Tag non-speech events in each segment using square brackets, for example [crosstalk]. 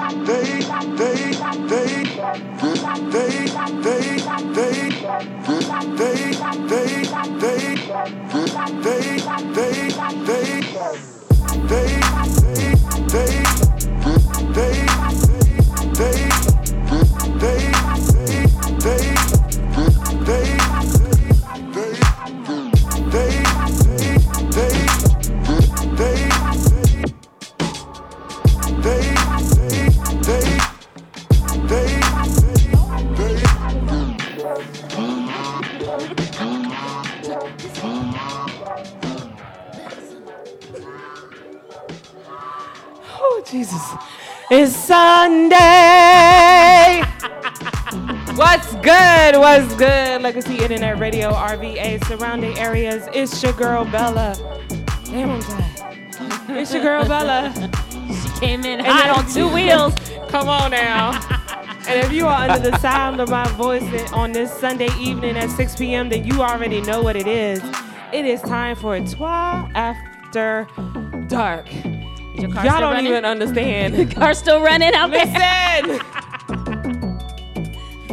Oh, Sunday. What's good? What's good? Legacy Internet Radio, RVA, surrounding areas. It's your girl, Bella. Damn, I'm tired. It's your girl, Bella. She came in hot on two wheels. Come on now. And if you are under the sound of my voice on this Sunday evening at 6 p.m., then you already know what it is. It is time for a Twa After Dark. Your Y'all don't running? even understand. [laughs] Car still running out there. Listen,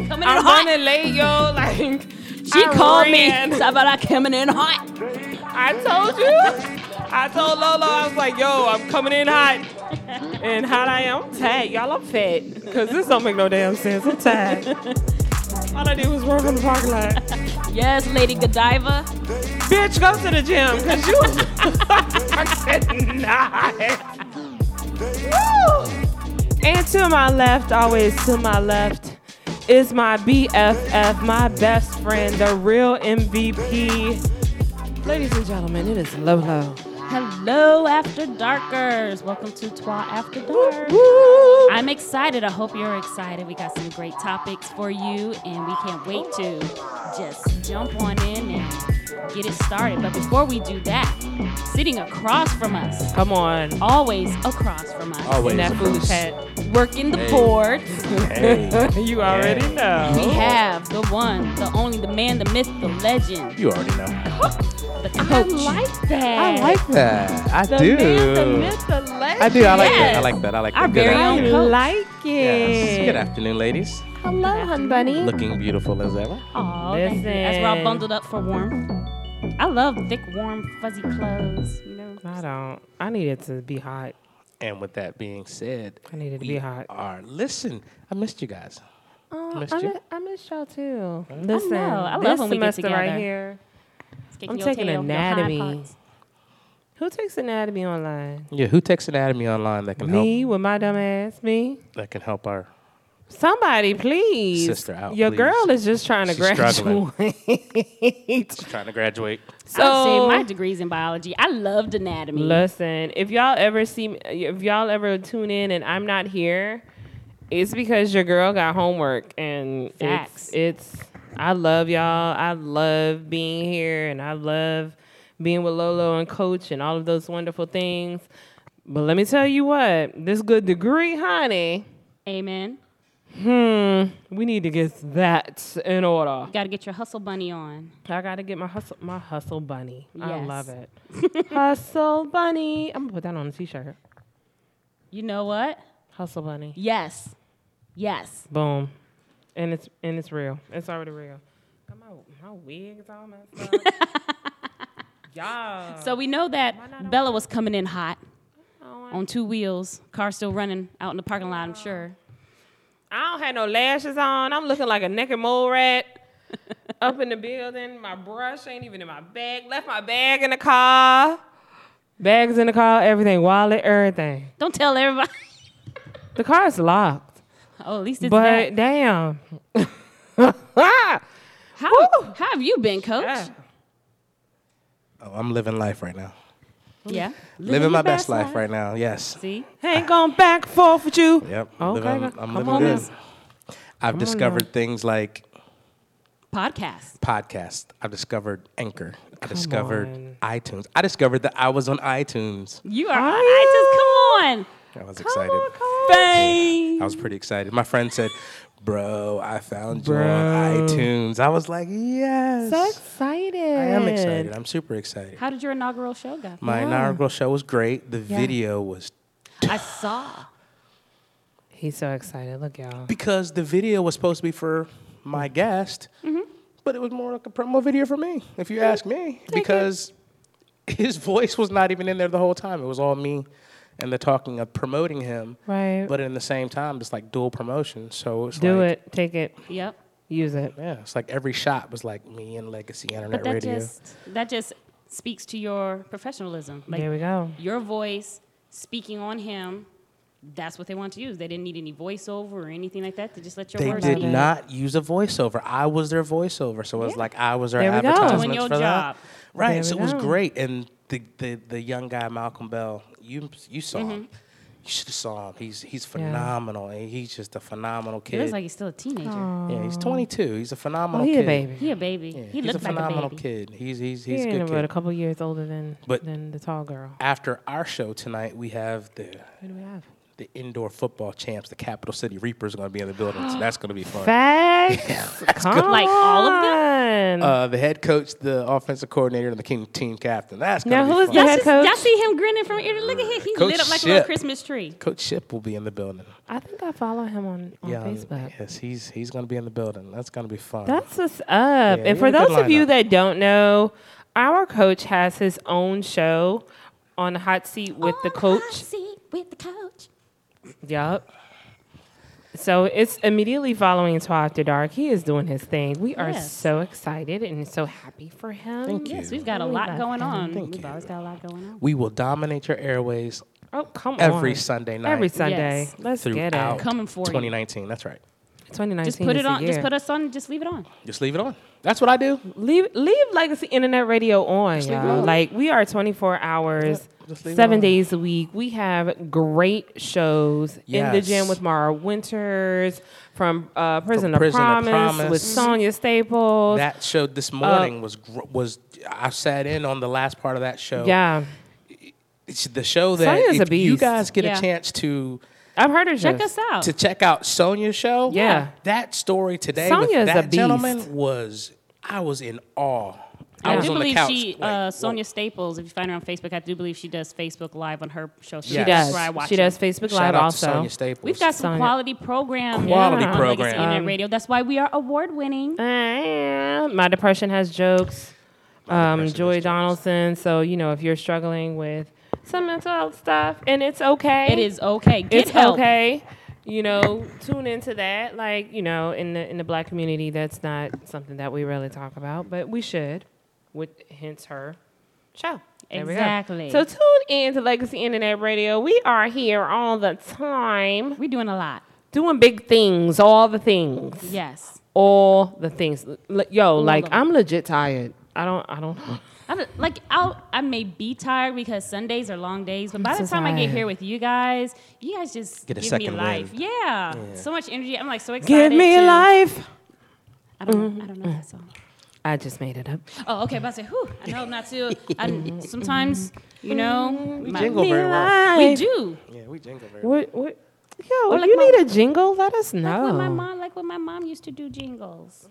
Coming in I'm hot. running late, yo. [laughs] Like She I called ran. me. Talk about I coming in hot. I told you. I told Lolo, I was like, yo, I'm coming in hot. And hot I am. I'm tired. Y'all, I'm fat. Because this don't make no damn sense. I'm tired. [laughs] All I did was work on the parking lot. [laughs] Yes, Lady Godiva. Bitch, go to the gym. Because you not. [laughs] Woo! [laughs] And to my left, always to my left, is my BFF, my best friend, the real MVP. Ladies and gentlemen, it is Lolo. Hello, After Darkers. Welcome to Twa After Dark. I'm excited. I hope you're excited. We got some great topics for you, and we can't wait to just jump on in and get it started. But before we do that, sitting across from us, Come on. always across from us, Always. In that across. foolish hat. working the Hey. board, Hey, [laughs] you already know. we have the one, the only, the man, the myth, the legend, you already know. I coach. that. I like that. I the do. man, the myth, the legend. I do. I like that. I like that. I like Our that. Good very I own coach. like it. Yes. Good afternoon, ladies. Hello, hun bunny. Looking beautiful as ever. Oh, thank you. As we're all bundled up for warm. I love thick, warm, fuzzy clothes. You know. I don't. I need it to be hot. And with that being said, I need it to we be hot. are. Listen, I missed you guys. Oh, Missed I, you? mi- I miss y'all too. Listen, I love this when we get semester right together. here. Kicking I'm taking tail, anatomy. Who takes anatomy online? Yeah, who takes anatomy online that can Me help? Me with my dumb ass. Me. That can help our. Somebody, please. Sister out, Your please. girl is just trying to She's struggling. graduate. Trying to graduate. I would say my degree's in biology. I loved anatomy. Listen, if y'all ever see, me, if y'all ever tune in and I'm not here, it's because your girl got homework and Facts. it's it's. I love y'all. I love being here and I love being with Lolo and Coach and all of those wonderful things. But let me tell you what, this good degree, honey. Amen. Hmm, we need to get that in order. Got to get your hustle bunny on. I gotta get my hustle, my hustle bunny. I love it. [laughs] hustle bunny. I'm gonna put that on a t-shirt. You know what? Hustle bunny. Yes. Yes. Boom. And it's and it's real. It's already real. Got my my wig is all messed up. [laughs] yeah. So we know that Bella was coming in hot Oh, on two wheels. Car still running out in the parking lot, I'm sure. I don't have no lashes on. I'm looking like a naked mole rat. [laughs] Up in the building. My brush ain't even in my bag. Left my bag in the car. Bags in the car, everything, wallet, everything. Don't tell everybody. The car is locked. Oh, at least it's but that. damn. [laughs] How, Woo! how have you been, coach? Yeah. Oh, I'm living life right now. Yeah. Living, my best life, right now. Yes. See? Ain't going back and forth with you. Yep. Okay, living, I'm come living on good. now. I've discovered things like Podcast. podcast. I've discovered Anchor. I discovered on. iTunes. I discovered that I was on iTunes. You are Are on iTunes. Come on. I was excited. Bang. I was pretty excited. My friend said, "Bro, I found you on iTunes." I was like, "Yes." So excited. I am excited. I'm super excited. How did your inaugural show go? My Yeah. inaugural show was great. The Yeah. video was I saw. He's so excited. Look, y'all. because the video was supposed to be for my guest, mm-hmm. but it was more like a promo video for me, if you ask me, because his voice was not even in there the whole time. It was all me and they're talking of promoting him, Right. but in the same time, it's like dual promotion. So it's Do like, it. Take it. Yep. Use it. Yeah, it's like every shot was like me and Legacy Internet But that Radio. just that just speaks to your professionalism. Like there we go. your voice speaking on him. That's what they want to use. They didn't need any voiceover or anything like that. They just let your They words did speak. not use a voiceover. I was their voiceover, so it was like I was their There we go. advertisements Doing your for job. that. Right. There so it was great, and the, the the young guy Malcolm Bell, you you saw Mm-hmm. him. You should have saw him. He's he's phenomenal. and He's just a phenomenal He kid. looks like he's still a teenager. yeah, he's 22. He's a Oh, phenomenal he kid. a baby. He a baby. Yeah, he he's looks a like a phenomenal baby. kid. He's he's He's he's a good about a couple years older than But- than the tall girl. After our show tonight, we have the Who do we have? The indoor football champs, the Capital City Reapers, are going to be in the building. so that's going to be fun. Facts. [laughs] Come Like all of them. Uh, the head coach, the offensive coordinator, and the king, team captain. That's Now, going to be is fun. the head just- coach? y'all see him grinning from ear to look at him. He's Coach lit up like a little Ship. Christmas tree. Coach Ship will be in the building. I think I follow him on, on Yeah, Facebook. yes, he's he's going to be in the building. That's going to be fun. That's what's up. Yeah, and for have a good those of you lineup. that don't know, our coach has his own show on the hot seat with the coach. See with the coach. Yup. So it's immediately following 12 After Dark. He is doing his thing. We are Yes. so excited and so happy for him. Thank you. Yes, we've got a lot going on. Thank we've you. always got a lot going on. we will dominate your airways Oh, come every on. Sunday night Every Sunday. Yes. Let's get throughout it. Coming for you. 2019. That's right. 2019 Just put is it the on. Just year. put us on. Just leave it on. Just leave it on. That's what I do. Leave leave Legacy Internet Radio on, y'all. on. Like we are 24 hours, just leave it seven days a week. We have great shows in the gym with Mara Winters from uh, Prison, of, Prison of Promise, Promise. with Sonia Staples. That show this morning was gr- was I sat in on the last part of that show. yeah, It's the show that Sonia's a if you guys get Yeah. a chance to I've heard her Check us out. to check out Sonia's show. Yeah. That story today Sonia's with a that beast. gentleman was I was in awe. I I was do on the believe couch. she, uh, whoa. Sonia Staples. If you find her on Facebook, I do believe she does Facebook Live on her show. She She Yes. does. Where I watch She does Facebook Shout Live out also. to Sonia Staples. We've got some Sonia. quality program. Quality on Legacy program. Internet Um, Radio. That's why we are award winning. Uh, my depression has jokes. Um, Joy has jokes. Donaldson. So you know, if you're struggling with some mental health stuff, and it's okay. It is okay. Get it's help. okay. You know, tune into that. Like you know, in the in the black community, that's not something that we really talk about, but we should. With hence her show. There we go. Exactly. So tune in to Legacy Internet Radio. We are here all the time, We're doing a lot. doing big things, all the things Yes. all the things. L- Yo, like of 'em. I'm legit tired. I don't. I don't. [laughs] I don't- like I'll, I may be tired because Sundays are long days, but by I'm the so time I get here with you guys, you guys just Get a give me life. wind. Yeah. so much energy. I'm like so excited. Give me to- life. I don't, know, I don't know mm. that song. I just made it up. Oh, okay. But I say, whew, I know I'm not too. I, [laughs] sometimes, you know, We my- jingle very well. we do. Yeah, we jingle very well. What? What? Yo, if like you my- need a jingle, let us Like know. when my mom, like when my mom used to do jingles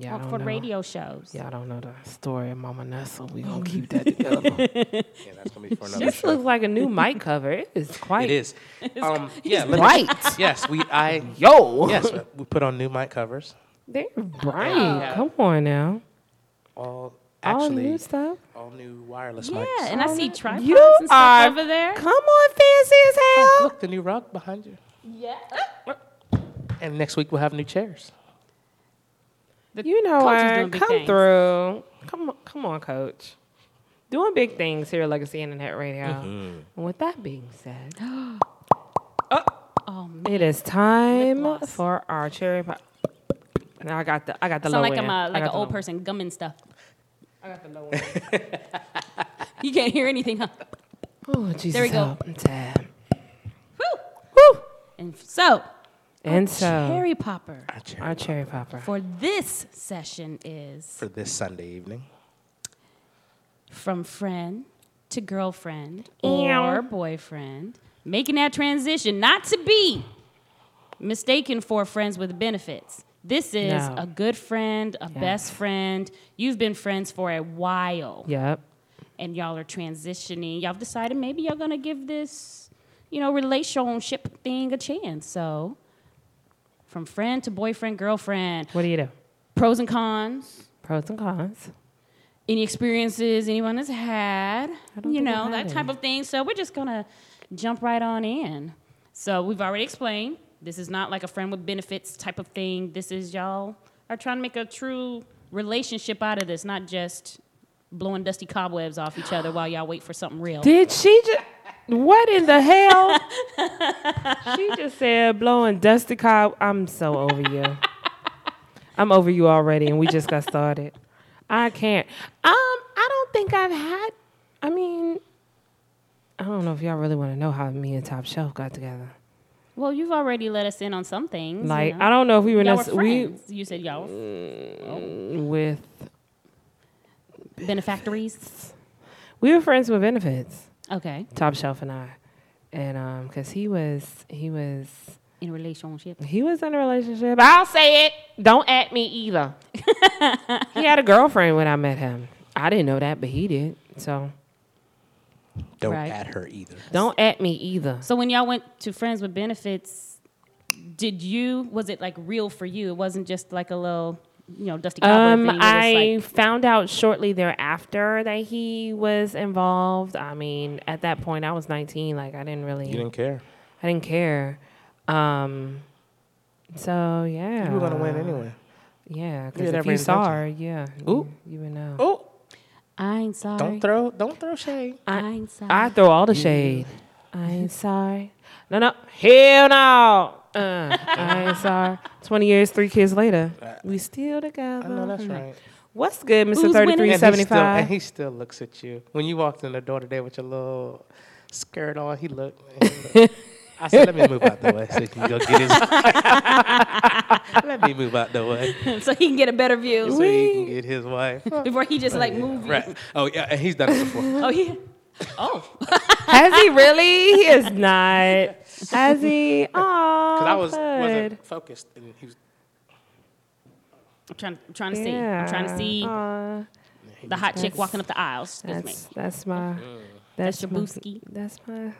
Y'all for, know. radio shows. Y'all don't know the story of Mama Nestle. We gonna [laughs] keep that together. [laughs] Yeah, that's gonna be for another this show. looks like a new mic cover. It is quite It is. Um, yeah, let me- bright. yes, we. I. Yo, Yes, we put on new mic covers. They're bright. Yeah. Come on now. All All new stuff. all new wireless Yeah, mics. and I see tripods You and stuff are over there. Come on, fancy as oh, hell. Look, the new rug behind you. Yeah. And next week we'll have new chairs. The You know what? Come things. through. Come on, come on, coach. Doing big things here at Legacy Internet Radio. And with that being said, [gasps] [gasps] Oh man. it is time for our cherry pie. Now I got the I got the Sound low like end. I'm I a, like an old low- person gumming stuff. I got the low end. [laughs] You can't hear anything, huh? Oh, Jesus. we go. help. Tab. Woo! Woo! And so, And so cherry popper Our cherry our cherry popper. for this session is for this Sunday evening. from friend to girlfriend Ew. or boyfriend, making that transition not to be mistaken for friends with benefits. This is No. a good friend, a best friend. You've been friends for a while. Yep. and y'all are transitioning. Y'all have decided maybe y'all gonna give this, you know, relationship thing a chance. So, from friend to boyfriend, girlfriend, What do you do? pros and cons. Pros and cons. Any experiences anyone has had, don't you know, that had type of thing. So, we're just going to jump right on in. So, we've already explained this is not like a friend with benefits type of thing. This is y'all are trying to make a true relationship out of this, not just blowing dusty cobwebs off each other while y'all wait for something real. Did she just? What in the hell? [laughs] she just said blowing dusty cob. I'm so over you. I'm over you already, and we just got started. I can't. Um, I don't think I've had. I mean, I don't know if y'all really want to know how me and Top Shelf got together. Well, you've already let us in on some things. Like, you know. I don't know if we were, y'all were necess- we friends. you said y'all were with benefactories. we were friends with benefits. Okay, Top Shelf and I, and um, cause he was he was in a relationship. he was in a relationship. I'll say it. Don't at me either. [laughs] he had a girlfriend when I met him. I didn't know that, but he did. So Don't Right. at her either. don't at me either. So when y'all went to friends with benefits, did you was it like real for you? It wasn't just like a little, you know, dusty cobweb Um, thing. I like, found out shortly thereafter that he was involved. I mean, at that point, I was 19. Like, I didn't really, You didn't care. I didn't care. Um, so yeah, You were gonna win anyway. Yeah, because if every you saw her, yeah, Ooh. you, you would know. Oh, I ain't sorry. don't throw, don't throw shade. I ain't sorry. I throw all the shade. I ain't [laughs] sorry. No, no, hell no. Uh, I ain't sorry. Twenty years, three kids later, we still together. I know that's right. What's good, Mister Who's Thirty winning? Three And he, still, and Five? he still looks at you when you walked in the door today with your little skirt on. He looked. he looked. [laughs] I said, "Let me move out the way so he can go get his." [laughs] Let me move out the way [laughs] so he can get a better view so he can get his wife. [laughs] before he just like move you. Right. Oh yeah, and he's done it before. Oh yeah. Oh. Has he really? He is not. Has he? Oh, Because I was wasn't focused, and he was. I'm trying, I'm trying to see. I'm trying to see Aw, the hot chick walking up the aisles. Excuse me. that's that's my. Mm. That's, That's your my, booski. That's my.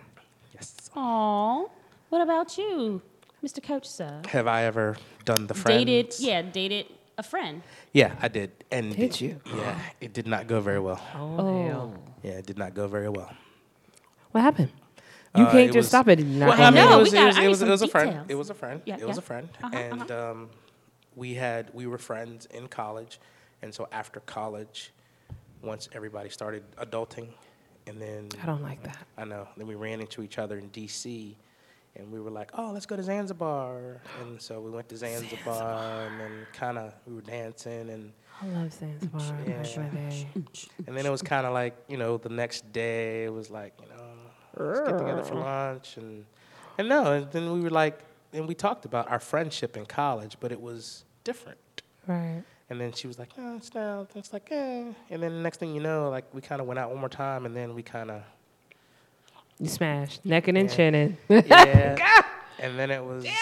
Yes. Aw. What about you, Mr. Coach Sir? Have I ever done the friend? Dated, yeah, dated a friend. Yeah, I did. And Did you? Yeah, it did not go very well. Oh, hell. Yeah, it did not go very well. What happened? You Uh, can't it just was- stop it. and Not Well, I mean, there. know, it we was, got- it was, I it need was, some it was a friend. details. It was a friend. Yeah, it was yeah. a friend. Uh-huh, and um, we had we were friends in college, and so after college, once everybody started adulting, and then I don't like that. I know. Then we ran into each other in D.C. And we were like, "Oh, let's go to Zanzibar." And so we went to Zanzibar, and then kind of we were dancing, and I love Zanzibar. Yeah. And then it was kind of like you know the next day it was like you know let's get together for lunch, and and no, and then we were like, and we talked about our friendship in college, but it was different. Right. And then she was like, "Oh, it's now." It's like, "Eh." And then the next thing you know, like we kind of went out one more time, and then we kind of You smashed, necking and Yeah. chinning. [laughs] yeah. [laughs] and then it was. Damn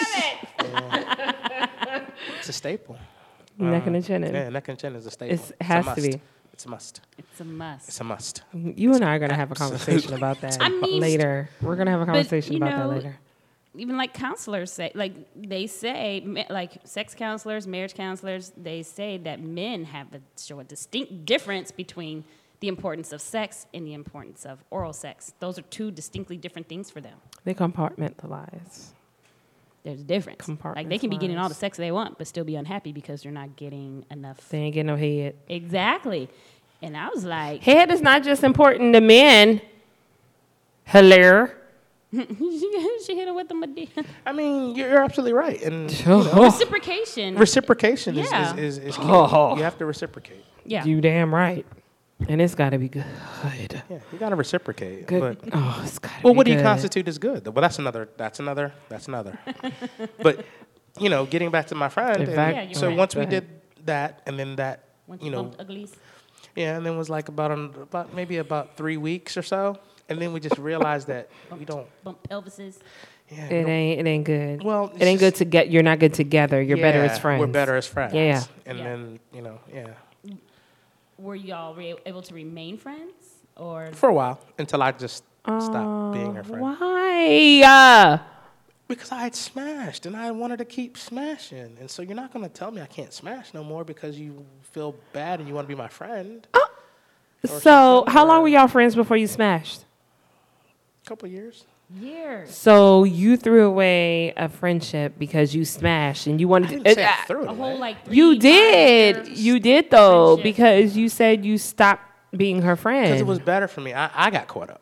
it! it's a staple. [laughs] necking and chinning. Yeah, neck and chin is a staple. It's- it a has to be. It's a must. It's a must. It's a must. You and I are gonna have a conversation about that I mean, later. We're gonna have a conversation you about know, that later. Even like counselors say, like they say, like sex counselors, marriage counselors, they say that men have a, show a distinct difference between the importance of sex and the importance of oral sex. Those are two distinctly different things for them. They compartmentalize. There's a difference. Like they can be getting all the sex they want, but still be unhappy because they're not getting enough. They ain't getting no head. Exactly. And I was like, Head is not just important to men. Hello. [laughs] she hit her with the Madea. I mean, you're, you're absolutely right. And [laughs] Reciprocation. reciprocation is, Yeah. is, is, is key. Oh. You have to reciprocate. yeah. You damn right. And it's got to be good. Yeah, you got to reciprocate. Good. But oh, it's got to well, be what do you constitute as good? Well, that's another. That's another. That's another. but you know, getting back to my friend. And fact- Yeah, so right. once Go we ahead. did that, and then that, Once you know, uglies. yeah, and then it was like about about maybe about three weeks or so, and then we just realized that we don't. Bump pelvises. Yeah, It ain't. It ain't good. Well, it ain't it's good to get. You're not good together. You're better as friends. We're better as friends. Yeah. And Yeah. then you know, yeah, Were y'all re- able to remain friends? Or for a while until I just stopped being her friend. Why? Uh, Because I had smashed and I wanted to keep smashing. And so you're not going to tell me I can't smash no more because you feel bad and you want to be my friend. so, how long were y'all friends before you smashed? A couple years. Years. So you threw away a friendship because you smashed and you I wanted didn't to. say uh, I threw it A whole like three, you did. years You did though friendship. because you said you stopped being her friend. Because it was better for me. I, I got caught up.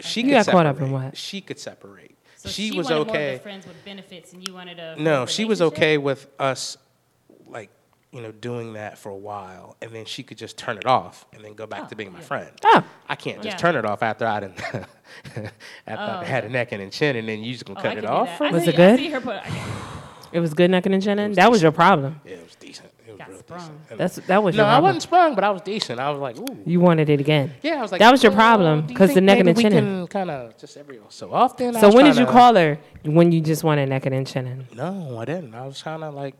She You could got caught up in what? She could separate. So she, she, was wanted More of okay. friends with benefits, and you wanted a No, she was okay with us, like, you know, doing that for a while, and then she could just turn it off and then go back to oh, being my friend. Oh. I can't just Yeah. turn it off after I done, [laughs] after I Oh, had a neck and a chin, and then you just gonna Oh, cut could it off. that. for I me? Was see- it good? I see her put. It was good necking and chinning. was That was your problem. Yeah, it was decent. It was Got real sprung. decent. And- That's that was your problem. no, your I wasn't sprung, but I was decent. I was like, ooh. You wanted it again. Yeah, I was like, That was your problem, because you 'cause the think neck and maybe the we chinning. can kind of just every so often. I So was when did you tryna- call her? When you just wanted necking and chinning? No, I didn't. I was trying to like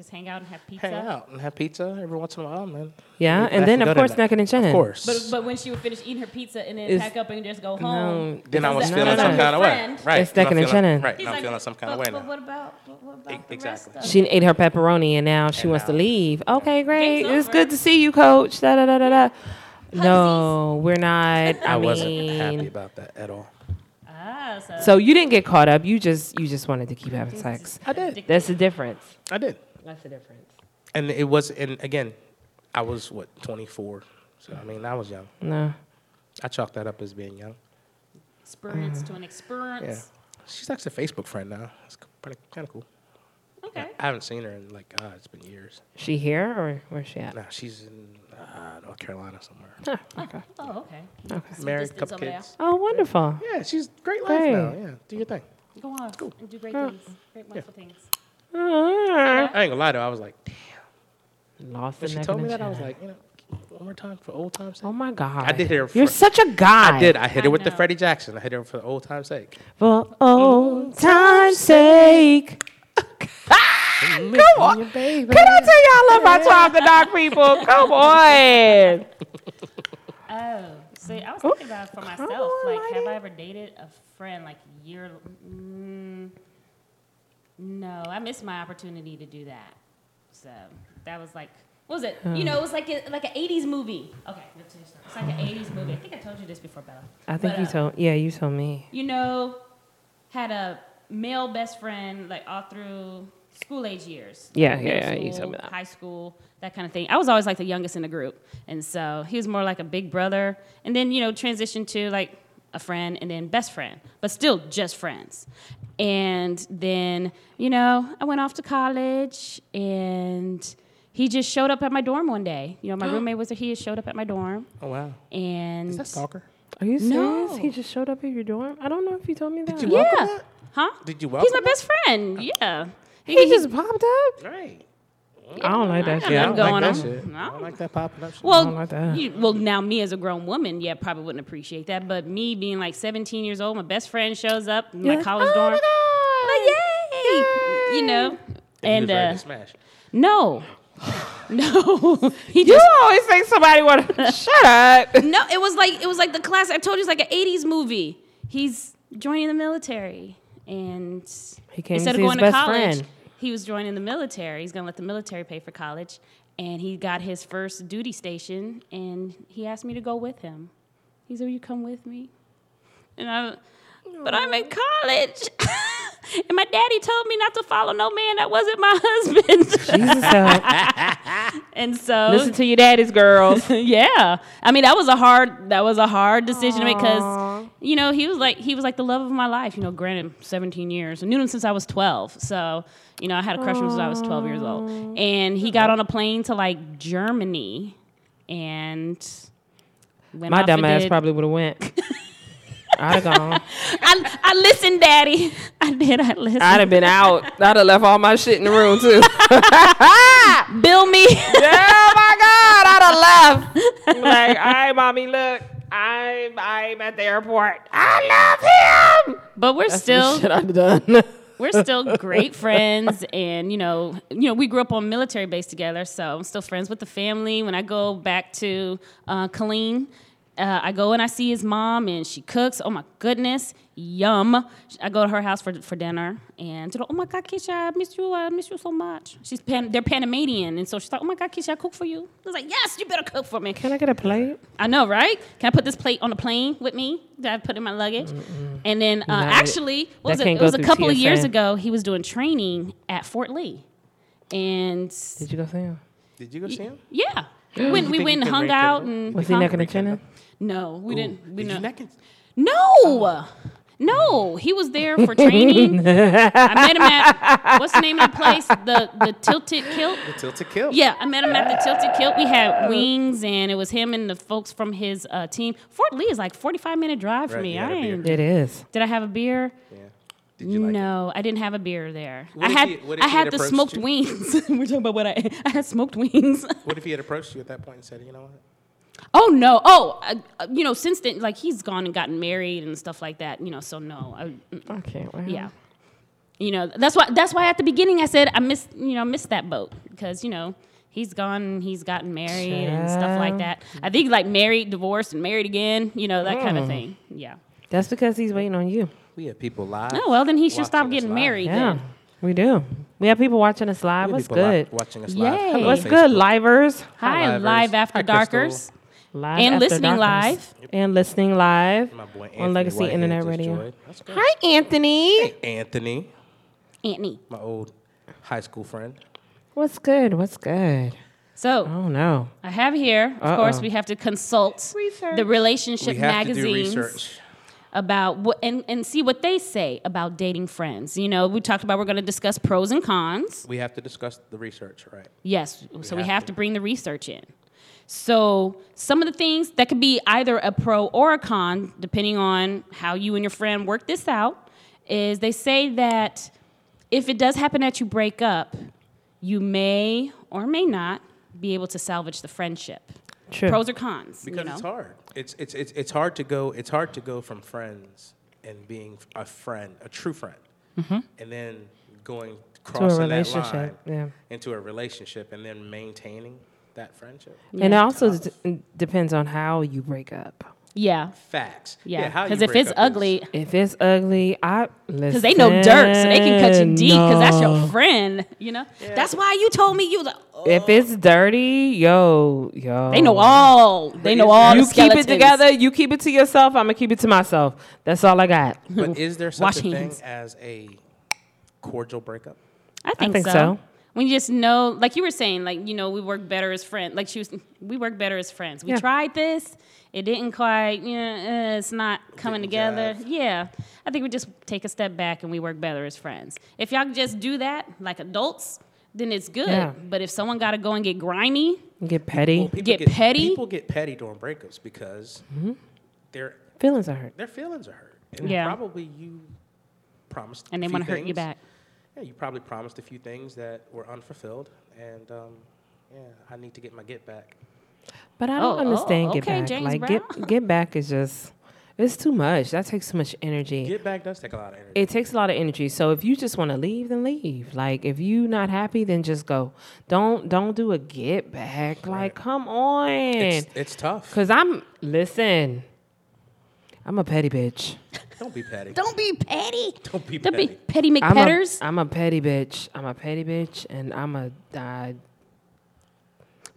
just hang out and have pizza. hang out and have pizza every once in a while, man. Yeah, We and then of course that. necking and chinning. Of course. But but when she would finish eating her pizza and then Is- pack up and just go No, home, then I was that- no, feeling no, some no. kind of way. Right. It's then I'm necking and feeling- chinning. Right. He's now I'm like, feeling some kind but, of way but now. what about what about E- the exactly. rest of She ate her pepperoni and now she And wants to leave. Okay, great. Game's It's over. good to see you, coach. Da da da da da. No, we're not. [laughs] I, I wasn't happy about that at all. Ah, so, so you didn't get caught up. You just you just wanted to keep having sex. I did. That's the difference. I did. That's the difference. And it was, and again, I was what 24. So I mean, I was young. No. I chalk that up as being young. experience to an experience. Yeah. experience. She's actually a Facebook friend now. It's kind of cool. Okay. I haven't seen her in like God, it's been years. She here or where's she at? Now she's in uh, North Carolina somewhere. Huh, okay. Oh, okay. Okay. Married, distance couple over there. kids. Oh, wonderful. Yeah, she's great life Great. now. Yeah, do your thing. Go on and do great Huh. things, great wonderful things. All right. I ain't gonna lie though. I was like, damn. Lost the When she told me the that, I was like, you know, one more time for old time's sake. oh my god. I did hit her. You're such a guy. I did. I hit her I with the know. Freddie Jackson. I hit her for the old time's sake. For old time's sake. Come on. baby. Can I tell y'all love my Twelve the Dark people? [laughs] Come on. Oh, see, I was thinking about it for myself. Like, have. I ever dated a friend like year? Mm, no, I missed my opportunity to do that. So that was like, what was it? You know, it was like a, like an '80s movie. Okay. It's like an '80s movie. I think I told you this before, Bella. I think But, you uh, told. Yeah, you told me. you know, had a male best friend like all through school age years. Yeah, Middle yeah, yeah, you school, told me that. High school, that kind of thing. I was always like the youngest in the group, and so he was more like a big brother. And then you know, transitioned to like a friend, and then best friend, but still just friends. And then you know, I went off to college, and he just showed up at my dorm one day. You know, my [gasps] roommate was he just showed up at my dorm, Oh wow. and Is that stalker? Are you serious? No. He just showed up at your dorm. I don't know if you told me that. Did you welcome yeah, that? huh? Did you welcome? He's my that? best friend. Yeah. He, He he- just popped up. Right. I don't like that I shit. Yeah, I don't like going that on. shit. I don't like that popping up shit. well, don't like that. you- well, now me as a grown woman, yeah, probably wouldn't appreciate that. But me being like 17 years old, my best friend shows up in You're my college "Oh dorm. my Like, yay! You know, And, and he was ready uh, to smash. no, [sighs] [laughs] no, [laughs] he You just always think somebody want to [laughs] shut up. no. It was like it was like the class. I told you, it's like an 80s movie. He's joining the military, and He came instead to of see his going to best college, friend. He was joining the military. He's gonna let the military pay for college, and he got his first duty station, and he asked me to go with him. He said, "Will you come with me?" And I, but I'm in college, [laughs] and my daddy told me not to follow no man that wasn't my [laughs] husband. Jesus help. [laughs] and so Listen to your daddy's girls. yeah i mean that was a hard that was a hard decision to make because you know he was like he was like the love of my life you know granted 17 years i knew him since i was 12 so you know i had a crush on him since i was 12 years old and he got on a plane to like germany and went My off dumb ass did- probably would have went. [laughs] I'd have gone. I, I listened daddy i did i listened I'd have been out. I'd have left all my shit in the room too. [laughs] bill me oh my god, I'd have left. [laughs] like, all right, mommy, look, I'm I'm at the airport. I love him. but we're That's still the shit I'd have done. [laughs] we're still great friends and you know you know we grew up on military base together so i'm still friends with the family when i go back to uh, Killeen uh, I go and I see his mom, and she cooks. Oh my goodness, yum! I go to her house for for dinner, and she's like, "Oh my God, Keisha, I miss you. I miss you so much." She's pan, they're Panamanian, and so she's like, "Oh my God, Keisha, I cook for you." I was like, "Yes, you better cook for me." Can I get a plate? I know, right? Can I put this plate on the plane with me that I put in my luggage? And then, uh, actually, what was it? It was a through couple of years ago. He was doing training at Fort Lee, and Did you go see him? Did you go see him? yeah, [gasps] we went, we went and hung out and Was he hung- necking and chinning? No, we didn't. We Did no. you neck and- No, no, he was there for training. [laughs] I met him at what's the name of the place? The the Tilted Kilt. The tilted kill. Yeah, I met him at the Tilted Kilt. We had wings, and it was him and the folks from his uh, team. Fort Lee is like forty five minute drive for me. I had I a ain't. It is. Did I have a beer? Yeah. Did you like it? no, I didn't have a beer there. What I had he- I had had the smoked you? wings. [laughs] We're talking about what I. I had smoked wings. What if he had approached you at that point and said, you know what? Oh no. Oh, uh, you know, since then, like he's gone and gotten married and stuff like that. You know, so no. I, mm, Okay. Well, yeah. You know, that's why that's why at the beginning I said I missed you know missed that boat because you know he's gone and he's gotten married and stuff like that. I think like married, divorced, and married again. You know that kind of thing. Yeah. That's because he's waiting on you. We have people live. Oh well, then he should stop getting live. married. Yeah, Then. we do. We have people watching us We live. have What's people li- good? watching us live. Yay. Hello, What's Facebook. good, livers? Hi, livers. live after Hi, Crystal. Darkers. Live And listening Darkness. live. And listening live My boy on Legacy Whitehead Internet Radio. joined. That's good. Hi, Anthony. Hey, Anthony, Anthony. my old high school friend. What's good? What's good? So Oh no. I have here. Of course, Uh-oh. we have to consult Research. the relationship we have to do magazines. research. about what and, and see what they say about dating friends. You know, we talked about we're going to discuss pros and cons. We have to discuss the research, right? Yes, so we have have to. to bring the research in. So some of the things that could be either a pro or a con, depending on how you and your friend work this out, is they say that if it does happen that you break up, you may or may not be able to salvage the friendship. True. Pros or cons, Because you know. it's hard. It's, it's it's it's hard to go. It's hard to go from friends and being a friend, a true friend, and then going crossing that line yeah. into a relationship, and then maintaining that friendship. And it also d- depends on how you break up. Yeah, Facts. yeah. Because you if it's up is- ugly, If it's ugly, I because they know dirt, so they can cut you deep. Because that's your friend, you know. That's why you told me you was like, oh. If it's dirty, yo, yo. They know all. They know all. You the keep it together. You keep it to yourself. I'm gonna keep it to myself. That's all I got. But is there such Wash a thing hands. as a cordial breakup? I think, think so. so. When you just know, like you were saying, like you know, we work better as friends. Like she was, we work better as friends. We Yeah. tried this. It didn't quite. Yeah, uh, it's not coming didn't together. jive. Yeah, I think we just take a step back and we work better as friends. If y'all just do that like adults, then it's good. Yeah. But if someone got to go and get grimy, Get petty. Well, people Get petty? People get petty during breakups because their Feelings are hurt. their feelings are hurt, and Yeah. probably you promised and they want want to hurt you back. Yeah, you probably promised a few things that were unfulfilled, and um, yeah, I need to get my get back. But I Oh, don't oh, understand get okay, back. James like Brown. get get back is just it's too much. That takes too much energy. Get back does take a lot of energy. it takes a lot of energy. So if you just want to leave, then leave. Like if you not happy, then just go. Don't don't do a get back. Like come on. it's, it's tough. Cause I'm listen. I'm a petty bitch. Don't be petty. Don't be petty. Don't be Don't petty. be petty I'm a, McPetters. I'm a petty bitch. I'm a petty bitch, and I'm a. a. I,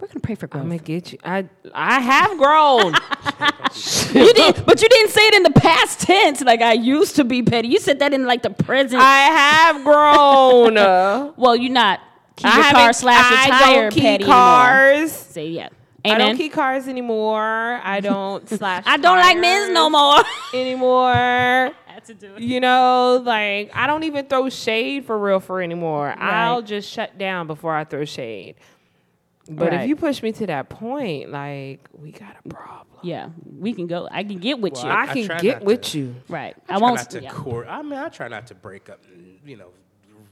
We're gonna pray for growth. I'm gonna get you. I I have grown. [laughs] you [laughs] did, but you didn't say it in the past tense. Like I used to be petty. You said that in like the present. I have grown. [laughs] well, you're not. Keep I your car haven't- slash your I tire don't keep petty cars. anymore. Say yeah. I don't keep cars anymore. I don't [laughs] slash. I don't like men's no more. [laughs] anymore. [laughs] Had to do it. You know, like I don't even throw shade for real for anymore. I'll just shut down before I throw shade. But Right. if you push me to that point, like we got a problem. Yeah, we can go. I can get with Well, you. I I can get with to- you. right. I, I, try won't. not to yeah. court. I mean, I try not to break up, you know,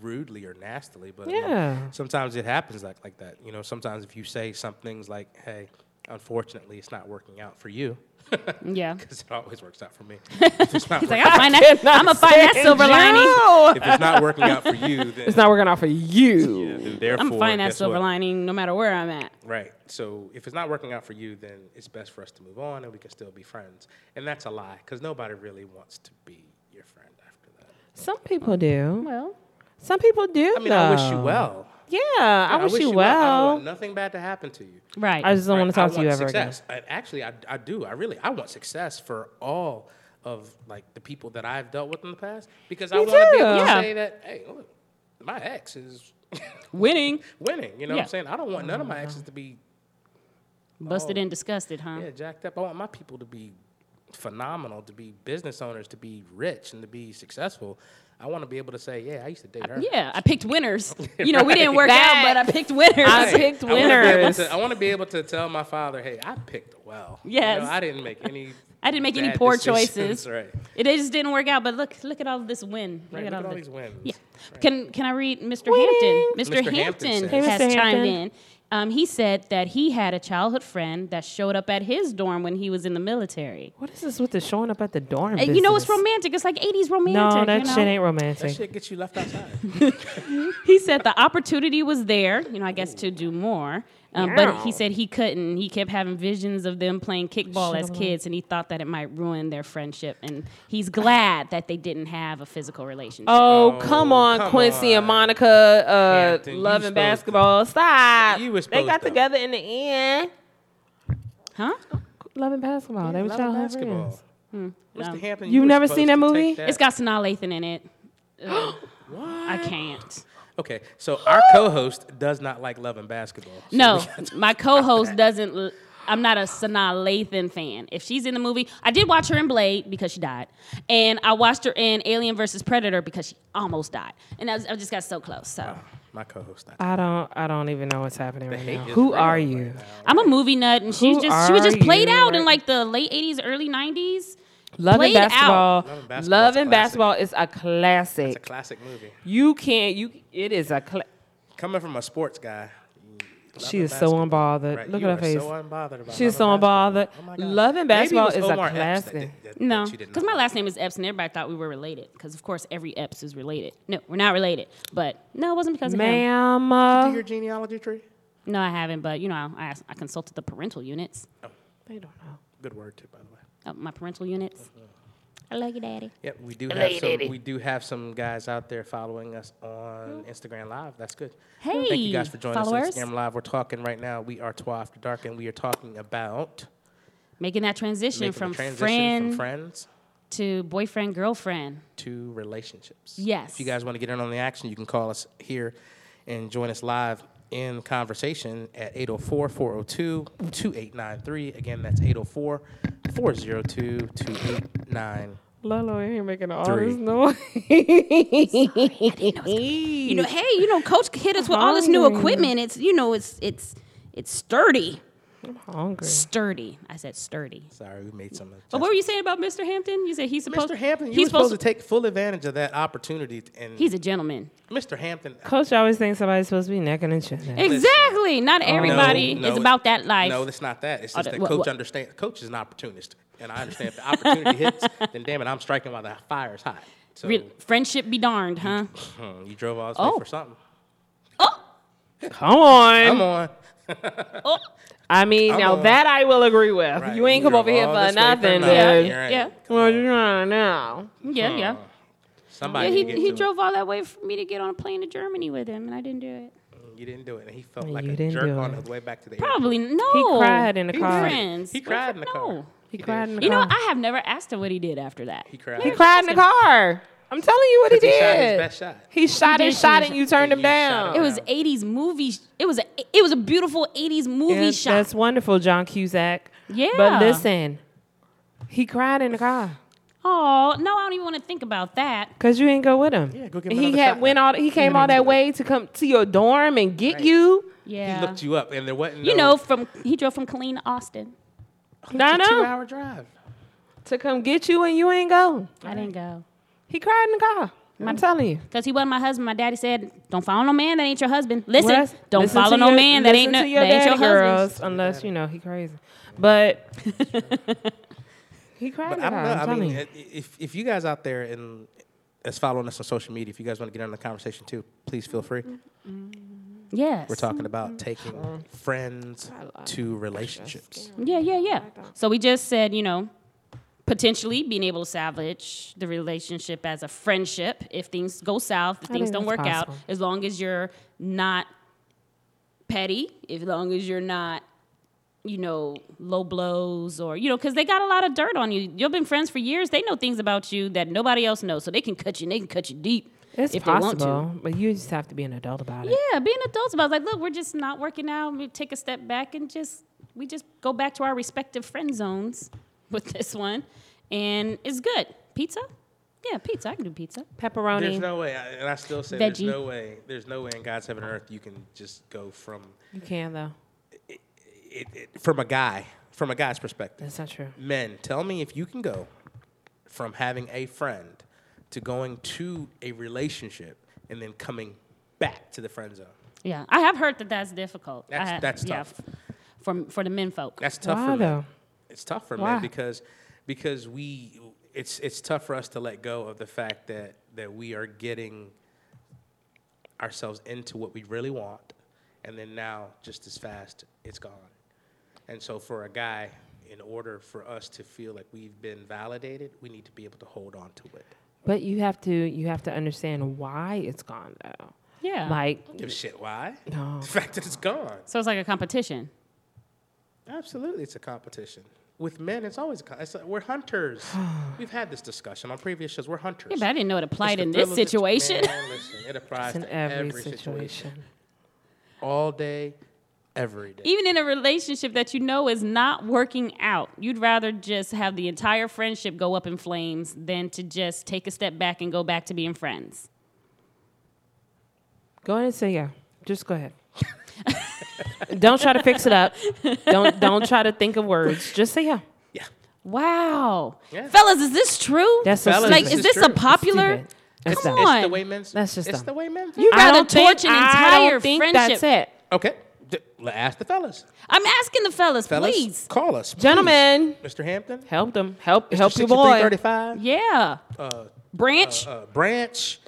rudely or nastily. But you know, Yeah. sometimes it happens like like that. You know, sometimes if you say some things like, "Hey, Unfortunately, it's not working out for you [laughs] Yeah. because it always works out for me. [laughs] It's not, He's like, I'll find that. I'm gonna find that silver lining. If it's not working out for you, [laughs] then It's not working out for you. yeah, then therefore, I'm gonna find that silver what? lining no matter where I'm at. Right. So if it's not working out for you, then it's best for us to move on and we can still be friends. And that's a lie because nobody really wants to be your friend after that. Some people do. Well, Some people do. I mean, I wish you well. Yeah, I, wish, you I well. want nothing bad to happen to you. right. I just don't Right? want to talk I to you want ever success. again. Actually, I, I do. I really I want success for all of like the people that I've dealt with in the past because I want to be too. able to say that hey, look, my ex is [laughs] Winning. winning. You know what I'm saying? I don't want none of my uh-huh. exes to be Busted Oh. and disgusted, huh? yeah jacked up. I want my people to be phenomenal, to be business owners, to be rich, and to be successful. I want to be able to say, yeah, I used to date her. Yeah, I picked winners. [laughs] You know, we didn't work out, but I picked winners. I picked wanna be able winners. to- I want to be able to tell my father, hey, I picked well. You Yes. know, I didn't make any. [laughs] I didn't make any poor choices. [laughs] Right. It just didn't work out. But look, look at all this win. Right, Look at look at all all these wins. Yeah. Can Can I read Mr. Winning. Hampton? Mr. Mr. Hampton Hampton has Mr. chimed in. Um, he said that he had a childhood friend that showed up at his dorm when he was in the military. What is this with the showing up at the dorm? And you know, it's business? romantic. It's like 80s romantic. No, that you know? shit ain't romantic. That romantic. shit gets you left outside. [laughs] He said the opportunity was there, you know, I guess to do more. Um, but he said he couldn't. He kept having visions of them playing kickball Shut as up. kids, and he thought that it might ruin their friendship. And he's glad that they didn't have a physical relationship. Oh, Oh, come on, come Quincy on. and Monica, uh, Hampton, you loving supposed to- basketball. Stop. You was they got to- together in the end. Huh? Love and basketball. they were Love childhood basketball. friends. Mr. no. Hampton, You've you were never seen that movie? that- It's got Sanaa Lathan in it. [gasps] Ugh. I can't. Okay, so our co-host does not like love and basketball. So No, we got to- my co-host doesn't. I'm not a Sanaa Lathan fan. If she's in the movie, I did watch her in Blade because she died, and I watched her in Alien versus Predator because she almost died, and I, was, I just got so close. So my co-host. Not. I don't. I don't even know what's happening The right now. Who are you? now. I'm a movie nut, and she's just she was just played you out in like the late '80s, early '90s. Loving and out. basketball. Love and Basketball is Loving classic. basketball is a classic. It's a classic movie. you can't. You. It is a. Cla- Coming from a sports guy. She loving is so basketball. unbothered. Right, Look you at her face. So unbothered about She is so loving unbothered. basketball. Oh my God. Love and basketball is a Omar Epps that classic. did- that- that No, because my last name is Epps, and everybody thought we were related. Because of course every Epps is related. No, we're not related. But no, it wasn't because of him. Ma'am. Do uh, your genealogy tree. No, I haven't. But you know, I, asked- I consulted the parental units. They don't know. Good word too, by the way. Uh, my parental units. I love you, Daddy. Yep, we do have some. We do have some guys out there following us on Instagram Live. That's good. Hey, Thank you guys for joining followers. us on Instagram Live. We're talking right now. We are Twa After Dark, and we are talking about Making that transition making from transition friend from friends to boyfriend girlfriend. to relationships. Yes. If you guys want to get in on the action, you can call us here and join us live in conversation at 804 402 2893. Again, that's 804 402 2893. Lolo ain't making all Three. this noise. [laughs] You know, hey, you know, Coach hit us with all this new equipment. It's you know, it's it's it's sturdy, hungry. sturdy. I said sturdy. Sorry, we made some. But what were you saying about Mr. Hampton? You said he's supposed. Mr. Hampton, you he's were supposed to take full advantage of that opportunity. And He's a gentleman. Mr. Hampton, Coach always thinks somebody's supposed to be necking and chinning. Exactly. Not everybody No, no, is about that life. No, it's not that. It's Oh, just that- that what- coach what? understands. Coach is an opportunist, and I understand if the opportunity [laughs] hits, then damn it, I'm striking while the fire is hot. So Real- friendship be darned, huh? hmm, you drove all this Oh. way for something. Oh. Come on. Come on. [laughs] Oh, I mean, Come now on. that I will agree with. Right, You ain't you come over here for this way for nothing. nothing. then. You're right. yeah, What you trying to know? yeah, yeah. Somebody Yeah, he, he to drove all that way for me to get on a plane to Germany with him, and I didn't do it. It. You didn't do it, and he felt And like you a didn't jerk on it. his way back to the Probably no. He cried in the He car. Friends. He cried in the car. No. He did. cried in the You know. I have never asked him what he did after that. He cried. he cried in the car. I'm telling you what he 'Cause he shot his did. best shot. He shot He his shot shoot and you turned and him down. It was 80s movie. It was a, it was a beautiful 80s movie Yeah, shot. That's wonderful, John Cusack. Yeah. But listen, he cried in the car Oh no, I don't even want to think about that. because you ain't go with him. Yeah, go give him he had shot went all he came all that way to come to your dorm and get Right. you. Yeah. He looked you up, and there wasn't. You no know, from he drove from Killeen to Austin. I no. two-hour drive. to come get you and you ain't go. I didn't go. He cried in the car. I'm telling you. Cause he wasn't my husband. My daddy said, "Don't follow no man that ain't your husband. Listen, Wes, don't listen follow no your- man that ain't no, your that ain't your daddy husband." unless you know he crazy. [laughs] But he crazy. But I don't know. I'm I telling mean, you. if if you guys out there and that's following us on social media, if you guys want to get on the conversation too, please feel free. Mm-hmm. Yes. We're talking about mm-hmm. taking friends to relationships. Yeah, yeah, yeah. So we just said, you know, potentially being able to salvage the relationship as a friendship if things go south, if I things don't work out, as long as you're not petty, as long as you're not, you know, low blows or, you know, because they got a lot of dirt on you. You've been friends for years. They know things about you that nobody else knows. So they can cut you and they can cut you deep It's if they want to. possible, but you just have to be an adult about it. Yeah, being adults about like, look, we're just not working out. We take a step back and just we just go back to our respective friend zones with this one, and it's good. Pizza, yeah, pizza. I can do pizza. Pepperoni. There's no way, I- and I still say Veggie. there's no way. There's no way in God's heaven and earth you can just go from you can though. it, it, from a guy, from a guy's perspective. That's not true. Men, tell me if you can go from having a friend to going to a relationship and then coming back to the friend zone. Yeah, I have heard that that's difficult. I That's- have- that's yeah, tough. f- for for the men folk. That's tough Why for men. though? It's tough for Why? men because because we it's it's tough for us to let go of the fact that that we are getting ourselves into what we really want and then now just as fast it's gone. And so for a guy in order for us to feel like we've been validated, we need to be able to hold on to it. But you have to you have to understand why it's gone though. yeah, Like Give a shit why? no. [laughs] The fact that it's gone. so it's like a competition. Absolutely, it's a competition. With men, it's always it's we're hunters. [sighs] We've had this discussion on previous shows. We're hunters. Yeah, but I didn't know it It's applied in this thrill of the- situation. Man, [laughs] listen, it applies in to every, situation. situation. All day, every day. Even in a relationship that you know is not working out, you'd rather just have the entire friendship go up in flames than to just take a step back and go back to being friends. Go ahead and say yeah. Just go ahead. [laughs] don't try to fix it up. Don't don't try to think of words. Just say yeah. yeah. Wow. Yeah. Fellas, is this true? That's so Fellas, like, this is is this true. a popular? Stupid. That's Come dumb. on. It's the way men. That's just It's dumb. the way men. You I rather torch an I entire don't think friendship. That's it. Okay. D- let- ask the fellas. I'm asking the fellas, Fellas, please. call us, please. Gentlemen, Mr. Hampton. help them. Help Mr. help your boy. 6335, Yeah. Uh, Branch. uh, Branch,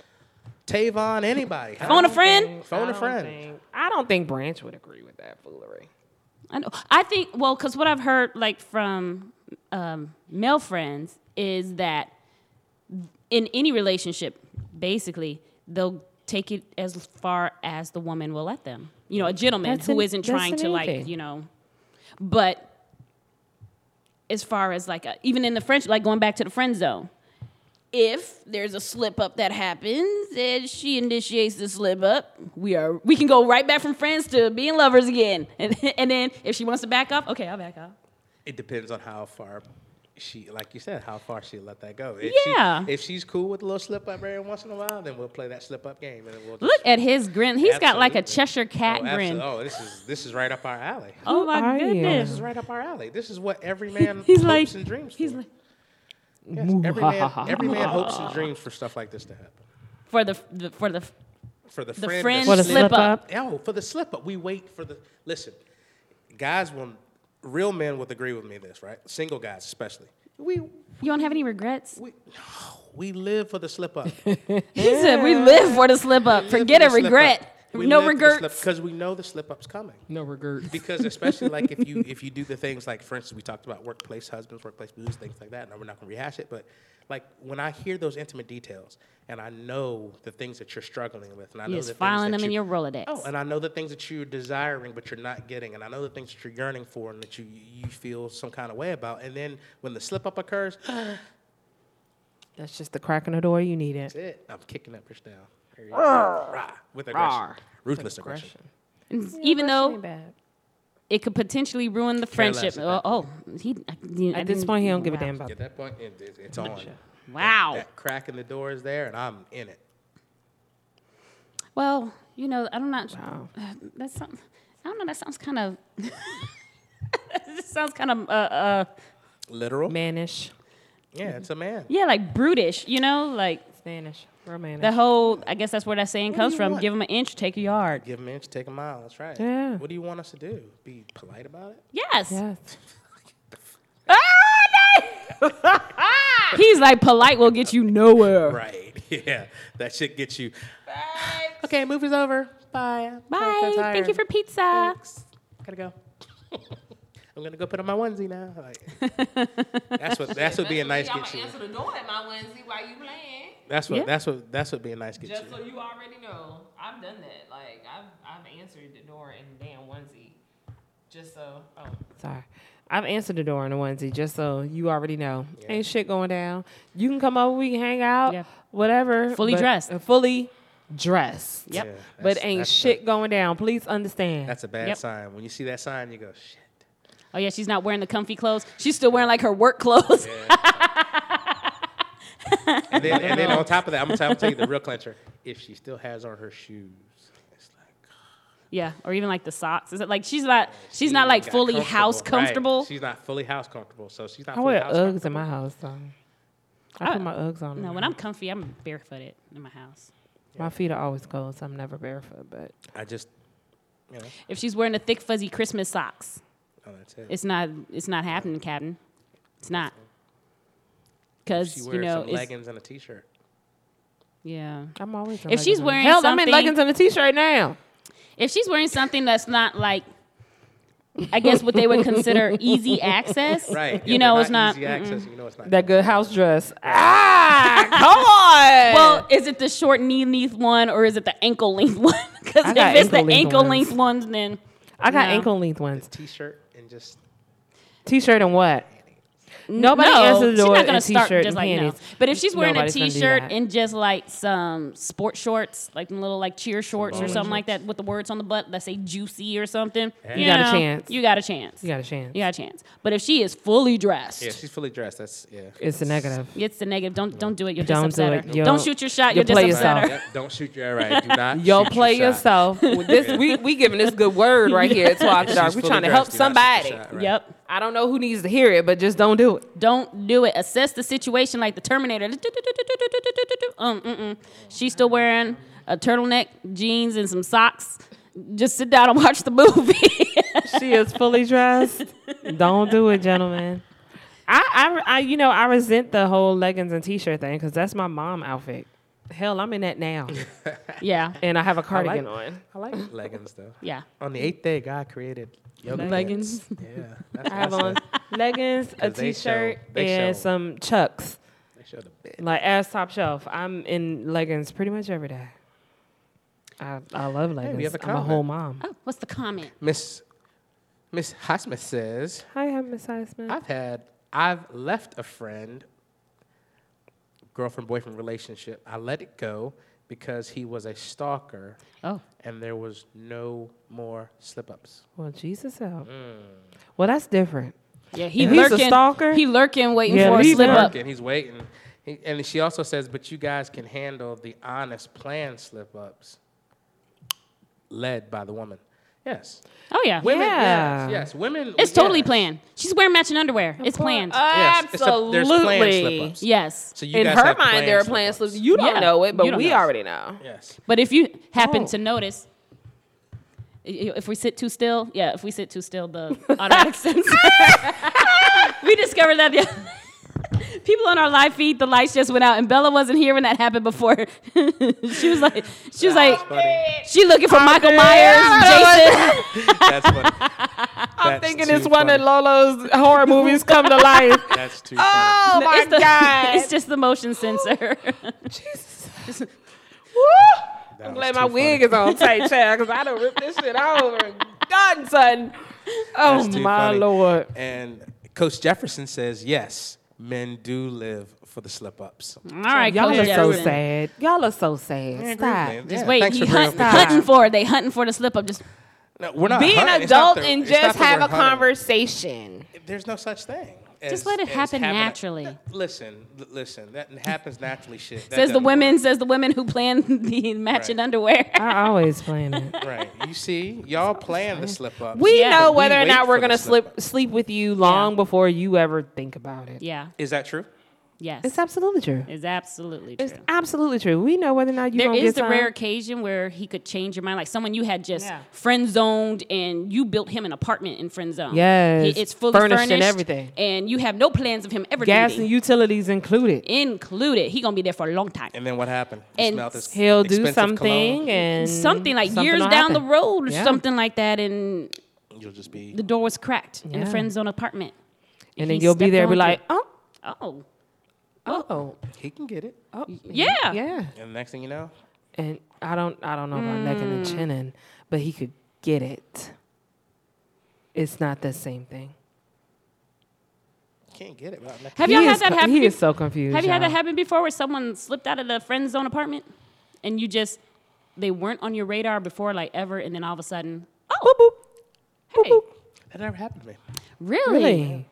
Tavon, anybody. Phone a friend. Phone a friend. think- I don't think Branch would agree with that foolery. I know. I think well, because what I've heard like from um, male friends is that in any relationship, basically they'll take it as far as the woman will let them. You know, a gentleman That's who an- isn't trying to like you know, but as far as like a, even in the French, like going back to the friend zone. If there's a slip up that happens and she initiates the slip up, we are we can go right back from friends to being lovers again. [laughs] And, and then if she wants to back off, okay, I'll back off. It depends on how far she, like you said, how far she let that go. If Yeah. She, if she's cool with a little slip up every once in a while, then we'll play that slip up game, and we'll just, Look at his grin. He's got like a Cheshire cat oh, grin. Oh, this is this is right up our alley. Oh my are you? goodness. This is right up our alley. This is what every [laughs] man He's hopes like- and dreams he's for. like- Yes, every man, every [laughs] man hopes and dreams for stuff like this to happen. For the, the for the For the, The friend, friend to For the slip slip up. up. Oh, for the slip up. We wait for the. Listen, guys will. Real men would agree with me this, right? Single guys, especially. We You don't have any regrets? we no, we live for the slip up. [laughs] He said we live for the slip up. Forget a regret. No regrets. because we know the slip up's coming. No regrets. Because especially like if you [laughs] if you do the things like for instance we talked about workplace husbands, workplace blues, things like that. And we're not gonna rehash it, but like when I hear those intimate details and I know the things that you're struggling with, and I know Yes, the things filing that them in you- your Rolodex. Oh, and I know the things that you're desiring but you're not getting, and I know the things that you're yearning for and that you you feel some kind of way about. And then when the slip up occurs, that's [gasps] That's just the crack in the door you need it. That's it. I'm kicking that bitch down. There you go. Rah, with aggression, Rawr. ruthless aggression. And even though it could potentially ruin the friendship. at Oh, oh, he. I, I At this point, he don't give a damn about it. At that point, it, it- it's on. Wow. That crack in the door is there, and I'm in it. Well, you know, I'm not. Wow. [sighs] That's something. I don't know. That sounds kind of. [laughs] this sounds kind of. Uh, uh, Literal. Manish. Yeah, it's a man. yeah, like brutish. You know, like Spanish. Romantic. The whole, I guess that's where that saying What comes from. want? Give them an inch, take a yard. Give them an inch, take a mile. That's right. Yeah. What do you want us to do? Be polite about it? Yes. [laughs] yes. Ah, [laughs] He's like, polite will get you nowhere. Right. [laughs] Yeah. That shit gets you. Okay, movie's over. Bye. Bye. Thank you for pizza. Thanks. Gotta go. I'm gonna go put on my onesie now. Like, [laughs] that's what that's what being nice gets you. the door at my onesie while you playing. That's what Yeah. that's what that's what being nice gets Just you. so you already know, I've done that. Like I've I've answered the door in the damn onesie, just so. Oh, sorry. I've answered the door in a onesie, just so you already know. Ain't shit going down. You can come over, we can hang out, Yeah. whatever. Fully dressed. uh, fully dressed. Yep. Yeah, But ain't shit A, going down. Please understand. that's a bad Yep. sign. When you see that sign, you go shit. Oh yeah, she's not wearing the comfy clothes. She's still wearing like her work clothes. [laughs] And then and then on top of that, I'm gonna, tell, I'm gonna tell you the real clincher. If she still has on her shoes, it's like Yeah, or even like the socks. Is it like she's not? She's she not like fully comfortable. house Right. comfortable. She's not fully house comfortable, so she's not. I fully wear house Uggs in my house, though. I, I- put my Uggs on. No, when my I'm comfy, I'm barefooted in my house. My feet are always cold, so I'm never barefoot. But I just, you know, If she's wearing the thick fuzzy Christmas socks, oh, that's it. it's not. It's not happening, Captain. It's not. Because you know, some it's, leggings and a t-shirt. yeah. I'm always. If she's wearing hell, I'm in something- leggings and a t-shirt now. If she's wearing something that's not like, I guess what they would consider [laughs] easy access, Right. You if know, they're it's not. easy mm-mm. access. You know, it's not. That good house dress. Ah, [laughs] come on. Well, is it the short knee length one or is it the ankle length one? [laughs] Because if got it's the ankle length ankle ones. length ones, then I got no. ankle length ones. t-shirt and just T-shirt and what? Nobody no, answers the she's not gonna start just and like no. But if she's wearing Nobody's a gonna do t-shirt and just like some sport shorts, like little like cheer shorts or bowling something like that with the words on the butt that say juicy or something, You got a chance. You got a chance. You got a chance. You got a chance. But if she is fully dressed, yeah, she's fully dressed. That's yeah. It's a negative. it's the negative. Don't don't do it. You'll Don't just do upset it. her. You'll- don't shoot your shot. you'll You'll play just upset yourself. her. Yep, don't shoot your right. Do not. [laughs] Yo, shoot play your shot. yourself. With [laughs] this we we giving this good word right here at [laughs] Twelve She's Dark. We fully trying to dressed. help Do not shoot somebody. your shot, right. Yep. I don't know who needs to hear it, but just don't do it. Don't do it. Assess the situation like the Terminator. Um, mm-mm. She's still wearing a turtleneck, jeans, and some socks. Just sit down and [laughs] watch the movie. [laughs] She is fully dressed. don't do it, gentlemen. I, I, I, you know, I resent the whole leggings and t-shirt thing because that's my mom outfit. Hell, I'm in that now, yeah, and I have a I like, cardigan on. I like leggings though. yeah. On the eighth day, God created yoga Leggings. pants. Yeah, that's [laughs] I have on leggings, a 'Cause they t-shirt, show- and show- some chucks, They showed a bit. like ass top shelf. I'm in leggings pretty much every day. I, I love leggings. We have a I'm a comment. whole mom. Oh, what's the comment? Miss Miss Highsmith says, Hi, I'm Miss Highsmith. I've had I've left a friend, girlfriend boyfriend relationship. I let it go because he was a stalker Oh, and there was no more slip ups. Well, Jesus help. Mm. Well, that's different. yeah. He If he's a stalker, he lurking, waiting yeah, for a slip him. up. And he's waiting. He, and she also says, but you guys can handle the honest planned slip ups led by the woman. Yes. Oh yeah, Women, Yeah. yes, yes. Women. it's totally yes. planned. She's wearing matching underwear. It's planned. Uh, yes, it's a- there's planned Absolutely. slip-ups. yes, So you In guys her have mind, there are planned planned slip-ups. You don't Yeah, know it, but we know. already know. Yes. but if you happen Oh. to notice. If we sit too still, yeah. If we sit too still, the [laughs] automatic sensor. [laughs] we discovered that the people on our live feed, the lights just went out, and Bella wasn't here when that happened before. [laughs] she was like, she was like, she looking for Michael Myers, Jason. [laughs] That's funny. I'm That's thinking too it's one of. Lolo's horror movies come to life. [laughs] That's too funny. Oh my it's, the, god! it's just the motion sensor. Jesus. That I'm glad too my funny. wig is on tight, child, because I don't rip this shit over and done, son. Oh my funny. lord. And Coach Jefferson says, yes, men do live for the slip ups. All right, Y'all Coach are so sad. Y'all are so sad. Stop. Just wait, thanks he for hunt, hunting for it. They hunting for the slip up. Just No, we're not Be an hunting. It's adult the- and just have a hunting. conversation. There's no such thing. Just let it as happen having a- naturally. listen, listen. That happens naturally. Shit. That says the women. work. Says the women who plan [laughs] the matching Right. underwear. [laughs] I always plan it. [laughs] Right. You see, y'all plan the slip ups. We Yeah. know We whether or not we're gonna slip slip sleep with you long Yeah. before you ever think about it. yeah, Is that true? Yes. It's absolutely true. It's absolutely true. It's absolutely true. We know whether or not you There gonna get the some. rare occasion where he could change your mind, like someone you had just Yeah. friend zoned and you built him an apartment in friend zone. Yes. He- it's fully Furnished furnished, and everything. and you have no plans of him ever gas leaving. and utilities included. included. He gonna be there for a long time. And then what happened? You And smelled this He'll do something cologne, and something like something years will down the road or Yeah. something like that, and You'll just be. the door was cracked in the friend zone apartment. and then you'll be there, and be on like, through. oh, oh. Oh, oh, He can get it. oh, yeah. yeah. And the next thing you know, And I don't, I don't know about necking and Mm. chinning, but he could get it. It's not the same thing. can't get it. without next- Have y'all had that co- happen? He be- is so confused. Have you had that happen before, where someone slipped out of the friend zone apartment, and you just they weren't on your radar before, like ever, and then all of a sudden, oh, hey, That never happened to me. really? Really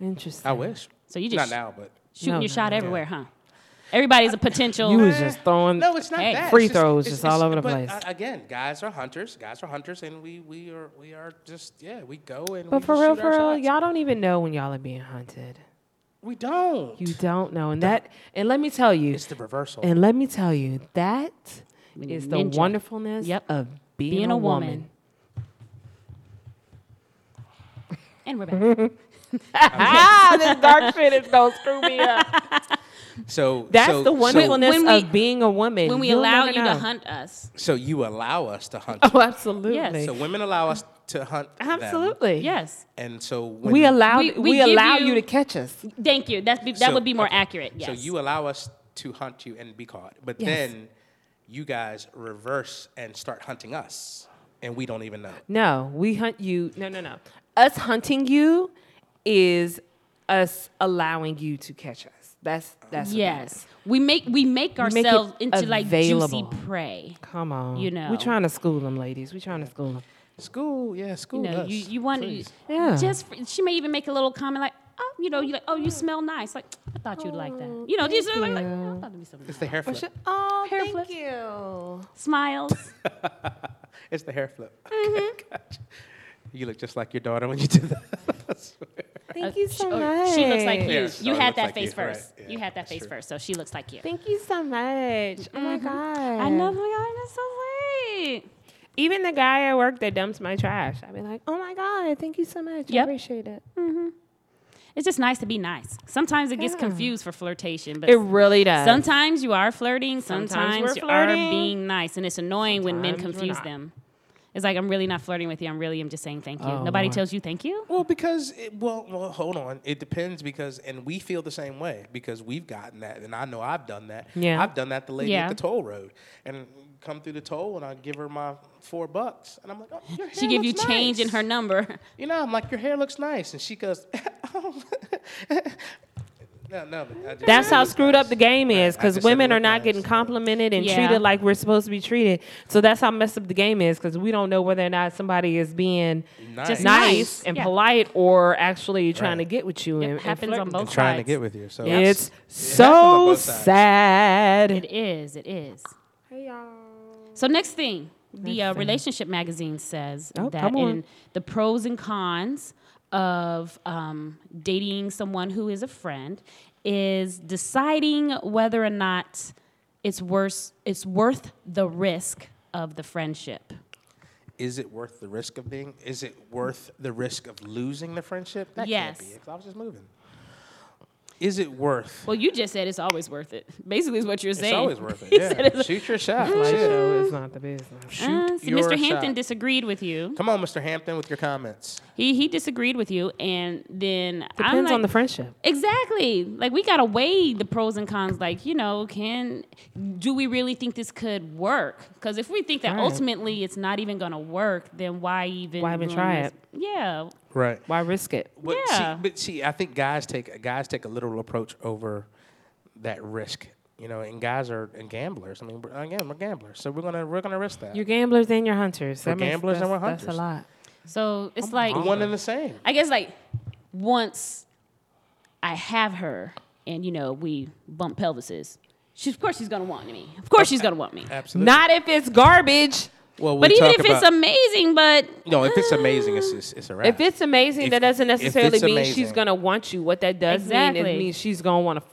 interesting. I wish. So you just Not now, but shooting No, your no, shot no. everywhere, huh? Everybody's a potential. You was just throwing. no, it's not Hey. that. Free It's just- throws it's- just all over the but, place. uh, again, guys are hunters. Guys are hunters, and we we are we are just yeah. We go and. but we for real, for real, shots. y'all don't even know when y'all are being hunted. We don't. You don't know, and that, and let me tell you, it's the reversal. and let me tell you, that is the Ninja. wonderfulness Yep. of being, Being a, a woman. And we're back. [laughs] ah, this dark shit is gonna screw me up. [laughs] so That's so, the wonderfulness When we- of being a woman. when we You'll allow you know. to hunt us, So, so you allow us to hunt. Oh, absolutely. Yes. So women allow us to hunt. them. absolutely. yes. And so when We allow We- we, we allow you- you, to catch us. Thank you. That's that So- would be more okay. accurate. Yes. So you allow us to hunt you and be caught, but Yes. then you guys reverse and start hunting us, and we don't even know. No, we hunt you. No, no, no. Us hunting you is us allowing you to catch us. That's that's what yes. We make we make make it ourselves into like juicy prey. Come on. You know. we're trying to school them, ladies. We're trying to school them. School, yeah, school. You school. know, does. you you want Please. Yeah. just she may even make a little comment like, oh, you know, you like, oh, you smell nice. Like, I thought you'd like that. You know, just like, like, oh, I thought it'd be something. It's the hair flip. Oh, Hair thank flip. you. Smiles. [laughs] It's the hair flip. Mm-hmm. Okay, [laughs] gotcha. You look just like your daughter when you do that. [laughs] I swear. Thank uh, you so much. She looks like you. Yeah, you sorry, had that like face you, right. first. Yeah, you had that face true. first, so she looks like you. Thank you so much. Oh my mm-hmm. god. I know. Oh my God, that's so sweet. Even the guy at work that dumps my trash, I'd be like, "Oh my god, thank you so much. I appreciate it." Mm-hmm. It's just nice to be nice. Sometimes it gets Yeah. confused for flirtation, but It really does. sometimes you are flirting. Sometimes Sometimes, we're you are flirting. being nice, and it's annoying when men confuse them. It's like I'm really not flirting with you. I'm really I'm just saying thank you. Oh, Nobody Lord. tells you thank you. Well, because it, well, well, hold on. It depends because, and we feel the same way because we've gotten that, and I know I've done that. Yeah. I've done that. The lady Yeah. at the toll road, and come through the toll, and I give her my four bucks, and I'm like, oh, your hair She give you looks change in her number. You know, I'm like, your hair looks nice, and she goes, [laughs] oh. [laughs] no, no. but I That's how screwed up the game is because just said it women are not getting complimented and Yeah. treated like we're supposed to be treated. So that's how messed up the game is because we don't know whether or not somebody is being Nice. Just nice, nice. and Yeah. polite or actually trying Right. to get with you. It and, and happens on both And trying to sides. get with you. So It's happens so sad. It is. It is. Hey y'all. So next thing, the uh, thing. relationship magazine says Oh, that in the pros and cons of um, dating someone who is a friend is deciding whether or not it's worth it's worth the risk of the friendship. is it worth the risk of being? Is it worth the risk of losing the friendship? That Yes. can't be I was just moving. Is it worth? Well, you just said it's always worth it. Basically, is what you're saying. It's always worth [laughs] it. Yeah. it's- Shoot your shot. My Shit. show is not the business. Shoot Uh, see, your Mr. Hampton shot. disagreed with you. Come on, Mr. Hampton, with your comments. He he disagreed with you, and then I'm Depends like, on the friendship. Exactly. Like we gotta weigh the pros and cons. Like you know, can do we really think this could work? Because if we think that Right. ultimately it's not even gonna work, then why even Why even try this? Yeah. Right. Why risk it? But Yeah. See, but see, I think guys take guys take a literal approach over that risk. You know, and guys are and gamblers. I mean, we're- again, we're gamblers, so we're gonna we're gonna risk that. You're gamblers and you're hunters. We're That makes- gamblers and that's- we're hunters. That's a lot. So it's like one and the same. I guess like once I have her, and you know we bump pelvises. She's of course she's gonna want me. Of course she's gonna want me. Absolutely. Not if it's garbage. Well, we But even talk if it's amazing, but no, if it's amazing, it's it's, it's a wrap. If it's amazing, If- that doesn't necessarily mean amazing. she's gonna want you. What that does mean Exactly. is means she's gonna want to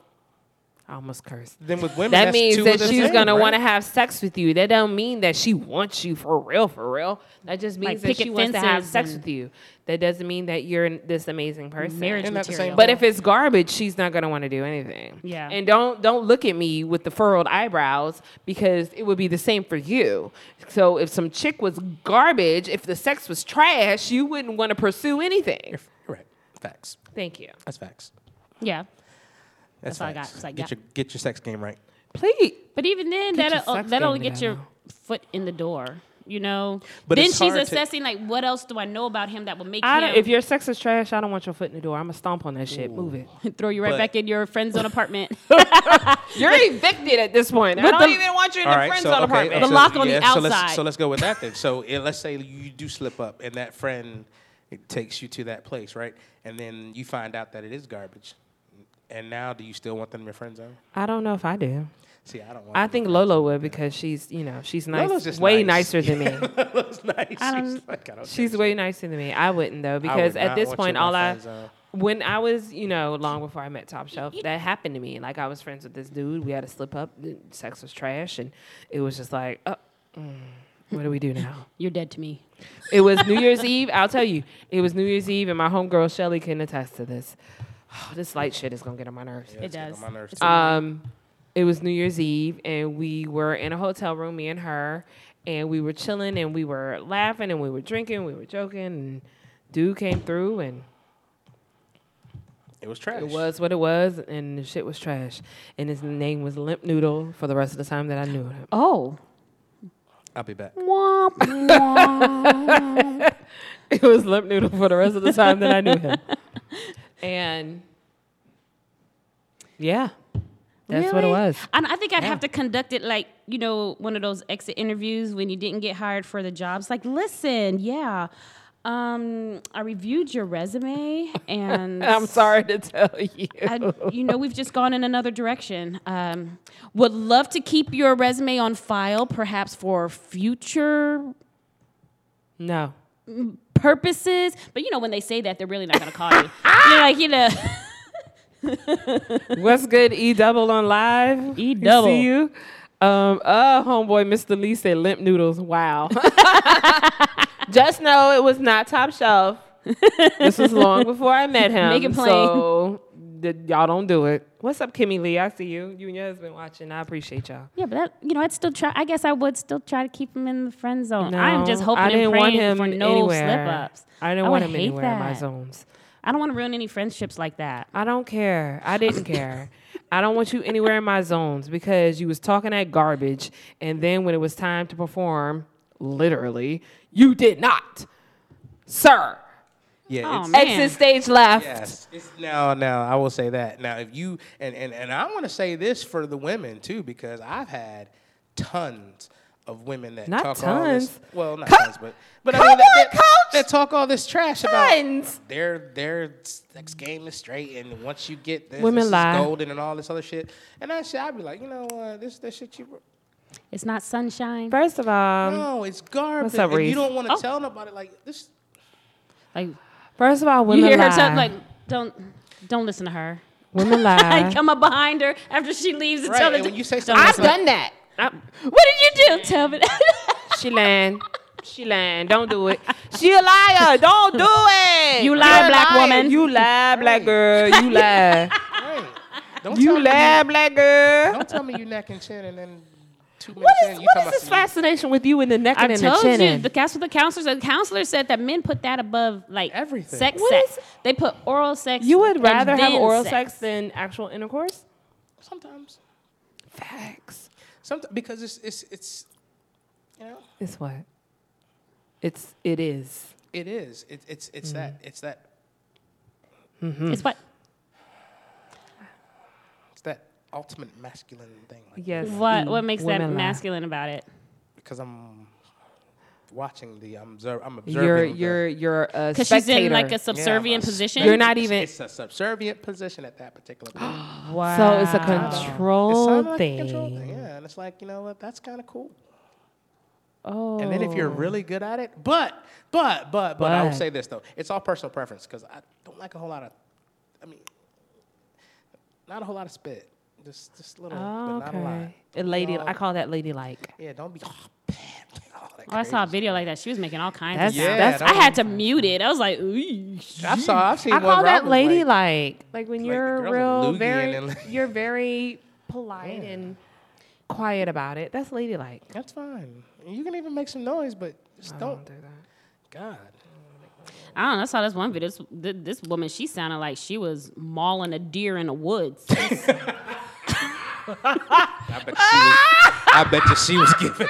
I almost cursed. Then with women, That that's means two that she's same, gonna right? want to have sex with you. That don't mean that she wants you for real, for real. That just means Like that she wants to have sex with you. That doesn't mean that you're this amazing person. Marriage Isn't material. same? But if it's garbage, she's not gonna want to do anything. Yeah. And don't don't look at me with the furrowed eyebrows because it would be the same for you. So if some chick was garbage, if the sex was trash, you wouldn't want to pursue anything. You're right. Facts. Thank you. That's facts. yeah. That's, That's all I got. It's like, get yeah. your get your sex game right. Please. But even then, Get that'll, uh, that game only get your together. foot in the door. You know. But then she's assessing like, what else do I know about him that would make I him don't, if your sex is trash, I don't want your foot in the door. I'm gonna stomp on that shit. Move it. [laughs] throw you right But- back in your friend zone apartment? [laughs] You're evicted at this point. I don't the- even want you in the right, friend so zone okay, apartment. The so, lock on the yeah, So let's, outside. so let's go with that then. So eh, let's say you do slip up, and that friend it takes you to that place, right? And then you find out that it is garbage. And now, do you still want them in your friend zone? I don't know if I do. See, I don't want. I think in my Lolo zone. would because she's, you know, she's nice, Lolo's just way nice. nicer than me. [laughs] Lolo's nice. I She's don't- like, I don't she's way you. nicer than me. I wouldn't though I would because at this point, all I, zone. when I was, you know, long before I met Top Shelf, that happened to me. Like I was friends with this dude. We had to slip up. Sex was trash, and it was just like, oh, mm, what do we do now? [laughs] You're dead to me. It was New Year's Eve. I'll tell you, it was New Year's Eve, and my homegirl Shelly can attest to this. [sighs] this light shit is gonna get on my nerves. Yeah, It does. on my nerves, Um, it was New Year's Eve, and we were in a hotel room, me and her, and we were chilling, and we were laughing, and we were drinking, we were joking, and dude came through, and it was trash. it was what it was, and the shit was trash, and his name was Limp Noodle for the rest of the time that I knew him. Oh. I'll be back. [laughs] It was Limp Noodle for the rest of the time that I knew him, and yeah, that's what it was. And I think I'd Yeah. have to conduct it like, you know, one of those exit interviews when you didn't get hired for the jobs. Like, listen, yeah, um, I reviewed your resume and [laughs] I'm sorry to tell you. I, you know, we've just gone in another direction. Um, would love to keep your resume on file, perhaps for future no. Purposes. But you know, when they say that, they're really not to call you. You're like, you know, [laughs] What's good? E double on live. E double. See you. Um. Uh, homeboy, Mr. Lee said limp noodles. Wow. [laughs] Just know it was not top shelf. this was long before I met him. [laughs] Make it plain. So y'all don't do it. What's up, Kimmy Lee? I see you. You and your husband watching. I appreciate y'all. yeah, but that, you know, I'd still try. I guess I would still try to keep him in the friend zone. No, I'm just hoping I didn't and praying want him for no anywhere. slip ups. I didn't I want him anywhere in my zones. I don't want to ruin any friendships like that. I don't care. I didn't care. I don't want you anywhere in my zones because you was talking that garbage, and then when it was time to perform, literally, you did not, sir. Yeah, Oh, it's, man. Exit stage left. Yes. It's, now, now I will say that. Now, if you and and and I want to say this for the women too, because I've had tons of women that Not talk all this. Well, not Co- tons, but but come I mean, that, on, that, coach. that talk all this trash about Tons. their their sex game is straight, and once you get this, Women this is lie. golden and all this other shit, and that shit, I'd be like, you know what, this that shit you. It's not sunshine. First of all, No, it's garbage. what's up, and Reese? you don't want to Oh. tell nobody like this. Like first of all, women you hear lie. her talk, like don't don't listen to her. women [laughs] lie. I come up behind her after she leaves and Right, tell her. and when you say something I've done that. I- What did you do? Tell me. [laughs] she lying. She lying. Don't do it. She a liar. Don't do it. You lie, You're black liar. woman. You lie, black girl. You lie. Right. Don't tell you me lie, black girl. Don't tell me you neck and chin and then two minutes What in you what talking is this fascination with you in the neck I and in the told chin? you. The, that's what the counselor said. The counselor said that men put that above like Everything. sex. What sex. is- They put oral sex. you would rather have oral sex. than actual intercourse? Sometimes. Facts. Sometimes because it's it's it's you know It's what? It's it is. it is it, it's it's mm. that it's that It's what? it's that ultimate masculine thing like, Yes. What? E, What makes that women lie. masculine about it? because I'm watching the I'm observe, I'm observing. You're observing you're you're a Because she's in like a subservient a- position. You're not even. it's a subservient position at that particular point. [gasps] Wow. So it's a It's control kinda like a thing. control thing, yeah, and it's like you know what that's kind of cool. Oh. And then if you're oh. really good at it, but but but but I will But. say this though, it's all personal preference because I don't like a whole lot of, I mean, not a whole lot of spit. Just, just little, Oh, but not a lot. A lady, Y'all- I call that ladylike. Yeah, don't be. Oh. I saw a video like that. She was making all kinds That's of sounds. Yeah, that's. I had to mute it. I was like, ooh. I saw. I've seen I call that was like- ladylike. Like, when like you're girls are real, very, and then- [laughs] you're very polite Yeah. and quiet about it. That's ladylike. That's fine. You can even make some noise, but just I don't. do that. God. I don't know. I saw this one video. This, this woman, she sounded like she was mauling a deer in the woods. [laughs] [laughs] I bet she was. I bet you she was giving.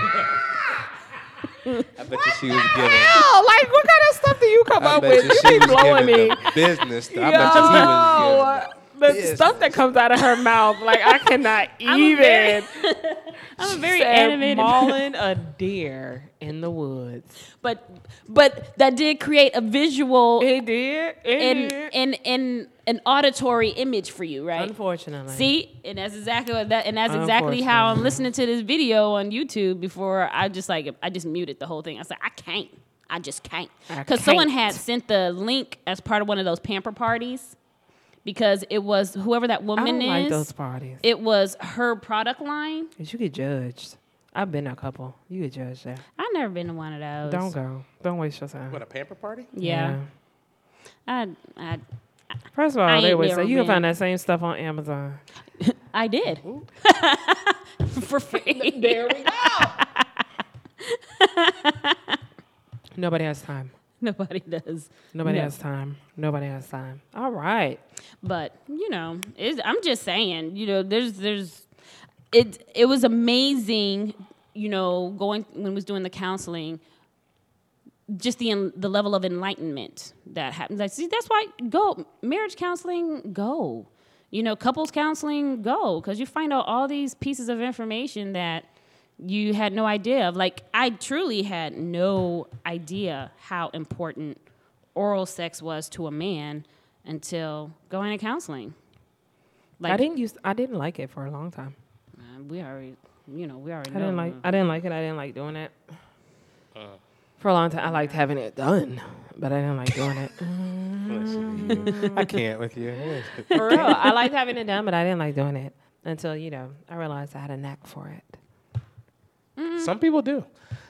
I bet you she was giving. Oh, like what kind of stuff do you come I up bet with? you [laughs] keep was blowing giving me. business. I bet you she was Yo, the stuff that comes out of her mouth, like I cannot I'm a even. very- I'm a very [laughs] Said animated. [laughs] mauling a deer in the woods. but but that did create a visual It did. It and did. and and an auditory image for you, right? Unfortunately. See, and that's exactly what that, and that's exactly how I'm listening to this video on YouTube. Before I just like, I just muted the whole thing. I said, I can't, I just can't, because someone had sent the link as part of one of those pamper parties, because it was whoever that I woman don't like those parties. it was her product line. Cause you get judged. I've been to a couple. You get judged there. I've never been to one of those. Don't go. Don't waste your time. What a pamper party? Yeah, I, I, First of I all, they ain't would say you can find that same stuff on Amazon. [laughs] I did [laughs] for free. There we go. [laughs] Nobody has time. [laughs] Nobody does. Nobody No. has time. Nobody has time. All right. But you know, I'm just saying, you know, there's there's it it was amazing, you know, going when we was doing the counseling, just the the level of enlightenment that happens. Like, see, that's why go marriage counseling, go, you know, couples counseling, go, because you find out all these pieces of information that you had no idea of. Like, I truly had no idea how important oral sex was to a man until going to counseling. Like I didn't use. I didn't like it for a long time. uh, we already, you know, we already I know. didn't like. I didn't like it. I didn't like doing it. For a long time, I liked having it done, but I didn't like doing it. [laughs] Listen, I can't with you. For real, I liked having it done, but I didn't like doing it until you know I realized I had a knack for it. Mm-hmm. Some people do.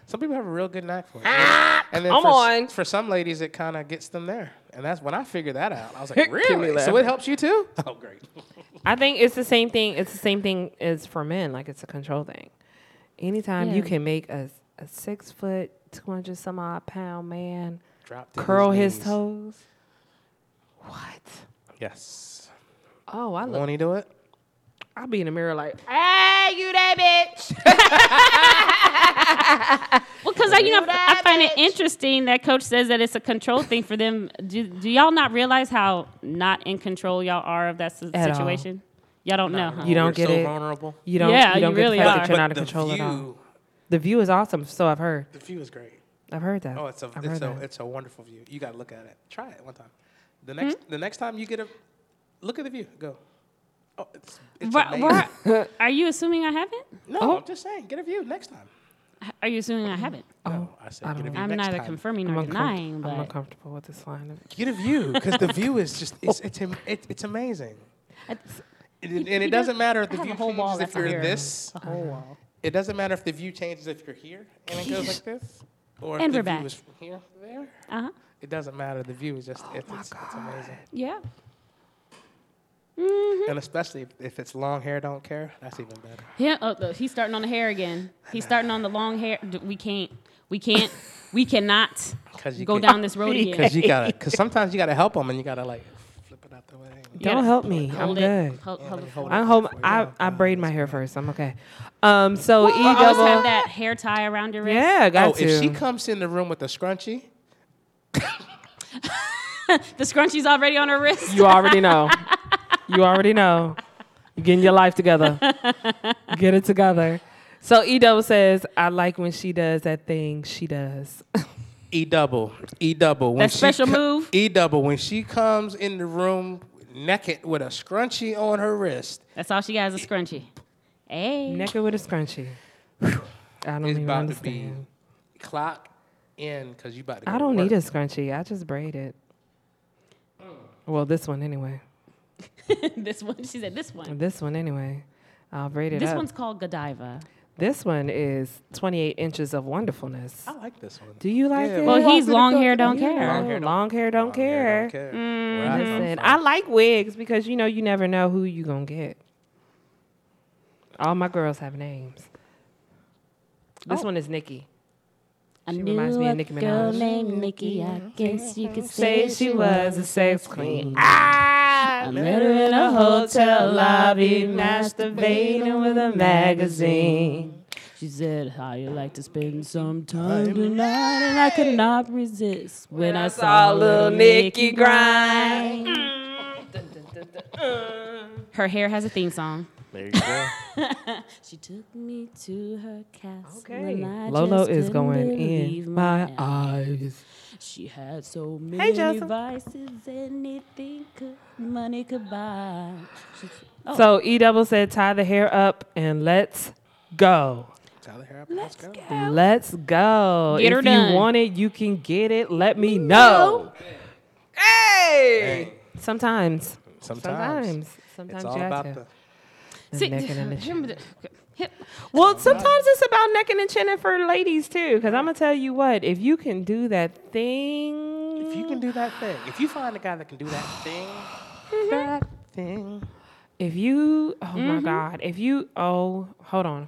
Some people have a real good knack for it. Ah, and then come for, on. for some ladies, it kind of gets them there. And that's when I figured that out. I was like, [laughs] Keep really? So it helps you too? [laughs] Oh, great. I think it's the same thing. It's the same thing as for men. Like it's a control thing. Anytime you can make a, a six foot, two hundred some odd pound man Drop to curl his knees. toes. What? Yes. Oh, I look. Won't he do it? I'll be in the mirror like, hey, you that bitch. [laughs] Well, because you know, I find it interesting that coach says that it's a control thing for them. Do, do y'all not realize how not in control y'all are of that s- At all. situation? Y'all don't know. Huh? You don't We're get so it. vulnerable. You don't. Yeah, you don't you get really the fact are. that you're But not in the control at all. view, The view is awesome. So I've heard. the view is great. I've heard that. Oh, it's a I've it's a that. it's a wonderful view. You got to look at it. Try it one time. The next Hmm? the next time you get a look at the view. Go. Oh, it's it's Wha- amazing. [laughs] are you assuming I haven't? No, Oh. I'm just saying. Get a view next time. Are you assuming I haven't? No, I said I get a don't view I'm next neither time. confirming I'm, nor uncom- denying, I'm but uncomfortable with this line. Of, Get a view because the view is just [laughs] it's it's am- it, it's amazing. It- and it doesn't matter if the view a whole wall changes if you're mirror. this. a whole wall. It doesn't matter if the view changes if you're here and it goes like this, or if And the we're view back. is from here to there. Uh huh. It doesn't matter. The view is just Oh it's, it's, it's amazing. Yeah. And especially if, if it's long hair, don't care. That's even better. Yeah. Oh, look, he's starting on the hair again. He's starting on the long hair. We can't. We can't. we cannot Because you go can- down this road [laughs] again. Because you gotta. Because sometimes you gotta help them, and you gotta like flip it out the way. Yeah. Don't help me. I'm Hold it. good. Hold, hold it. hold I hope I, I braid my hair first. I'm okay. Um. So E You always have that hair tie around your wrist. Yeah, I got Oh, to. if she comes in the room with a scrunchie, [laughs] The scrunchie's already on her wrist. you already know. [laughs] you already know. You're getting your life together. Get it together. So E double says, I like when she does that thing she does. E double, E double. When That she special move? E double. When she comes in the room naked with a scrunchie on her wrist, That's all she got is a scrunchie. Hey. Naked with a scrunchie. I don't it's even about understand. to be clock in because you about to. Go I don't to need a scrunchie. I just braid it. Well, this one anyway. [laughs] this one, she said this one. This one anyway. I'll rate it This up. one's called Godiva. This one is 28 inches of wonderfulness. I like this one. Do you like Yeah, it? Well, he's long hair, don't care. Long hair, long hair, don't care. Don't care. Where I come mm-hmm. Listen, from. I like wigs because you know you never know who you gonna get. All my girls have names. This Oh. one is Nikki. I She knew reminds me of a Nicki girl Minaj. named Nikki. I guess you could Say say she was a sex queen. I I met her in a hotel lobby, masturbating with a magazine. She said, "How you like to spend some time tonight?" And I could not resist when I saw little Nikki grind. Her hair has a theme song. There you go. [laughs] She took me to her castle. Okay. and I Lolo just is couldn't going in my eyes. Eyes. She had so many Joseph. vices, anything could, money could buy. She, oh, So E double said, tie the hair up and let's go. Tyler Hair, up. let's go. Let's go. Get if her you done. want it, you can get it. Let me know. Hey. Hey. Sometimes. Sometimes. Sometimes. Sometimes It's all you have about to. the. [laughs] The See, neck and the chin. him- him- Well, sometimes it's about neck and chin and for ladies too. Because I'm gonna tell you what, if you can do that thing, If you can do that thing, if you find a guy that can do that [sighs] thing, that thing. if you, oh Mm-hmm. my God, if you, oh, hold on.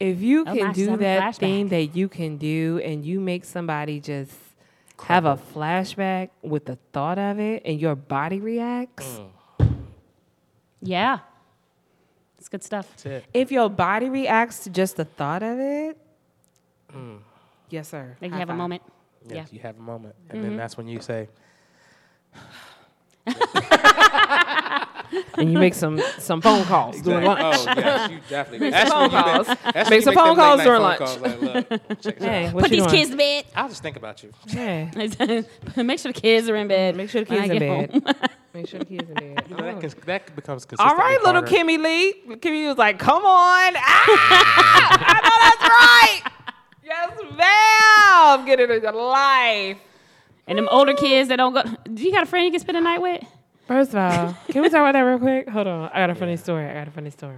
If you Oh, can my, she's do having a that thing that you can do, and you make somebody just have a flashback with the thought of it, and your body reacts. yeah, it's good stuff. That's it. If your body reacts to just the thought of it, mm. yes, sir. Like you High have a moment. Yeah, Yeah. you have a moment, and then mm-hmm. that's when you say, and you make some some phone calls during lunch. Oh yes, you definitely. [laughs] Make some phone calls. that's Make when some phone them calls late-night during phone lunch. calls, like, look, Hey, [laughs] Put these doing? kids to bed. I'll just think about you. Hey, [laughs] Make sure the kids are in bed. make sure the kids are in bed. Home. Make sure the kids in bed. You that, cons- that becomes consistent. All right, little Kimmy Lee. Kimmy was like, "Come on, ah, [laughs] I know that's right. Yes, ma'am. Get it into life." and them older kids that don't go. Do you got a friend you can spend the night with? First of all, [laughs] can we talk about that real quick? Hold on. I got a funny story. I got a funny story.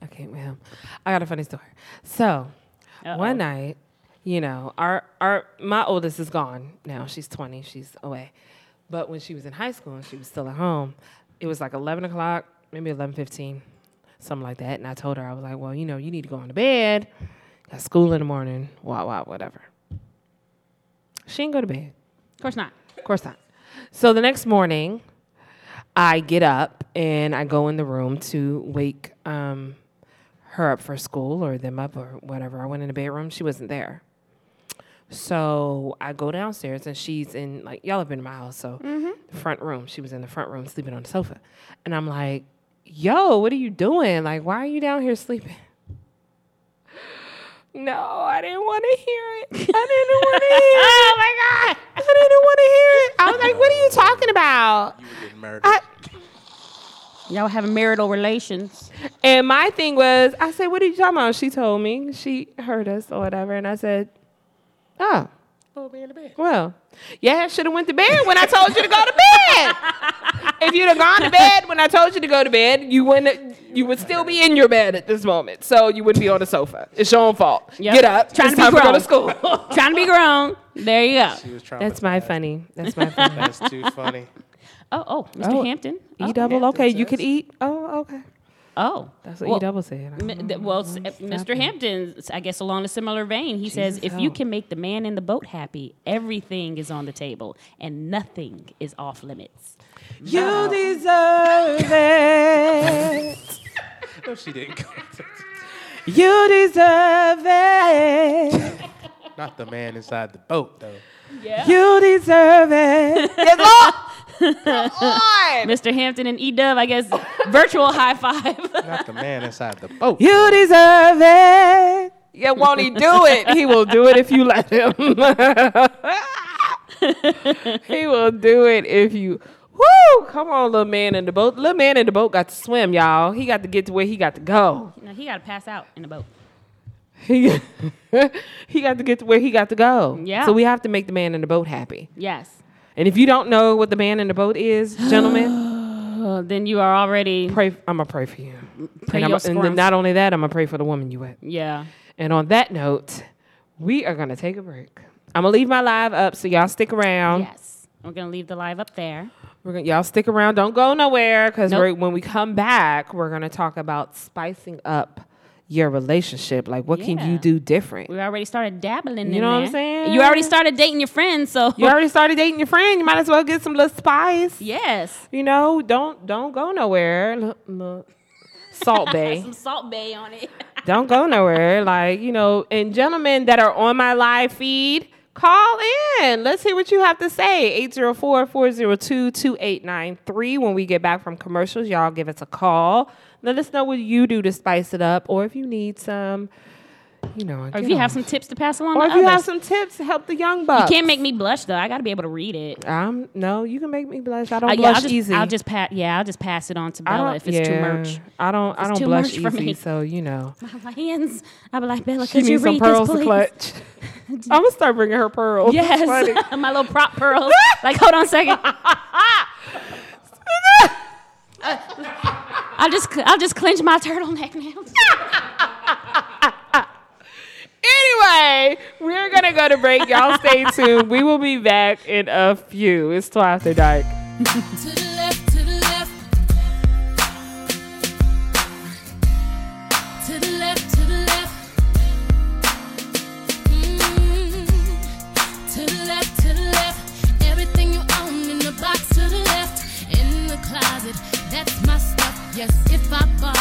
I can't with him. I got a funny story. So, Uh-oh. one night, you know, our our my oldest is gone now. She's twenty. She's away. But when she was in high school and she was still at home, it was like eleven o'clock, maybe eleven fifteen, something like that. And I told her I was like, well, you know, you need to go on to bed. Got school in the morning. Wow, wow, whatever. She didn't go to bed. Of course not. Of course not. So the next morning, I get up and I go in the room to wake um, her up for school or them up or whatever. I went in the bedroom. She wasn't there. So I go downstairs and she's in like y'all have been to my house, so mm-hmm. the front room. She was in the front room sleeping on the sofa, and I'm like, "Yo, what are you doing? Like, why are you down here sleeping?" [sighs] No, I didn't want to hear it. I didn't want to hear it. [laughs] oh my god, I didn't want to hear it. I was like, "What are you talking about?" You were getting murdered. I, Y'all having marital relations. And my thing was, I said, "What are you talking about?" She told me she heard us or whatever, and I said, "Oh, oh, be in the bed. well, yeah, I should have went to bed when I told you to go to bed. [laughs] if you'd have gone to bed when I told you to go to bed, you wouldn't. You would still be in your bed at this moment, so you wouldn't be on the sofa. It's your own fault. Yep. Get up. Trying it's to be time to go grown. to school. [laughs] Trying to be grown. There you go. She was trying. That's my funny. That's my funny. That's too funny. [laughs] Oh, oh, Mr. Oh, Hampton. E Oh, double. Hampton Okay, you could eat. Oh, okay. Oh. That's what Well, E double said. I M- don't th- well, s- Mr. Hampton, I guess along a similar vein, he says Jesus if you can make the man in the boat happy, everything is on the table and nothing is off limits. You deserve it. [laughs] No, she didn't. You deserve it. Not the man inside the boat, though. Yeah. You deserve it. [laughs] Yes, Lord. Come on. [laughs] Mr. Hampton and E Dub, I guess, virtual high five. [laughs] Not the man inside the boat. You deserve it. Yeah, won't he do it? [laughs] He will do it if you let him. he will do it if you. Woo! Come on, little man in the boat. Little man in the boat got to swim, y'all. He got to get to where he got to go. no, he got to pass out in the boat. He, he got to get to where he got to go. Yeah. So we have to make the man in the boat happy. Yes. And if you don't know what the man in the boat is, gentlemen, [gasps] then you are already pray. I'm gonna pray for you. Pray and, your and then not only that, I'm gonna pray for the woman you with. yeah. And on that note, we are gonna take a break. I'm gonna leave my live up, so y'all stick around. Yes. We're gonna leave the live up there. We're gonna y'all stick around. Don't go nowhere because Nope. we're when we come back, we're gonna talk about spicing up your relationship. Like, what can you do different? We already started dabbling. You know what I'm saying? You already started dating your friends, so You already started dating your friend. You might as well get some little spice. yes. You know, don't don't go nowhere. Look, look. Salt [laughs] Bae. Some Salt Bae on it. [laughs] don't go nowhere. Like, you know, and gentlemen that are on my live feed, call in. Let's hear what you have to say. 804-402-2893. When we get back from commercials, y'all give us a call. Let us know what you do to spice it up, or if you need some, you know, or if you have some tips to pass along or to if you have some tips to help the young bucks. you can't make me blush though. I got to be able to read it. Um, no, you can make me blush. I don't Uh, yeah, blush I'll just, easy. I'll just pass. Yeah, I'll just pass it on to Bella if it's too much. I don't. I don't blush for easy, me. so you know. [laughs] My hands. I'll be like Bella, She could you some read pearls this, please? clutch. [laughs] I'm gonna start bringing her pearls. Yes, [laughs] my little prop pearls. like, hold on a second. I'll just, I'll just clench my [laughs] turtleneck now. [laughs] Anyway, we're gonna go to break. Y'all stay [laughs] tuned. We will be back in a few. It's till after dark. Yes, if I bought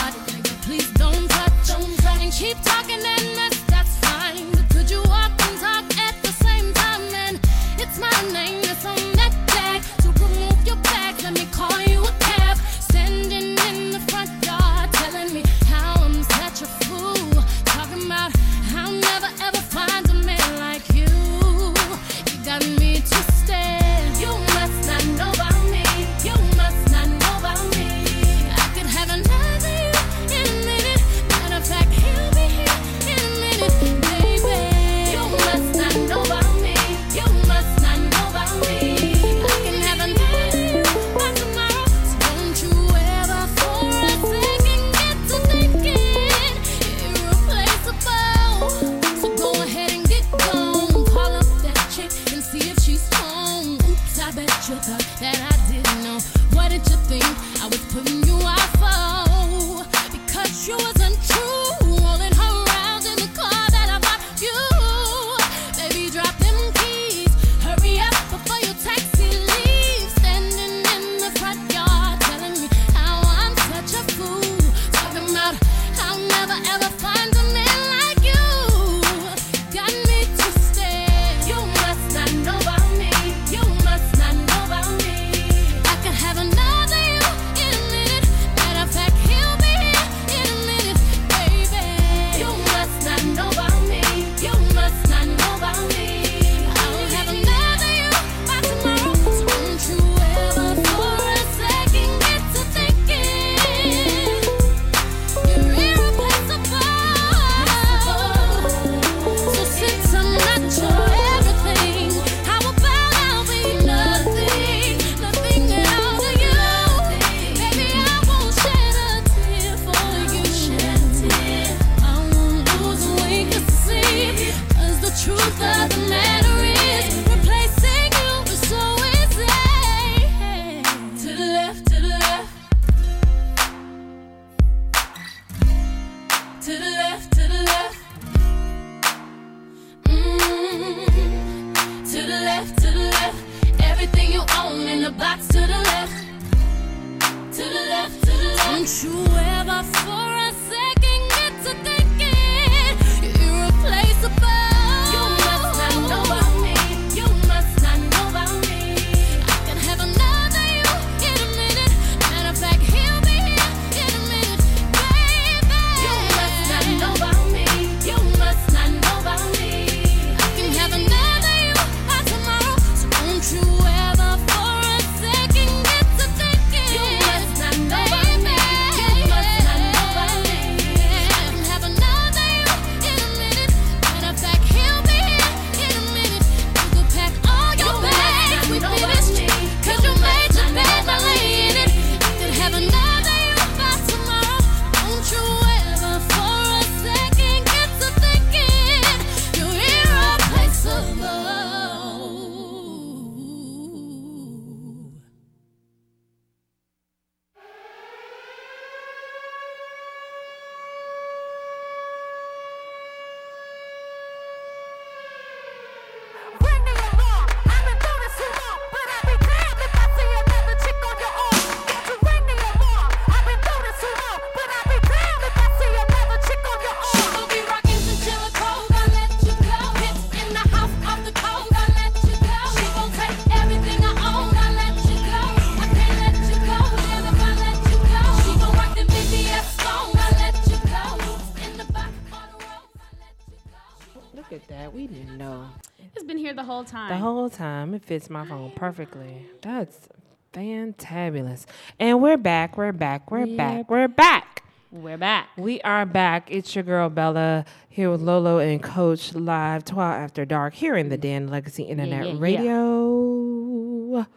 time. The whole time. It fits my phone perfectly. That's fantabulous. And we're back. We're back. We're back. We're back. We're back. We are back. It's your girl Bella here with Lolo and Coach live 12 after dark here in the Dan Legacy Internet yeah, yeah. Radio.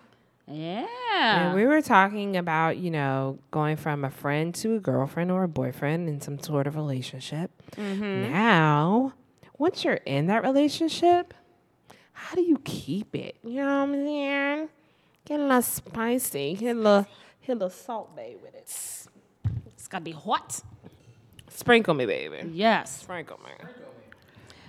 Yeah. And we were talking about, you know, going from a friend to a girlfriend or a boyfriend in some sort of relationship. Mm-hmm. Now, once you're in that relationship, how do you keep it? You know what I'm saying? Get a little spicy. Hit a little, hit a little Salt Bae with it. it's gotta be hot. Sprinkle me, baby. Yes. Sprinkle me.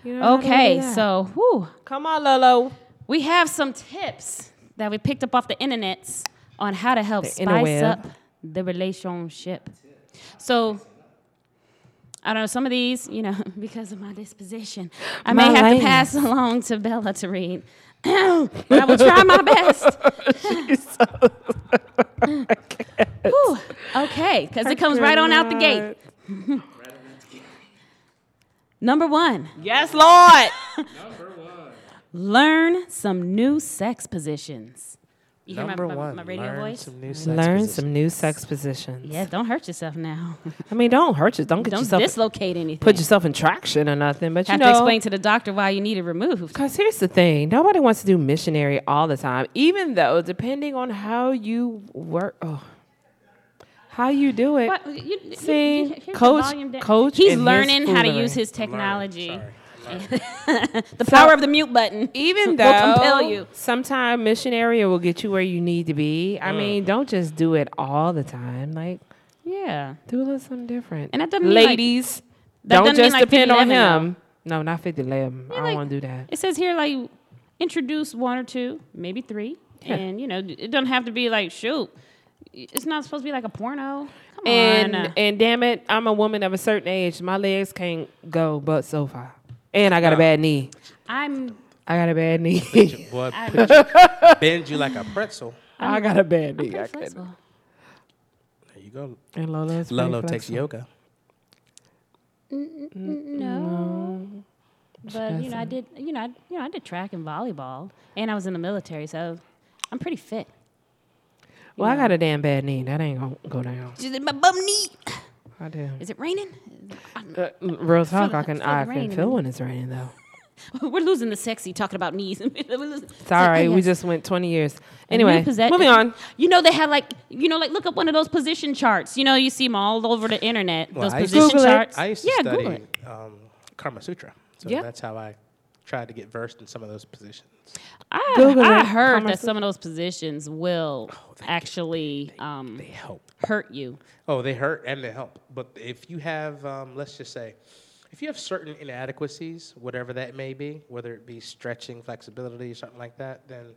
You know how to do Okay, so whew, come on, Lolo. we have some tips that we picked up off the internets on how to help The spice interweb. up the relationship. So I don't know, some of these, you know, [laughs] because of my disposition, I My may have lane. to pass [laughs] along to Bella to read. [clears throat] but I will try my best. [laughs] Whew. Okay, because it comes right on out the gate. Number one, Yes, Lord. Number one. Learn some new sex positions. You hear my, Number my, one, my radio learn voice? some new sex Learn positions. some new sex positions. Yeah, don't hurt yourself now. [laughs] I mean, don't hurt you. Don't get don't yourself dislocate anything. put yourself in traction or nothing. But you Have know, to explain to the doctor why you need it removed. Because here's the thing nobody wants to do missionary all the time, even though, depending on how you work, oh, how you do it. What? You, you- See, you- here's coach- coach He's learning how to use his technology. Sorry. [laughs] The power of the mute button. Even [laughs] though will compel you. sometimes missionary will get you where you need to be. Mm. I mean, don't just do it all the time. Like, Yeah. do a little something different. And that doesn't mean, like- Ladies, that don't just like depend on 50-11 though. him. No, not 50 11. I don't like- want to do that. It says here like introduce one or two, maybe three, Yeah. and you know it doesn't have to be like shoot. It's not supposed to be like a porno. Come And on. and damn it, I'm a woman of a certain age. My legs can't go but so far. And I got a bad knee. I'm. I got a bad knee. [laughs] Boy, I'm you- bend you like a pretzel. I got a bad I'm knee. I pretty can't- There you go. And Lolo's pretty Lolo takes flexible. yoga. No. But you know, I did. You know, I, you know, I did track and volleyball, and I was in the military, so I'm pretty fit. Well, I got a damn bad knee. That ain't gonna go down. Just my bum knee. I do. Is it raining? Uh, real talk. I I can feel I can feel when it's raining though. [laughs] We're losing the sexy talking about knees. Sorry, Oh, we just went 20 years. Anyway, moving on. You know they have like you know like look up one of those position charts. You know you see them all over the internet. Well, those I used position to- Google it. charts. I used to yeah, study um, Karma Sutra. So Yeah. that's how I tried to get versed in some of those positions. I, I heard Commerce- that some of those positions will actually um, They help. Hurt you. Oh, they hurt and they help. But if you have, um, let's just say, if you have certain inadequacies, whatever that may be, whether it be stretching, flexibility, or something like that, then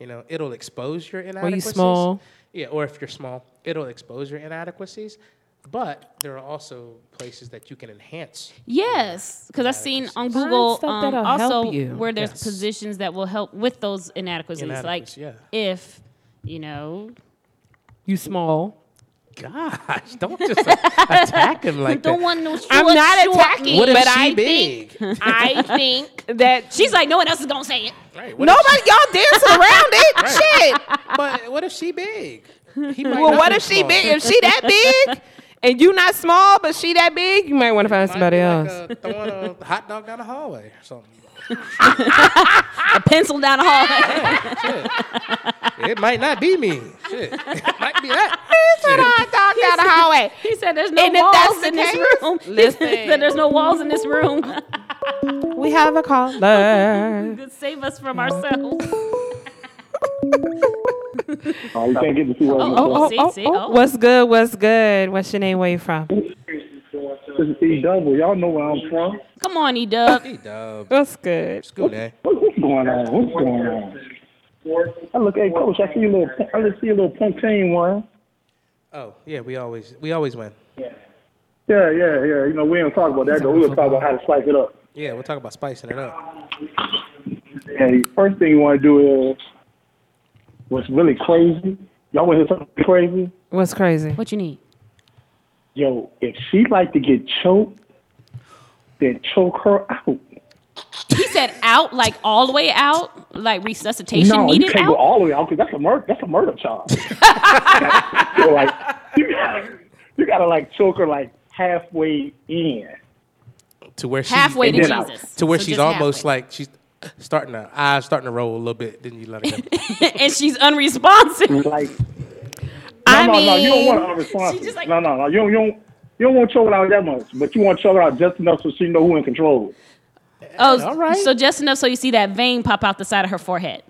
you know it'll expose your Or inadequacies. you small. Yeah, or if you're small, it'll expose your inadequacies. But there are also places that you can enhance. Yes, because I've seen on Google um, also where there's Yes. positions that will help with those inadequacies. Like yeah. if you know, You small. Gosh, don't just attack him like [laughs] don't that. want no. Short, I'm not short attacking. What if but she I big? think [laughs] I think that She's like, no one else is gonna say it. Right, what if nobody y'all dancing around it. [laughs] Shit. but what if she big? Well, what if she small. big? If she that big, and you not small, but she that big, you might want to find somebody be else. Like uh, throwing a hot dog down the hallway or something. [laughs] A pencil down the hall. It might not be me. Shit. It might be that. [laughs] Oh, hot dog down the hallway. he said, "There's no And walls that's the in this case, room." [laughs] He listen. said, "There's no walls in this room." We have a caller. to save us from ourselves. Oh, you can't get to see what Oh, Oh, oh, See, oh, see, oh. oh. What's good? What's good? What's your name? Where you from? This is E double. Y'all know where I'm from. Come on, E Dub. Hey, dub. What's good? School day. What, what's going on? What's going on? I look, hey coach, I see a little, I just see a little puntain one. Oh, yeah, we always we always win. Yeah, yeah, yeah. yeah. You know, we don't talk about that, though. We will talk about how to spice it up. Yeah, we'll talk about spicing it up. And the first thing you want to do is what's really crazy. Y'all want to hear something crazy? What's crazy? What you need? Yo, if she like to get choked, then choke her out. He said out, like all the way out, like resuscitation no, you can't go all the way out because that's a murder. That's a murder charge. [laughs] so like, you gotta, you gotta like choke her like halfway in. to where she halfway to And then out. Jesus. to where So she's almost halfway. like she's starting to eyes starting to roll a little bit. Then you let her go. [laughs] and she's unresponsive. Like, no, I no, no, you don't want to unresponsive. she just like- no, no, no, you don't, you don't, you don't want to choke her out that much, but you want to choke it out just enough so she know who in control. Oh, All right. so just enough so you see that vein pop out the side of her forehead.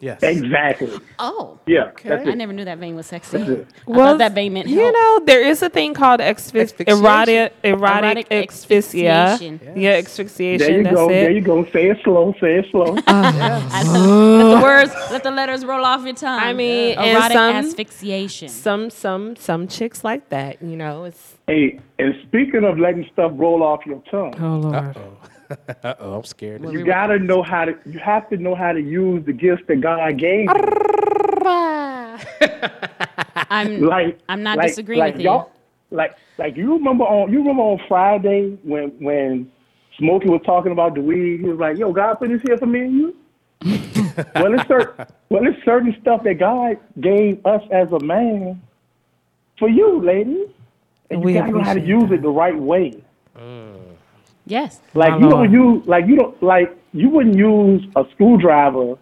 Yes. Exactly. Oh, Yeah, that's I never knew that vein was sexy. That's it. I thought that vein meant you know, there is a thing called exfix- erotic, erotic, Erotic asphyxia. asphyxiation. Yeah, asphyxiation. There you that's go. it. There you go. Say it slow. Say it slow. I [laughs] [laughs] let, let the words, let the letters roll off your tongue. I mean, and erotic some- asphyxiation. Some, some, some chicks like that. You know, it's hey, and speaking of letting stuff roll off your tongue, oh lord. Uh [laughs] oh, I'm scared. you gotta know how to. You have to know how to use the gifts that God gave. you. I'm, Like I'm not like, disagreeing like with you. y'all, Like, like you remember on you remember on Friday when when Smokey was talking about the weed. He was like, "Yo, God put this here for me and you." well, it's certain, well, it's certain stuff that God gave us as a man for you, ladies, and you We gotta know how to appreciate use it the right way. Yes. Like you don't use like you don't like you wouldn't use a screwdriver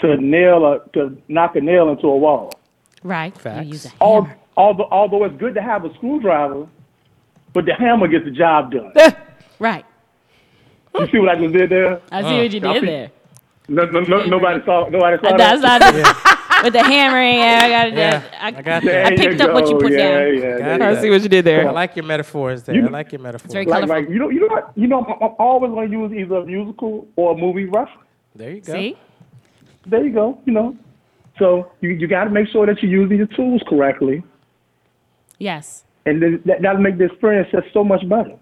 to nail a to knock a nail into a wall. Right. Facts. You use a Al- Although although it's good to have a screwdriver, but the hammer gets the job done. [laughs] Right. You see what I just did there? I see what you did see- there. No, no, no, nobody saw nobody saw That's that. not [laughs] with the hammering. Yeah, I got it. Yeah, I, I got There that. I picked you up what you put yeah, down. Yeah, yeah. I see what you did there. I like your metaphors there. You- I like your metaphors. very Like, colorful. like you know, you know what? You know, I'm, I'm always going to use either a musical or a movie reference. There you go. See? There you go. You know, so you you got to make sure that you're using your tools correctly, Yes. and then that that'll make the experience just so much better.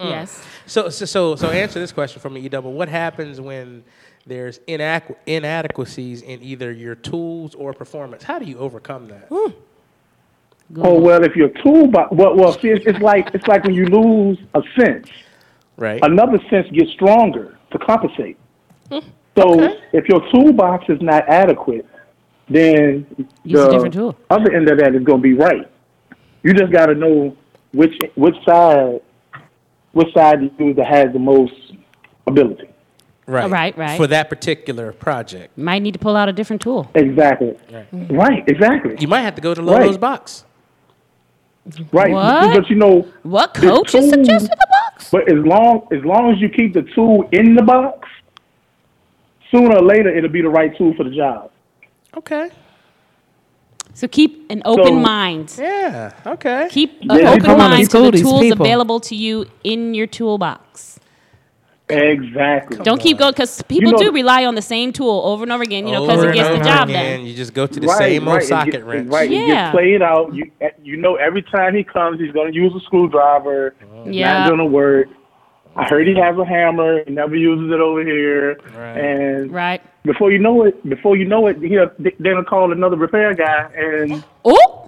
Yes. Mm. So, so, so, so answer this question for me, E double. What happens when there's inadequ- inadequacies in either your tools or performance? How do you overcome that? Oh well, if your toolbox, well, well, see, it's, it's like it's like when you lose a sense, Right. another sense gets stronger to compensate. Hmm. So if your toolbox is not adequate, then Use a the different tool. other end of that is going to be right. You just got to know which which side which side to use that has the most ability. Right. Oh, right, right. For that particular project, Might need to pull out a different tool. Exactly. Right. Exactly. you might have to go to Lolo's Right. box. Right. What? But you know, What The coach is tool- suggesting the box? But as long as long as you keep the tool in the box, sooner or later it'll be the right tool for the job. Okay. So keep an open So- mind. Yeah. Okay. Keep an you open don't wanna mind to the tools people. available to you in your toolbox. Exactly. Don't keep going because people know- do rely on the same tool over and over again. You know, because Over it gets the job done. You just go to the right, same right. old socket get- wrench. Right. It Yeah. gets played out. You eh, you know every time he comes, he's going to use a screwdriver. It's Yeah. Not going to work. I heard he has a hammer. He never uses it over here. Right. And Right. before you know it, before you know it, he'll uh, they're gonna call another repair guy, and Oh,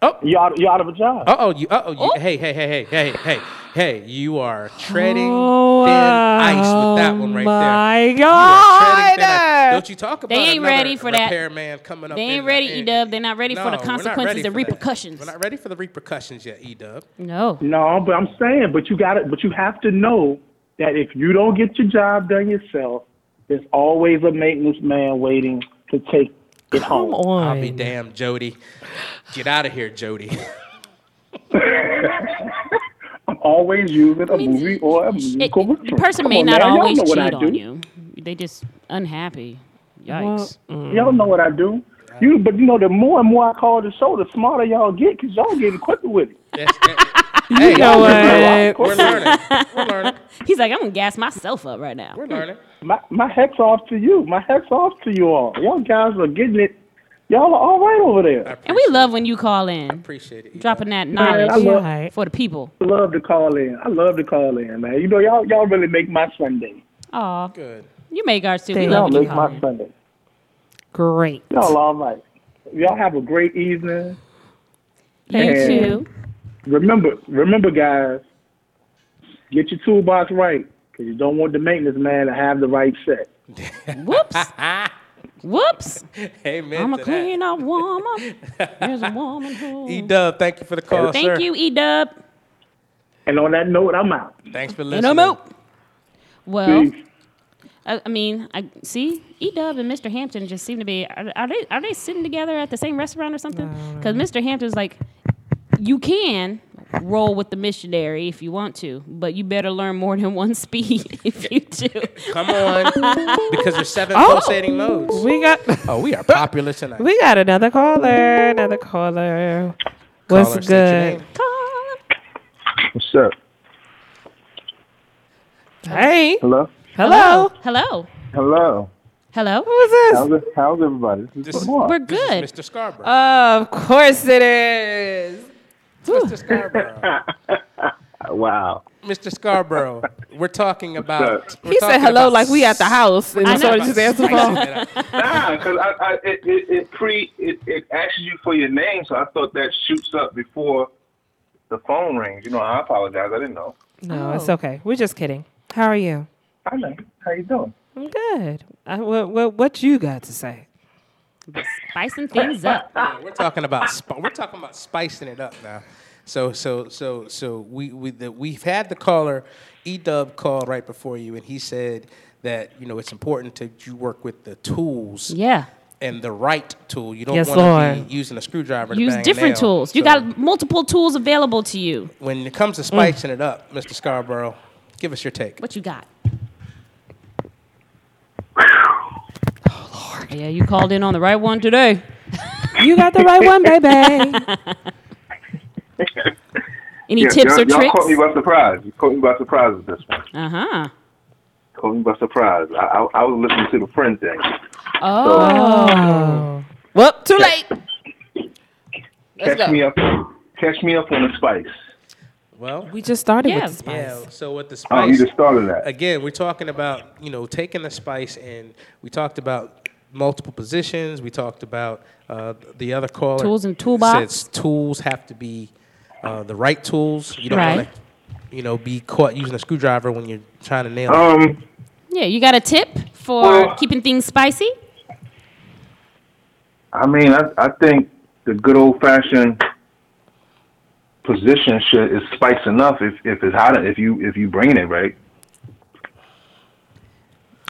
Oh. You're out, you're out of a job. Uh oh. You. Uh oh. Oh. Hey. Hey. Hey. Hey. Hey. Hey. Hey. You are treading Oh, thin ice with that one right there. my You are thin ice. God. Don't you talk about They ain't ready for that. repairman coming up. They ain't in- ready, in- E-Dub. They're not ready for the consequences ready and for that. repercussions. We're not ready for the repercussions yet, E Dub. no. No, but I'm saying, but you got it. But you have to know that if you don't get your job done yourself, there's always a maintenance man waiting to take it Come home. on. I'll be damned, Jody. Get out of here, Jody. [laughs] I'm always using a mean, movie or a It, musical the person Come may on, not man. Always know I cheat do. on you. They just unhappy. Yikes. Mm. Y'all know what I do. You, but you know, the more and more I call the show, the smarter y'all get because y'all getting quicker with it. That's, that, hey, know we're, what? we're learning. We're learning. [laughs] He's like, I'm gonna gas myself up right now. We're learning. My my hat's off to you. My hat's off to you all. Y'all guys are getting it. Y'all are all right over there. And we love when you call in, Appreciate it. E-Dub. dropping that Man, knowledge love- for the people. I love to call in. I love to call in, man. You know, y'all y'all really make my Sunday. Aw, Good. you make ours too. We Thank love Y'all when you make call my in. Sunday. Great. Y'all all right. Y'all have a great evening. Thank you And- too. Remember, remember, guys, get your toolbox right Because you don't want the maintenance man to have the right set. Whoops. [laughs] Whoops. Amen. I'm a to clean up woman. [laughs] There's a woman who. E Dub, thank you for the call, Thank sir. you, E Dub. And on that note, I'm out. Thanks for And listening. I'm out. Well, Peace. I, I mean, I see E Dub and Mr. Hampton just seem to be. Are, are they are they sitting together at the same restaurant or something? Because Mr. Hampton's like, you can roll with the missionary if you want to, but you better learn more than one speed [laughs] if you do. Come on, because there's seven Oh. pulsating modes. We got Oh, we are [laughs] popular tonight. we got another caller. Another caller. What's Caller, state good? name. What's up? Hey. Hello? Hello. Hello. Hello. Hello. Who is this? How's, it, how's everybody? This This is is- Lamar. We're This good. is Mr. Scarborough. Of course it is. Mr. Scarborough. [laughs] wow. Mr. Scarborough. We're talking about. up? we're He said hello about like we at the house, and I know. so just answer the phone. Nah, because I, I, it, it, it pre it, it asks you for your name, so I thought that shoots up before the phone rings. You know, I apologize. I didn't know. No, Oh. it's okay. We're just kidding. How are you? I know. How you doing? I'm good. I, what, what, what you got to say? Spicing things up. Yeah, we're talking about sp- we're talking about spicing it up now. So so so so we we the, we've had the caller E Dub call right before you, and he said that you know it's important to you work with the tools Yeah. and the right tool. You don't Yes, want to be using a screwdriver. Use different nail. tools. You So got multiple tools available to you. when it comes to mm. spicing it up, Mr. Scarborough, give us your take. What you got? Oh Lord. Yeah, you called in on the right one today. [laughs] You got the right one, baby. [laughs] Any Yeah, tips y'all, or y'all tricks? caught me by surprise. You caught me by surprise with this one. Uh huh. Caught me by surprise. I, I, I was listening to the friend thing. Oh. well, too late. Catch go. me up. Catch me up on the spice. Well, We just started Yeah. with the spice. yeah. So with the Oh, you spice, just started that. again, we're talking about you know taking the spice, and we talked about multiple positions. We talked about uh, the other caller Tools and toolbox. says tools have to be uh, the right tools. You don't Right. want to you know be caught using a screwdriver when you're trying to nail. it. Um, Yeah, you got a tip for Well- keeping things spicy? I mean, I, I think the good old fashioned position should is spice enough if, if it's hot if you if you bring it right.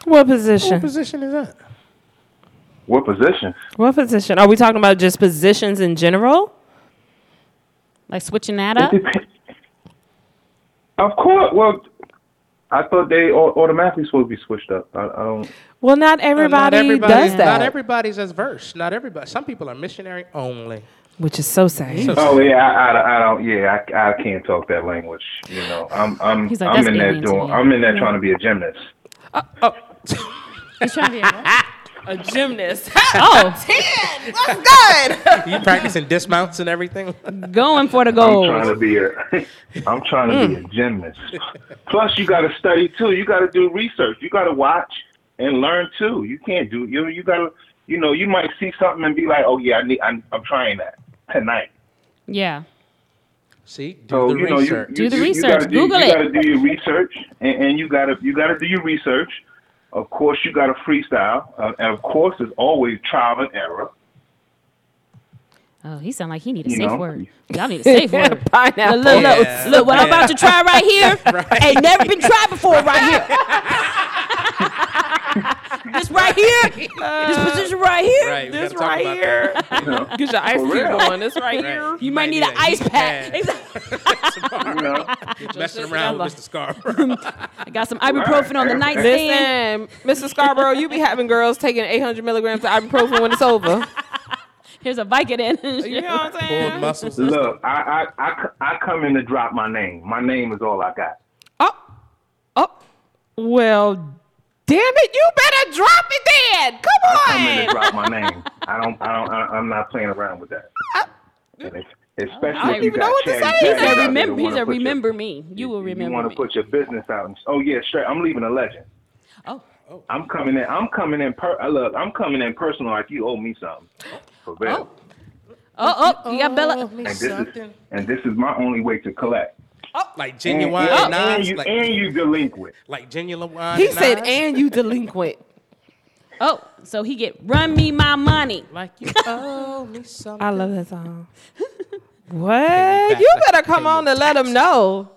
What position? what position? position is that? What position? What position? Are we talking about just positions in general? Like switching that It up? dep- Of course. Well, I thought they automatically supposed to be switched up. I, I don't. Well, not everybody, does everybody's- that, Not everybody's as versed. Not everybody. Some people are missionary only. which is so sad. So- Oh yeah, I, I, I don't. Yeah, I, I can't talk that language. You know, I'm I'm He's like, I'm "That's in there alien doing. I'm in there trying to be a gymnast. Uh, oh. [laughs] He's trying to be a A gymnast. [laughs] Oh, [laughs] good. you practicing dismounts and everything. [laughs] going for the I'm trying to be a. I'm trying to be a gymnast. Plus, you got to study too. You got to do research. You got to watch and learn too. You can't do. You you got to. You know, you might see something and be like, "Oh yeah, I need. I'm, I'm trying that tonight." Yeah. See, do So the you know, you, research. you Do the you- you research. gotta do- Google you it. got to do your research, and, and you got to you got to do your research. Of course, you got to freestyle, uh, and of course, there's always trial and error. Oh, he sound like he need a You safe know. word. [laughs] Y'all need a safe word. Pineapple. Look, look, look, Yeah. look, what I'm about to try right here [laughs] ain't never been tried before right here. [laughs] this right here, [laughs] this position right here, Right, This right here. that. [laughs] You know, Get your ice For cube going. This right Right. here. you might need an ice heat pack. pad. [laughs] you know. Messing around with Mr. Scarborough. I got some ibuprofen on the nightstand. Listen, Mr. Scarborough, you be having girls taking 800 milligrams of ibuprofen when it's over. Here's a Vicodin. You know what I'm Pulled saying? muscles. Look, I, I, I, c- I come in to drop my name. My name is all I got. Oh, oh, well, damn it! You better drop it then. Come on. I come in to on. drop my name. I don't, I don't, I, I'm not playing around with that. And it's, especially I don't if you even got know what to say. He He Patties said, out remember, that he wanna said, put your- remember me. You will You remember want to put your business out. And, oh yeah, straight. I'm leaving a legend. Oh, I'm coming in. I'm coming in. Per, uh, look, I'm coming in personal. Like you owe me something. For real. oh, oh, you got Bella. And this is and this is my only way to collect. Like genuine and, Nas, and you like, and you delinquent. like genuine. He said, Nas? "And you delinquent." [laughs] Oh, so he get run me my money. like you [laughs] owe me something. I love that song. me [laughs] what? You better come on me and let him know.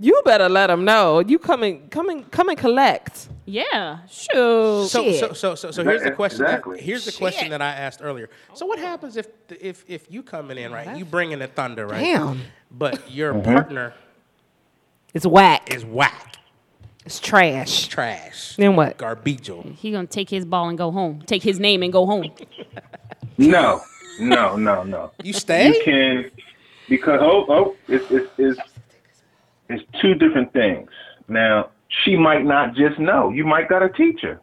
You better let him know. You come and come and come and collect. Yeah, sure. So, so, so, so, so here's the question. that- Exactly. here's the question that I asked earlier. So, what happens if, if, if you coming in right, you bring in the thunder, right? Damn. But your Mm-hmm. partner It's whack. It's whack, It's trash. trash, Then what? garbage. he gonna take his ball and go home. Take his name and go home. No, no, no, no. You stay? You can because oh oh it's it's it's, it's two different things. Now she might not just know. You might got to teach her.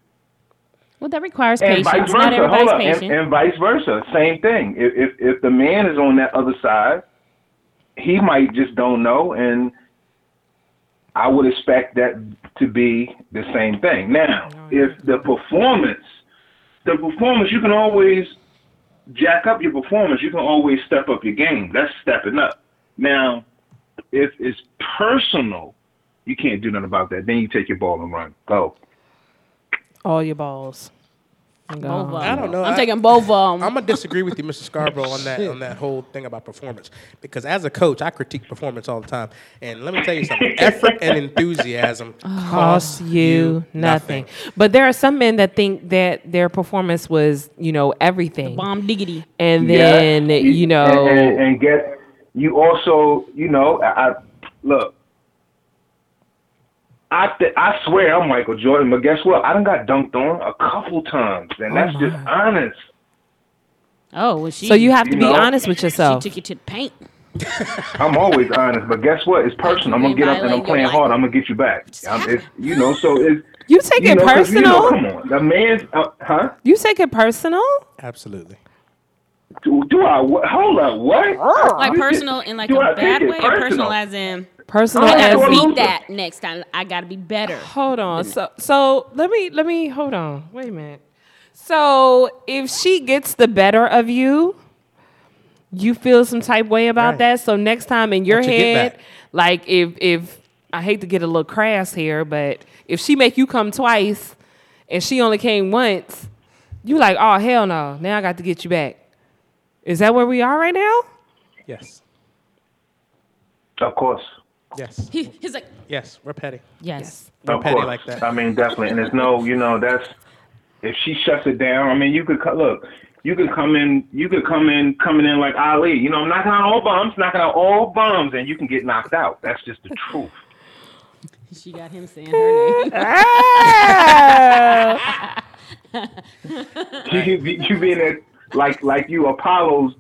Well, that requires and patience. vice Not versa. Hold everybody's up, and, and vice versa. Same thing. If, if if the man is on that other side, he might just don't know, and I would expect that to be the same thing. Now, oh, if the performance, the performance, you can always jack up your performance. You can always step up your game. That's stepping up. Now, if it's personal, you can't do nothing about that. Then you take your ball and run. Go. All your balls. Both of I don't know. I'm I- taking both of them. I'm gonna disagree with you, Mr. Scarborough, on that on that [laughs] whole thing about performance. Because as a coach, I critique performance all the time. And let me tell you something: effort and enthusiasm [sighs] Cost you nothing. But there are some men that think that their performance was, you know, everything. Bomb diggity. And Yeah, then, you know, and, and, and get you also, you know, I, I look. I th- I swear I'm Michael Jordan, but guess what? I done got dunked on a couple times, and that's just honest. Oh, well, she. so you have to You be know, honest with yourself. She yourself. took you to the paint. [laughs] I'm always honest, but guess what? It's personal. I'm gonna get up and I'm playing hard. I'm gonna get you back. It's, you know, so it's You take you it know, 'cause, you know, personal? come on, the man's uh, huh? You take it personal? Absolutely. Do, do I? What, hold up, what? Like personal in like Do a I bad take it way, or personal personal? as in Personal I gotta as well, beat that next time. I gotta be better. Hold on. So so let me let me hold on. Wait a minute. So if she gets the better of you, you feel some type way about Right. that. So next time in your Want your head, back. like if if I hate to get a little crass here, but if she make you come twice and she only came once, you like, oh hell no. Now I got to get you back. Is that where we are right now? Yes. Of course, Yes. He, he's like, Yes. We're petty. yes. We're of petty course. like that. I mean, definitely, and there's no, you know, that's if she shuts it down. I mean, you could co- look. You could come in. You could come in coming in like Ali. You know, I'm knocking out all bombs, knocking out all bombs, and you can get knocked out. That's just the [laughs] truth. She got him saying her name. [laughs] Ah! [laughs] you, you, you being there like like you Apollo's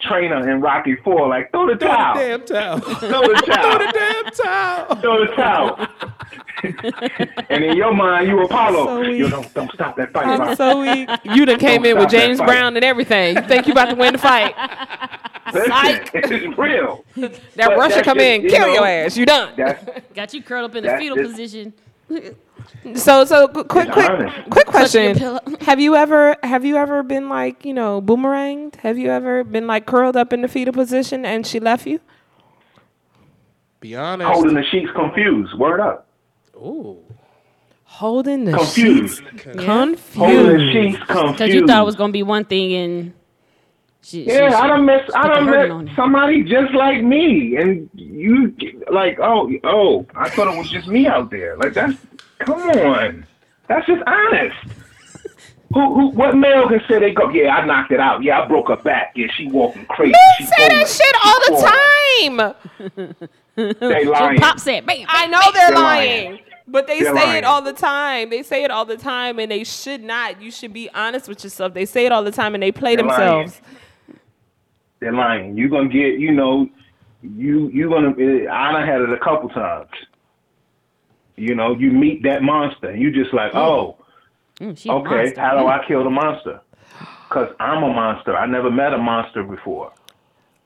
trainer in Rocky Four. Like throw the towel. Damn towel. Throw the towel. Damn towel. Throw the towel. and in your mind, you Apollo. So weak. Yo, don't, don't stop that fight. I'm Rock. so weak. [laughs] You done came in with James. Brown and everything. You think you about to win the fight? [laughs] Listen, Psych. [laughs] it's real. That But Russia come just, in, you kill know, your ass. You done. Got you curled up in the fetal just- position. So so quick quick quick question. [laughs] Have you ever have you ever been like, you know, boomeranged? Have you ever been like curled up in the fetal position and she left you? Be honest. holding the sheets confused. Word up. Ooh. Holding the Confused. sheets Holding the confused. sheets confused. Because you thought it was gonna be one thing and she, she- Yeah, she- I done met I don't miss hurting on met you. somebody just like me, and you like, oh, oh, I thought it was just me out there. Like that's, come on, that's just honest. Who, who, what male can say they go? Yeah, I knocked it out. Yeah, I broke her back. Yeah, she walking crazy. Men She say that shit She all the falling. time. They So lying. Pop said, bam, I know bam. they're They're lying. lying. But they They're say lying. it all the time. They say it all the time and they should not. You should be honest with yourself. They say it all the time and they play They're lying. themselves. They're lying. You're gonna get, you know, you you gonna. Eh, I done had it a couple times. You know, you meet that monster, and you just like, oh. Mm, Okay, monster. how do I kill the monster? Because I'm a monster. I never met a monster before.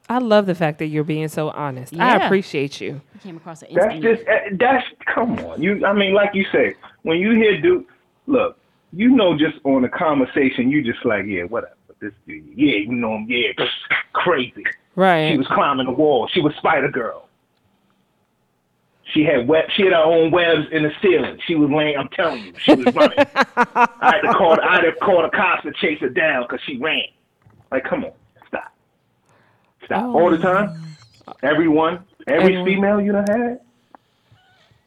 I love the fact that you're being so honest. I appreciate you. Came across an That's just eh, that's come on. You, I mean, like you say, when you hear dude, look, you know, just on a conversation, you just like, yeah, whatever. This dude, yeah, you know him, yeah, [laughs] crazy. Right. She was climbing the wall. She was Spider Girl. She had web. She had her own webs in the ceiling. She was laying. I'm telling you, she was running. [laughs] I had to call. I had to call the cops to chase her down because she ran. Like, come on, stop, stop. All the oh. time, everyone, every Everyone. female you done had.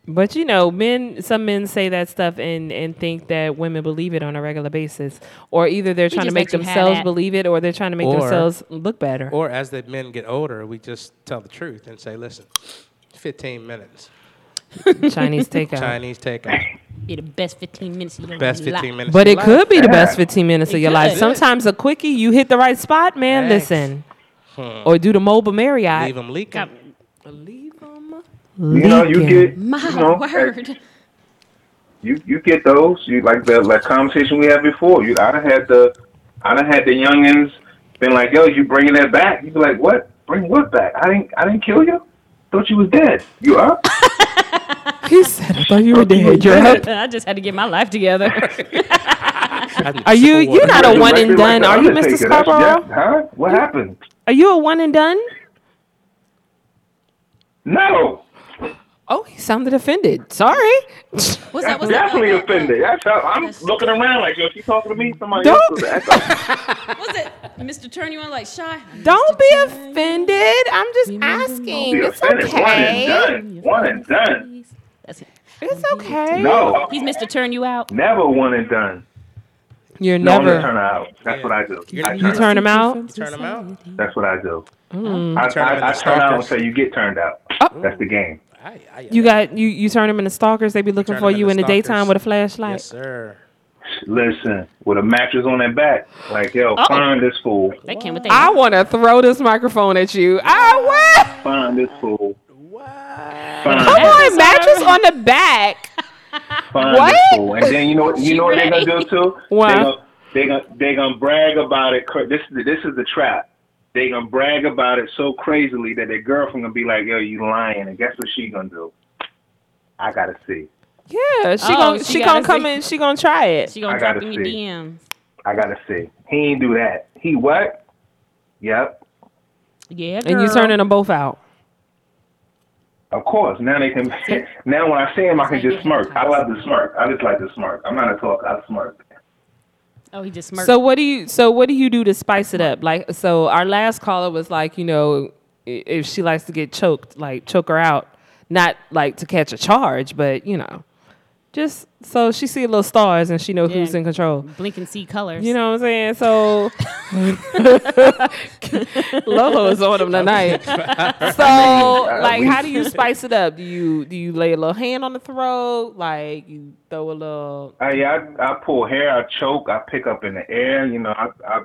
But you know, men. Some men say that stuff and and think that women believe it on a regular basis, or either they're trying to make let you have themselves believe it, or they're trying to make Or- themselves look better. Or as the men get older, we just tell the truth and say, listen, 15 minutes. Chinese takeout. Chinese takeout. Be the best 15 minutes of your Best life. 15 minutes. But of it your could be the best 15 minutes of It your life. could. Sometimes a quickie, you hit the right spot, man. Thanks. Listen. Hmm. Or do the mobile Marriott. Leave them leaking. Leave 'em You know, you leaking. get. My you know, word. You you get those. You like the like conversation we had before. You I done had the I done had the youngins been like, yo, you bringing that back? You be like, what? Bring what back? I didn't I didn't kill you. Thought you was dead. You up? [laughs] [laughs] He said, I thought you were dead. You're up. I just had to get my life together. [laughs] Are you, you're not a one and done. like Are you Mr. Scarborough? yeah, Huh? What happened? Are you a one and done? No. Oh, he sounded offended. Sorry. What's that? I'm What's that? definitely offended. That's how I'm looking around like, yo, she talking to me? Somebody Don't- else was echo. What's it? Mr. Turn you on like shy? Don't be offended. I'm just asking. Be It's offended. One and done. One and done. That's it. It's okay. No. He's Mr. Turn you out. Never one and done. You're No, I'm turn never. her out. That's what I do. You're- I you You turn, turn him out. Turn them out. That's what I do. Mm. I, Turn 'em I, I into turn out and say you get turned out. Oh. That's the game. Aye, aye, You got you. You turn them into stalkers. They be looking for you in into the daytime with a flashlight. Yes, sir. Listen, with a mattress on their back, like yo, Oh. find this fool, That came with that. I want to throw this microphone at you. I will. find this fool, What? find, Come on, mattress on the back. find What? this fool, and then you know you know what they're gonna do too? What? They gonna they gonna they gonna brag about it. cra- This this is the trap. They gonna brag about it so crazily that their girlfriend gonna be like, yo, you lying, and guess what she gonna do? I gotta see. Yeah, she Oh, gonna she she, gotta gonna come see. in. She gonna try it. She gonna I drop gotta in your. DMs. I gotta see. He ain't do that. He what? Yep. Yeah, girl. And you turning them both out. Of course. Now they can. [laughs] now when I see him, I can just smirk. I love to smirk. I just like to smirk. I'm not a talker. I smirk. Oh, he just smirked. So what do you? So what do you do to spice it up? Like, so our last caller was like, you know, if she likes to get choked, like choke her out, not like to catch a charge, but you know, just so she see little stars and she know who's in control. Blink and see colors. You know what I'm saying? So [laughs] [laughs] Lolo is on them tonight. So [laughs] like how do you spice it up? Do you do you lay a little hand on the throat? Like you throw a little uh, I, I I pull hair. I choke. I pick up in the air. You know. I I,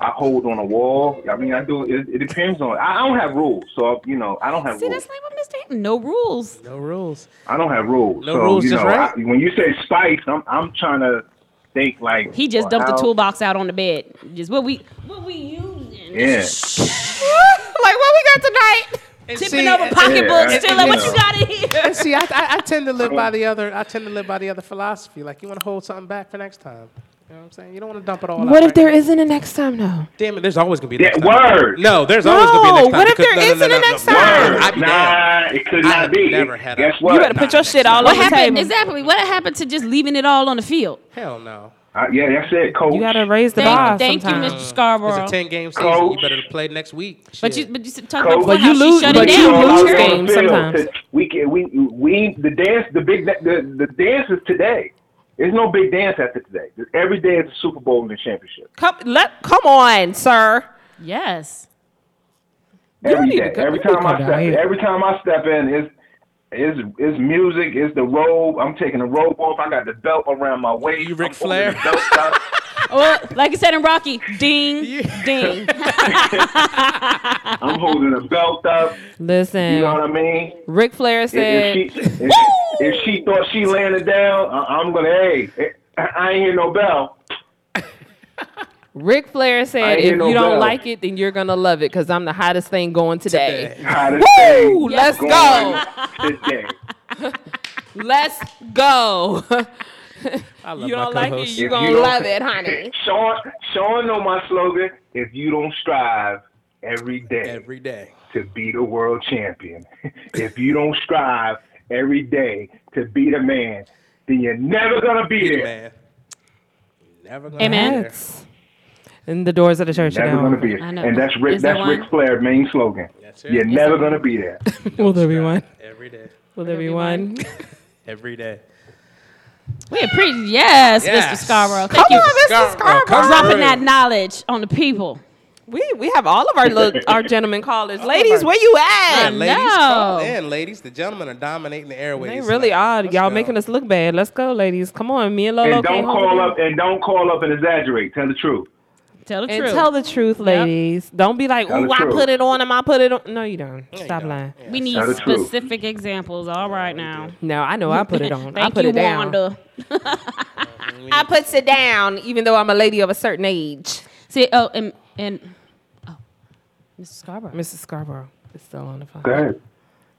I hold on a wall. I mean, I do. It, it depends on. I, I don't have rules. So you know, I don't have See, rules. that's like what Mr. Hayden- No rules. No rules. I don't have rules. No so, rules, you just know, right. I, when you say spice, I'm I'm trying to think like He just well, dumped the toolbox out on the bed. Just what we what we using. Yeah. [laughs] like what we got tonight? Tipping over pocketbooks. yeah, Still like, what you you got in here? And see, I, I, I tend to live by the other. I tend to live by the other philosophy. Like you want to hold something back for next time. You know what I'm saying? You don't want to dump it all out. What if right there now. isn't a next time though? Damn it! There's always gonna be. A Yeah, next time. word. No, there's always gonna be a next No, time. what if because- there no, no, isn't no, a no, next no. time? I'd be down. Nah, it could not have be. never had a- Guess what? You better put your shit all What on the field. What happened table. exactly? What happened to just leaving it all on the field? Hell no. Uh, yeah, that's it, coach. You gotta raise the bar Thank, thank you, sometimes. Mr. It's Scarborough. a ten game season. Coach. You better play next week. But you, but you talk Coach. about But how you she lose- but it you down. lose Sure. games sometimes. We can we we the dance the big the the dance is today. There's no big dance after today. Every day is a Super Bowl and a championship. Come let come on, sir. Yes. Every need go- Every you need to time I step here. every time I step in is is is music, is the robe. I'm taking the robe off. I got the belt around my waist. You Ric I'm holding Flair? [laughs] the belt up. Well, like I said in Rocky, ding, ding. I'm holding a belt up. Listen, You know what I mean? Ric Flair If, said, if she if, if she thought she landed down, I, I'm gonna hey, eh, I ain't hear no bell. Ric Flair said, if hear you don't bell. like it, then you're gonna love it because I'm the hottest thing going today. Today. Hottest Woo! thing Let's going go. Today. [laughs] Let's go. [laughs] I love you don't like it, you If gonna you love it, honey. Sean, Sean know my slogan. If you don't strive every day every day. to be the world champion, [laughs] if you don't strive every day to be the man, then you're never gonna be there. Man. Never gonna Amen. be there. That's- And the doors of the church are Never gonna down. be I there. know. And that's Rick. Is That's one? Ric Flair's main slogan. That's it. You're Is never gonna be there. [laughs] Will there be one? Every day. Will there be be one? [laughs] Every day. We appreciate yes, Yes. Mr. Scarborough. Thank you Scarborough, Scarborough. come dropping through. that knowledge on the people. We we have all of our little, our gentlemen callers. Ladies, where you Yeah, at? ladies, know. call in, ladies. The gentlemen are dominating the airways. They really are. Y'all go. making us look bad. Let's go, ladies. Come on, me and Lolo And don't call up and don't call up and exaggerate. Tell the truth. Tell the And truth. tell the truth, ladies. Don't be like, Tell "Ooh, I truth. put it on him. I put it on." No, you don't. Stop don't. lying. we need Tell truth. specific examples. All right now. No, I know. I put it [laughs] on. I Thank put you, it down. Wanda. [laughs] [laughs] I puts it down, even though I'm a lady of a certain age. See, oh, and and oh, Mr. Scarborough. Mrs. Scarborough is still on the phone. Go ahead.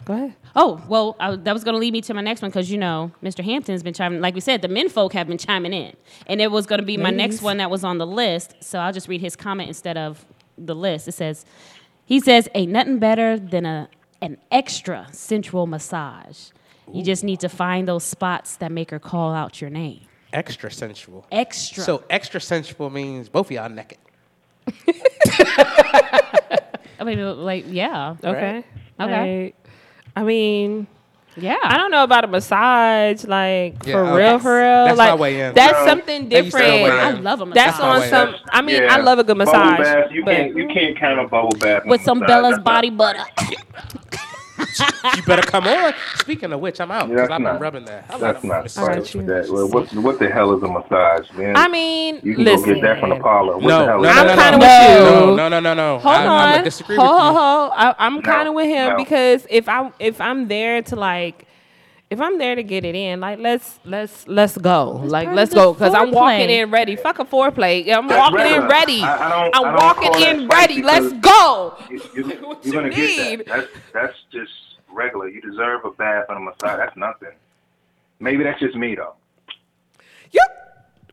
Go ahead. Oh, well, I, that was going to lead me to my next one because, you know, Mr. Hampton's been chiming, like we said, the men folk have been chiming in. And it was going to be my next one that was on the list. So I'll just read his comment instead of the list. It says, he says, ain't nothing better than a, an extra sensual massage. You just need to find those spots that make her call out your name. Extra sensual. Extra. So extra sensual means both of y'all naked. [laughs] I mean, like, yeah. Okay. Okay. Like, I mean, Yeah. I don't know about a massage, like Yeah, for oh, real, for real. that's my like way in. that's No, something They used to different. go I in. love them. That's my on some. in. I mean, Yeah. I love a good Bubble massage, bath, you but can't you can't count a bubble bath With some massage. Bella's That's body butter. [laughs] You better come on. Speaking of which, I'm out because that's I've been not- rubbing that. I That's not massages. got you. right. That, well, what what the hell is a massage, man? I mean, you can listen. go get that from the parlor. What No, the hell no, is no, I'm no, kinda no. with you. No, no, no, no. Hold I, I'm on, gonna disagree ho, with ho, you. ho. I, I'm kind of with him no. because if I if I'm there to like. If I'm there to get it in, like let's let's let's go, like let's go, cause I'm walking in ready. Fuck a foreplay. I'm That's walking in ready. I- I don't- I I'm walking in ready. Let's go. You, you, [laughs] What you're you gonna need? get that. That's that's just regular. You deserve a bath and a massage. That's nothing. Maybe that's just me though. You,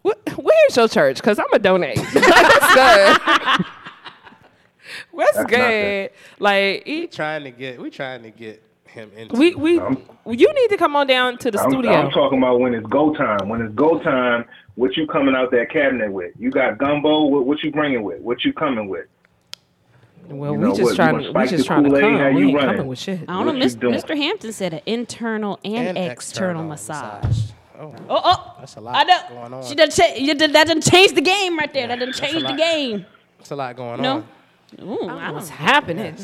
wh- where's your church? Cause I'm gonna donate. [laughs] That's good. [laughs] That's, That's good. Like We trying to get. We trying to get him into. we we I'm- you need to come on down to the I'm, studio. I'm talking about when it's go time. When it's go time, what you coming out that cabinet with? You got gumbo. What, what you bringing with? What you coming with? well, you we know just what, you trying want to we spice just the trying to Kool-Aid? come. How We you ain't running? coming with shit. I don't What know. you Mr. Hampton said an internal and, And external, massage. Oh, Oh, oh. that's a lot know. going on. She done cha- you done, that done changed the game right there. that didn't change the game. That's a lot going No. on. Ooh, I What's don't. happening?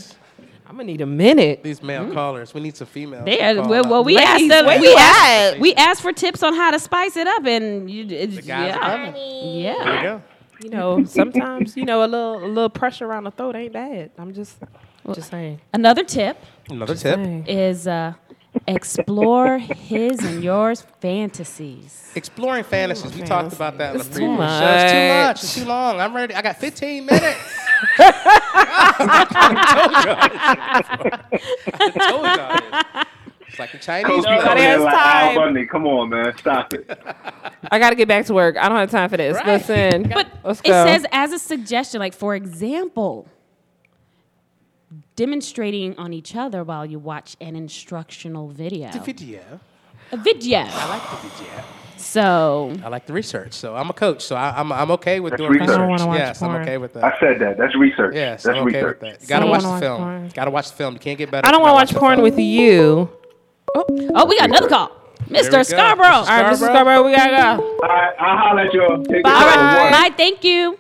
I'm gonna need a minute. These male callers. We need some females. They to are, well, up. well, we Ladies, asked them. We asked, we asked for tips on how to spice it up, and you, it's, The guys yeah, coming. yeah. There you go. You know, sometimes you know a little a little pressure around the throat ain't bad. I'm just just saying. Another tip Another tip. saying. is uh, explore his and yours fantasies. Exploring fantasies. We talked about that in the It's previous too show. It's too much. much. It's too long. I'm ready. I got 15 minutes. I told y'all. It's like a Chinese. Coach, you people. Nobody has in like Al time. Bundy. Come on, man. Stop it. I got to get back to work. I don't have time for this. Right. Listen, But let's it go. says as a suggestion, like for example, demonstrating on each other while you watch an instructional video. The video. A video. I like the video. So I like the research. So I'm a coach. So I, I'm I'm okay with That's doing research. I research. don't watch yes, I'm okay with that. I said that. That's research. Yes, That's I'm okay research. with that. You gotta I watch the watch film. porn. Gotta watch the film. You can't get better. I don't want to watch watch porn with you. Oh, oh, we got another call. we go. Mr. Scarborough. All right, Mr. Scarborough. Scarborough, we gotta go. All right, I'll holler at y'all. Take Bye. care. All One. right. Bye. Thank you.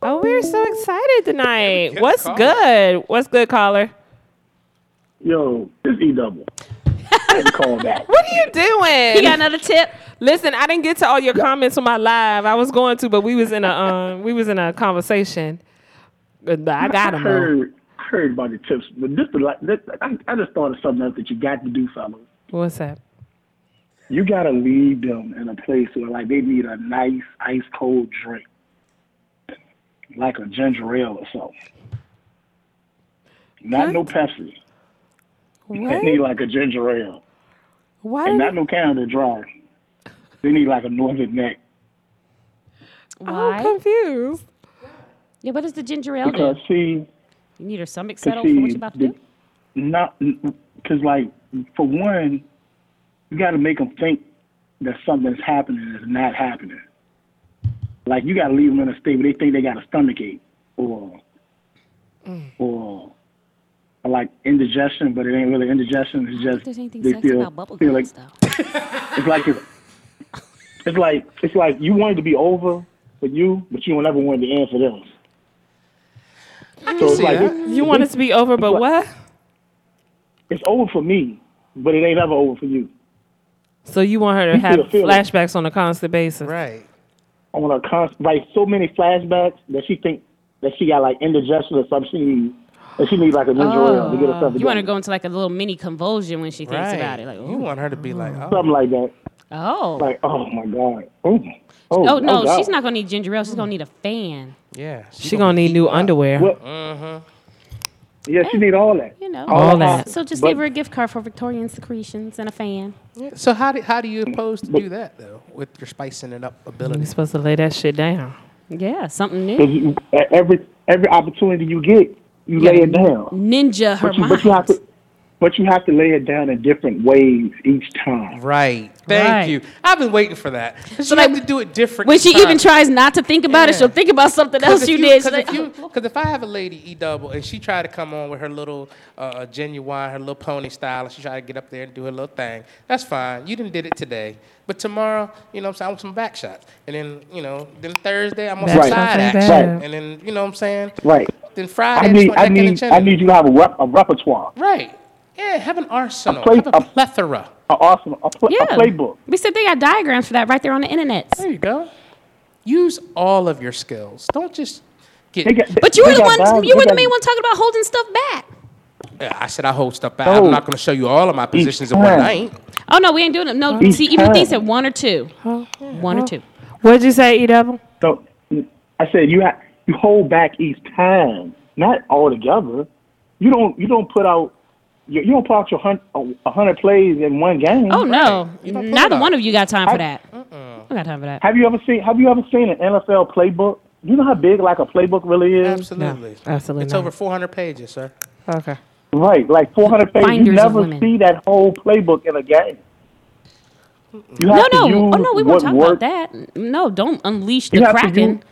Oh, we're so excited tonight. Good What's call. good? What's good, caller? Yo, it's E double. I had to call back. [laughs] What are you doing? You got another tip? Listen, I didn't get to all your comments on my live. I was going to, but we was in a um, we was in a conversation. But I got I heard, I heard about the tips, but this is like this, I, I just thought of something else that you got to do, fellas. What's that? You got to leave them in a place where like they need a nice ice cold drink, like a ginger ale or something. Not no Pepsi. They need like a ginger ale, Why? and not no Canada Dry. They need like a Northern Neck I'm confused. Yeah, what does the ginger ale do? because see, You need her stomach to settled for what see, you about to the, do? not because like for one, you got to make them think that something's happening that's not happening. Like you got to leave them in a state where they think they got a stomach ache or mm. or, or like indigestion, but it ain't really indigestion. It's just There's anything they sexy feel, about bubble feel like stuff. [laughs] it's like it's, it's like it's like you wanted to be over for you, but you don't ever want the end for them. So it's like that. it- You want it to be over, but what? it's over for me, but it ain't ever over for you. So you want her to You have feel- feel it. flashbacks on a constant basis? Right. I want to const- like so many flashbacks that she think that she got like indigestion or something. She need that she need like a ginger ale to get herself oh, You want her to go into like a little mini convulsion when she thinks Right. about it. Like, you want her to be like, oh, something like that. oh. Like oh my god. Oh, oh, Oh no, God. she's not gonna need ginger ale. She's gonna need a fan. yeah. She gonna need new underwear. Well, mm-hmm. Yeah, she need all that. You know, All that. So just But- give her a gift card for Victorian secretions and a fan. Yeah. So how do how do you oppose to do that though with your spicing it up You're supposed to lay that shit down. Yeah, something new. every every opportunity you get, you lay it down. Ninja her But you, mind. but you have to, but you have to lay it down in different ways each time. Right. Thank Right. you. I've been waiting for that. So So, like, have to do it different. when she time. even tries not to think about it, she'll think about something else you, you, did. Because She's if, like, you- [laughs] 'cause if I have a lady E double and she tried to come on with her little uh, Ginuwine, her little pony style, and she tried to get up there and do her little thing, that's fine. You didn't did it today, but tomorrow, you know, what I'm saying I want some back shots, and then you know, then Thursday I'm on some Back side shots action, bad. and then you know what I'm saying. Right. Then Friday, I need I need. I need you to have a, rep, a repertoire, Right. Yeah, have an arsenal. play- have a a- plethora. a arsenal, a, pl- yeah. a playbook. We said they got diagrams for that right there on the internet. There you go. Use all of your skills. Don't just get. They got- But you were the one. diag- You were the main one talking about holding stuff back. Yeah, I said I hold stuff back. No. I'm not going to show you all of my positions in one night. Oh no, we ain't doing it. No, Each see, even time. he said one or two, one or two. What did you say, E double? So I said you have you hold back each time, not all together. You don't you don't put out you, you don't put out your hun- a, a hundred plays in one game. Oh no, You don't neither one of you got time for I- that. I got time for that. Have you ever seen Have you ever seen an NFL playbook? You know how big like a playbook really is. Absolutely. No, absolutely It's not. over 400 pages, sir. Okay. Right, like 400 pages. Binders You never see that whole playbook in a game. You No, to no, use oh no, we won't talk works. about that. No, don't unleash You the have to kraken.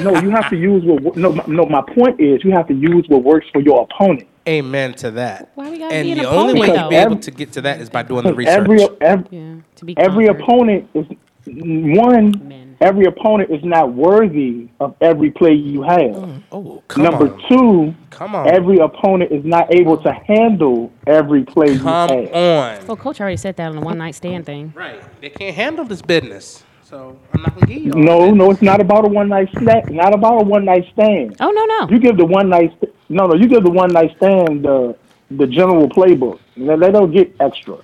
No, you have to use what. No, no. My point is, you have to use what works for your opponent. Amen to that. Why we gotta and be an the only way opponent, you'll be able to get to that is by doing the research. Every every, Yeah, to be every conquered. opponent is one. Men. Every opponent is not worthy of every play you have. Mm, oh, come Number on. two, Come on. every opponent is not able to handle every play come you have. on. Well, coach already said that on the one night stand thing. Right. They can't handle this business. So I'm not going to give you all No, that. no, it's not about a one night stand. Not about a one night stand. Oh no, no. You give the one night st- no, no. You give the one night stand the the general playbook. They, they don't get extra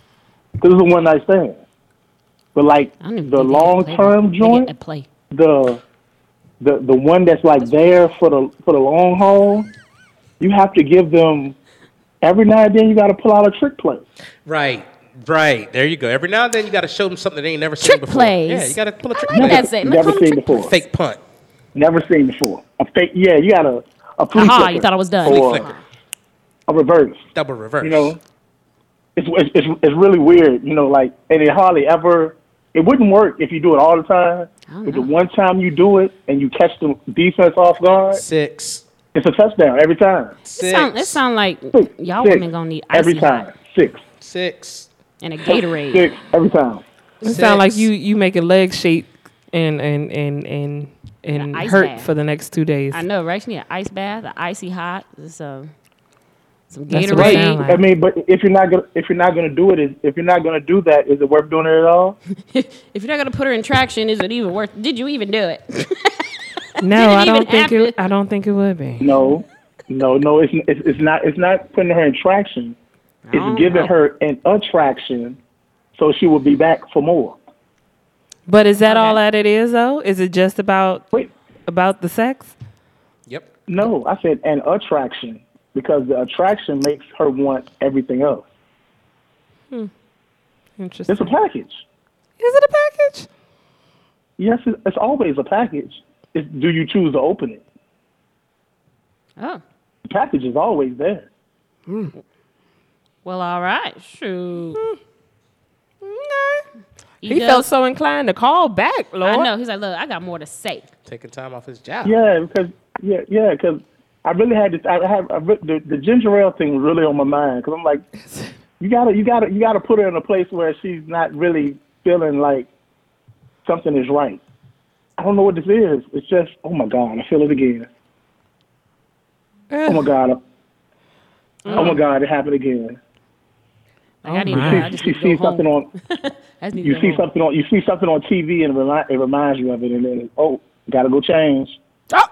because it's a one night stand. But like I don't even the think they get long term joint, play. the the the one that's like there for the for the long haul, you have to give them every now and then. You got to pull out a trick play. Right. Right. There you go. Every now and then you got to show them something they ain't never seen Trick before. plays. Yeah, you got to pull a trick I like play. that saying. Never Let's seen before. Fake punt. Never seen before. A fake. Yeah, you got a a flea Aha, flicker you thought I was done. Or a reverse. Double reverse. you know, it's, it's it's it's really weird, you know, like, and it hardly ever, it wouldn't work if you do it all the time. Oh, don't But the one time you do it and you catch the defense off guard, Six. it's a touchdown every time. It Six. sound, it sound like Six, y'all six, women gonna need icy every time. hot Six, Six. and a Gatorade. six every time. It sound like you you make a leg shake and and and and and An hurt bath. for the next two days. I know, right? She need an ice bath, an icy hot, some some That's what Gatorade. like. I mean, but if you're not gonna if you're not gonna do it, is if you're not gonna do that, is it worth doing it at all? [laughs] if you're not gonna put her in traction, is it even worth? Did you even do it? [laughs] no, it I don't even think it. I don't think it would be. No, no, no. It's it's, it's not it's not putting her in traction. It's oh, giving know. her an attraction, so she will be back for more. But is that all that it is though? Is it just about Wait, about the sex? Yep. No, I said an attraction because the attraction makes her want everything else. Hmm. Interesting. It's a package. Is it a package? Yes, it's always a package. It's, do you choose to open it? Oh, The package is always there. Well, all right. Shoot. He, does- felt so inclined to call back, Lord. I know. He's like, look, I got more to say. Taking time off his job. Yeah, because yeah, yeah, because I really had this. I have I, the the ginger ale thing was really on my mind because I'm like, [laughs] you gotta, you gotta, you gotta put her in a place where she's not really feeling like something is right. I don't know what this is. It's just, oh my god, I feel it again. Oh my god. Oh my mm. god, it happened again. Like, I oh need my. to, You I just you need to see go something home. on [laughs] I just need to you see home. something on you see something on TV and it, remind, it reminds you of it, and then oh, gotta go change. oh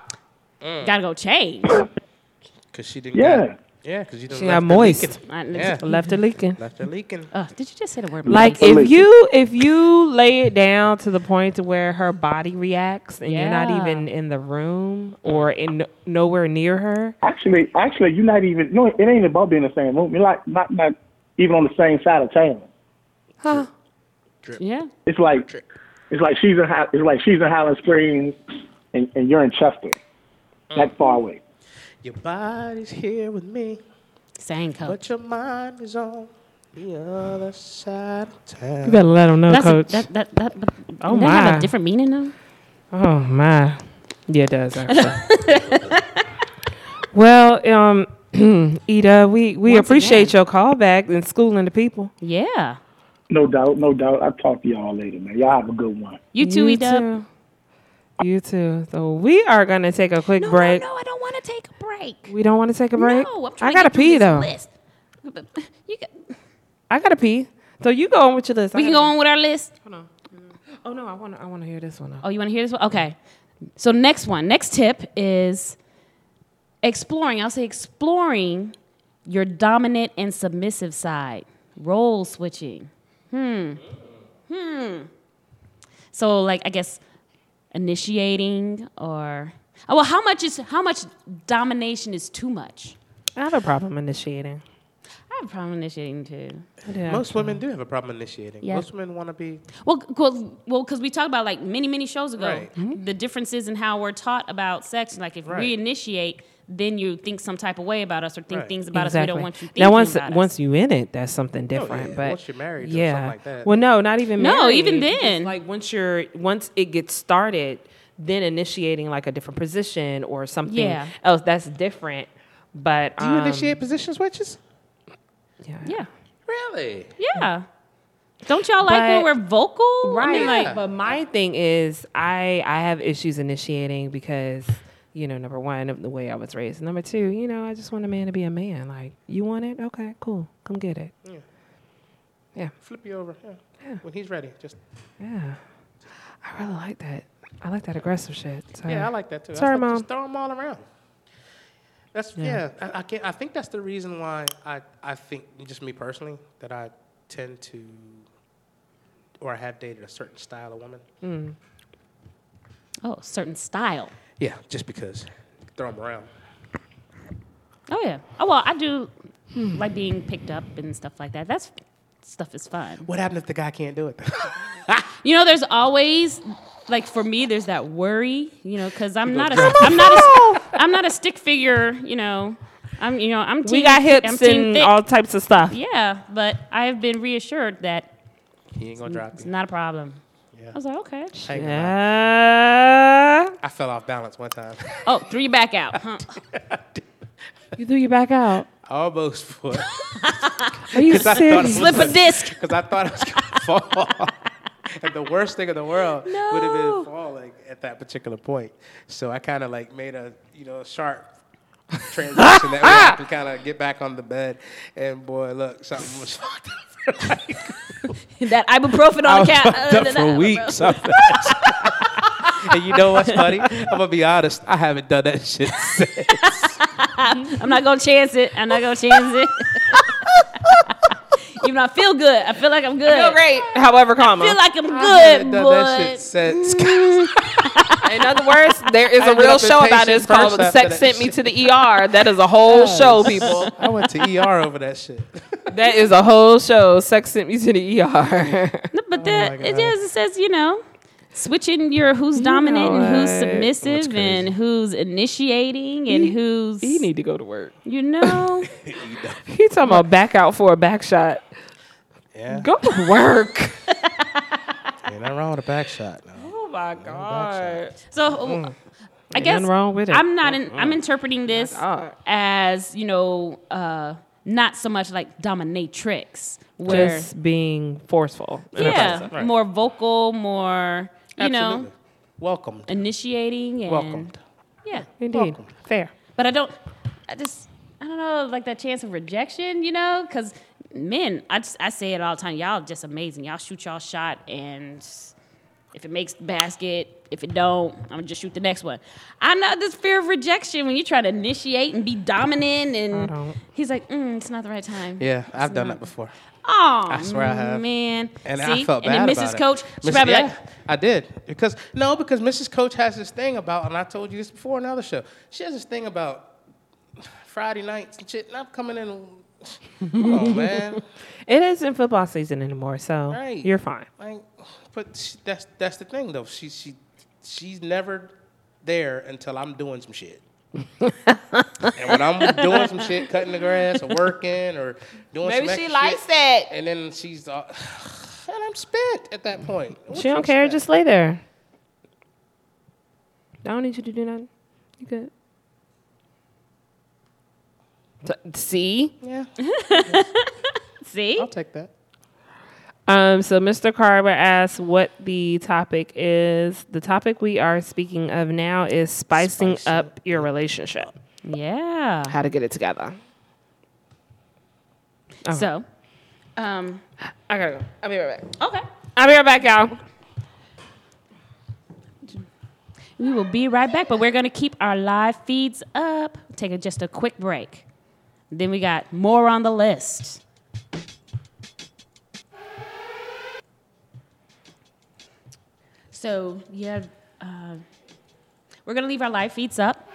Gotta go change. [laughs] Cause she didn't. Yeah. Got, yeah, cause you didn't. She got moist. I- Yeah. Left it leaking. Left her leaking. Uh, did you just say the word? Like moist? if you if you lay it down to the point to where her body reacts and you're not even in the room or in nowhere near her, Actually, actually, you're not even. No, it ain't about being in the same room. You're like not not even on the same side of town. Yeah. It's like it's like she's in Hi- it's like she's in Highland Springs, and, and you're in Chester. That far away. Your body's here with me, Same coach. but your mind is on the other side of town. you better let them know, That's a, coach. that, that, that, but Oh, that have a different meaning though. oh my, yeah, it does [laughs] actually. well, um, [clears throat] Ida, we we Once appreciate again. your call back and schooling the people. Yeah. No doubt, no doubt. I'll talk to y'all later, man. Y'all have a good one. You too, Dub. too. You too. So we are gonna take a quick No, break. no, no, I don't want to take a break. We don't want to take a break. No, I'm trying I gotta to get pee though. List. You got, I gotta pee. So you go on with your list. I we can go on with our list. Mm. Oh no, I want to. I want to hear this one. Though. Oh, you want to hear this one? Okay. So next one, next tip is exploring. I'll say exploring your dominant and submissive side. Role switching. Hmm. Hmm. So like I guess initiating or oh well, how much is how much domination is too much? I have a problem initiating. I have a problem initiating too. I Most women do have a problem initiating. Yeah. Most women want to be. Well, cause, well, because we talked about like many, many shows ago, Right. the differences in how we're taught about sex. Like if we initiate, then you think some type of way about us or think Right. things about us we don't want you thinking now once about once us. you in it, that's something different. yeah. But Once you're married or yeah. something like that. Well, no, not even No, married. even Just then. like once you're once it gets started, then initiating like a different position or something Yeah. else that's different. But Do you um, initiate position switches? Yeah. Yeah, Really? yeah. Don't y'all like when we're vocal? Right. I mean, like, but my thing is I I have issues initiating because you know number one the way I was raised. Number two, you know I just want a man to be a man. Like you want it, okay, cool, come get it. Yeah. Yeah. Flip you over. Yeah. When he's ready. Just Yeah, I really like that. I like that aggressive shit. So. yeah, I like that too. Sorry, like, Mom. Just throw them all around. That's yeah. Yeah. I, I can't. I think that's the reason why I I think just me personally that I tend to or I have dated a certain style of woman. Mm. oh, certain style. Yeah, just because throw them around. Oh yeah. Oh well, I do hmm, like being picked up and stuff like that. That's stuff is fun. What happened if the guy can't do it? [laughs] You know, there's always like for me, there's that worry. You know, because I'm not a I'm not a I'm not a stick figure. You know, I'm you know I'm we team, got I'm hips team and thick. all types of stuff. Yeah, but I have been reassured that he ain't gonna drop it's me. not a problem. Yeah. I was like, okay. I, ain't gonna lie. Yeah. I fell off balance one time. [laughs] Oh, threw you back out. Huh? [laughs] You threw you back out. Almost boy. Are you I thought it serious? was Slip a a- disc. Because I thought I was gonna [laughs] fall. and the worst thing in the world would have No. been falling at that particular point. So I kind of like made a you know sharp transition that way had to kind of get back on the bed. And boy, look, something was fucked up. [laughs] that ibuprofen on fucked couch. [laughs] for weeks. [laughs] and you know what's funny? I'm gonna be honest. I haven't done that shit since. I'm not gonna chance it. I'm not gonna chance it. [laughs] Even though I feel good, I feel like I'm good. Feel great. However, comma. I feel like I'm good, haven't done that shit but since. [laughs] In other words, there is I a ended real show about this patient called "Sex that Sent Me to the ER." That is a whole show, people. I went to ER over that shit. [laughs] That is a whole show. "Sex Sent Me to the ER." No, but that my it God. it says you know switching your who's You dominant know and who's submissive and who's initiating and who's He need to go to work. you know [laughs] [laughs] He talking about back out for a back shot. Yeah. Go to work. [laughs] Ain't nothing wrong with a back shot. No. oh my god. so I guess wrong with it. I'm not in, I'm interpreting this as you know uh not so much like dominatrix where Just being forceful. yeah. Right. more vocal more you know Absolutely. Welcomed. initiating and Welcomed. yeah Indeed. Welcome. Fair. but I don't I just I don't know like that chance of rejection you know because men I just I say it all the time y'all just amazing y'all shoot y'all shot and if it makes the basket if it don't I'm gonna just shoot the next one I know this fear of rejection when you try to initiate and be dominant and he's like mm, it's not the right time Yeah, I've It's done that before. Oh, I swear I have. man. And See? I felt and bad then about Mrs. it. Coach, Miss- probably yeah, like, I did because no, because Mrs. Coach has this thing about, and I told you this before in another show. She has this thing about Friday nights and shit. And I'm coming in. and- Come on, [laughs] man. It isn't football season anymore, so Right. you're fine. Like, but she, that's that's the thing though. She she she's never there until I'm doing some shit. And when I'm doing some shit, cutting the grass or working or doing Maybe some she extra likes shit, it. and then she's uh, [sighs] and I'm spent at that point. What She don't care. expect? Just lay there. I don't need you to do nothing. You good. So- see? yeah. [laughs] see? I'll take that. Um, so Mr. Carver asked what the topic is. The topic we are speaking of now is spicing Spicing up your relationship. Yeah. How to get it together. Okay. So, um, I gotta go. I'll be right back. okay. I'll be right back, y'all. We will be right back, but we're going to keep our live feeds up. Take a, just a quick break. Then we got more on the list. So, yeah, uh, we're going to leave our live feeds up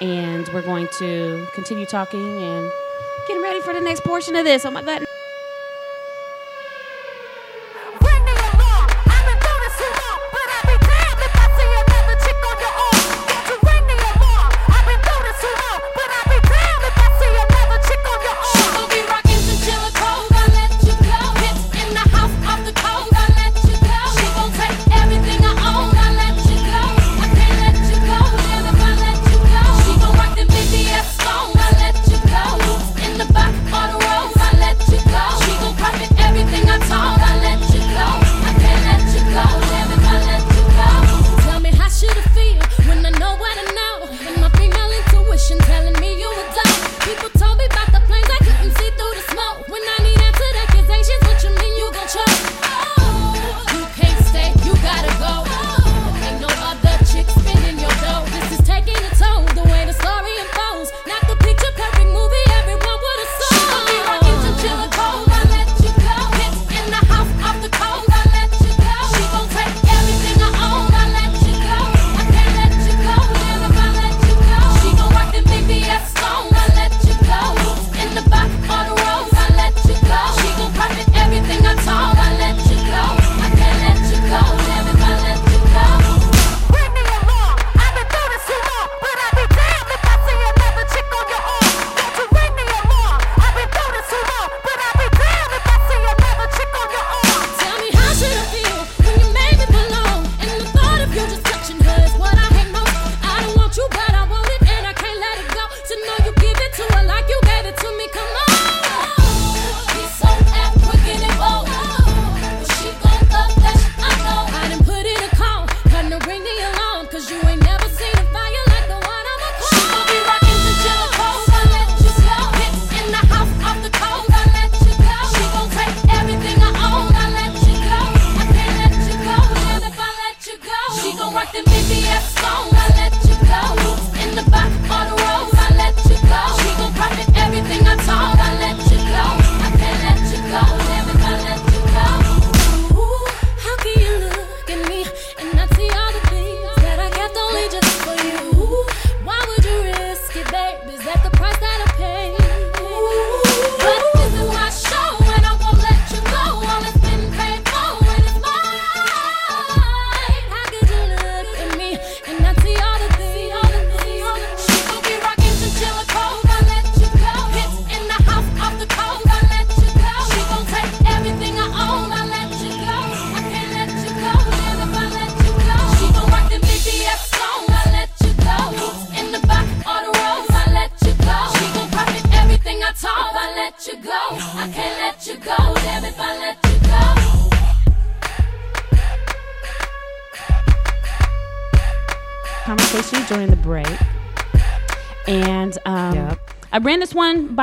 and we're going to continue talking and getting ready for the next portion of this. Oh my God.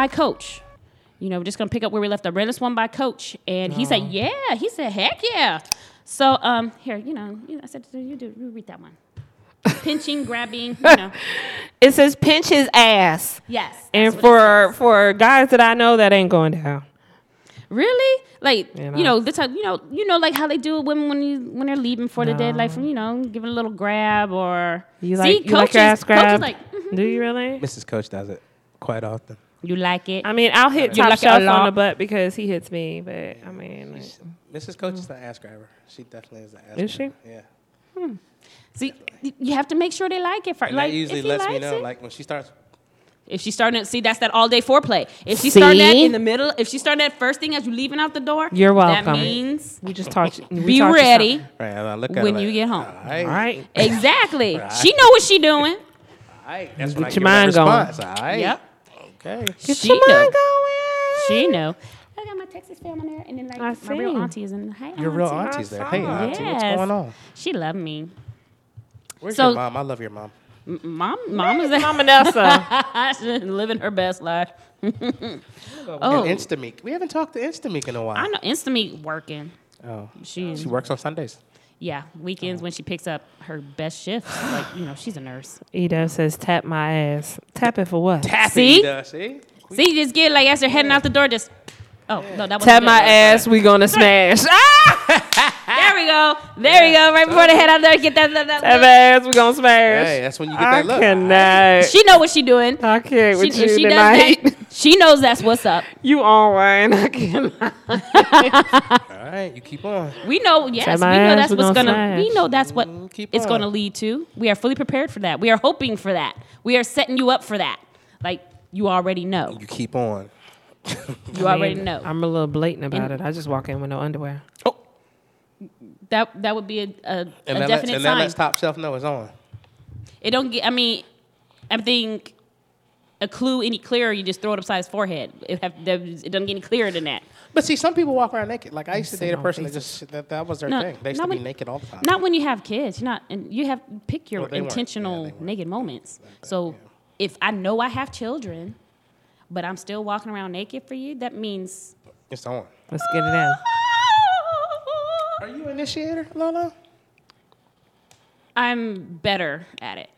Coach. You know, we're just gonna pick up where we left. I ran this one by Coach, and he said, "Yeah." He said, "Heck yeah." So um, here, you know, you- I said, "You do, you read that one." [laughs] Pinching, grabbing, you know. [laughs] It says pinch his ass. Yes. that's And what it for says. for guys that I know, that ain't going down. Really? Like You you know. know, this time you know you know like how they do it women when you when they're leaving for the day, like from you know giving a little grab or You See, like you like your ass coaches- coaches grabbed? like, mhm. Do you really? Mrs. Coach does it quite often. You like it. I mean, I'll hit You top like a shelf on lot? the butt because he hits me. But I mean, like, Mrs. Coach mm. is the ass grabber. She definitely is the ass Is she? grabber. Yeah. Hmm. See, you have to make sure they like it first. And Like that usually if lets me know, it- like when she starts. if she's starting to see that's that all day foreplay. If she's starting that in the middle, if she's starting that first thing as you leaving out the door, You're welcome. That means we just talked. be talked ready. Right, I look at When her you like, get home. All right, All right. Exactly. [laughs] Right. She know what she doing. all right. That's Get I your mind going. response. All right. Yep. Okay. Get She your know. mind going. She know. I got my Texas fam in there, and then like I my real see. auntie is in. the Hi, Your real auntie's there. Hey, it. auntie, what's going on? She loved me. Where's So- your mom? I love your mom. Mom, mom is Mama Nessa. [laughs] living her best life. Oh. Oh. And Instameek. We haven't talked to Instameek in a while. I know Instameek working. Oh. She, She works on Sundays. Yeah, weekends when she picks up her best shifts. [gasps] Like you know, she's a nurse. Edo says, "Tap my ass. Tap it for what? Tap See? it, see? See, just get like as they're heading out the door, just oh no, that was Tap my ass. We gonna smash. [laughs] ah! There we go, there we go. Right before they head out there, get that. that, that Tap my ass. We gonna smash. Hey, that's when you get I that look. cannot. she know what she doing. I can't She, with if you she tonight. does that, she knows that's what's up. [laughs] you on Ryan? I cannot. [laughs] All right, you keep on. We know, yes, we know ass, that's what's gonna gonna. We know that's what Mm, keep it's on. gonna lead to. We are fully prepared for that. We are hoping for that. We are setting you up for that. Like you already know. You keep on. You already know. I'm a little blatant about And- it. I just walk in with no underwear. Oh, that that would be a, a, a and, that, lets, definite and that sign. lets Top Shelf know it's on. It don't get. I mean, I think a clue any clearer, you just throw it upside his forehead. It have it doesn't get any clearer than that. But see, some people walk around naked. Like I used to seen date a person that just that, that was their No, thing. They used not to be when- naked all the time. Not when you have kids. You're not, and you have pick your Well, they weren't. Yeah, intentional they weren't. naked moments. So if I know I have children, but I'm still walking around naked for you, that means It's on. Let's get it in. Are you an initiator, Lola? I'm better at it.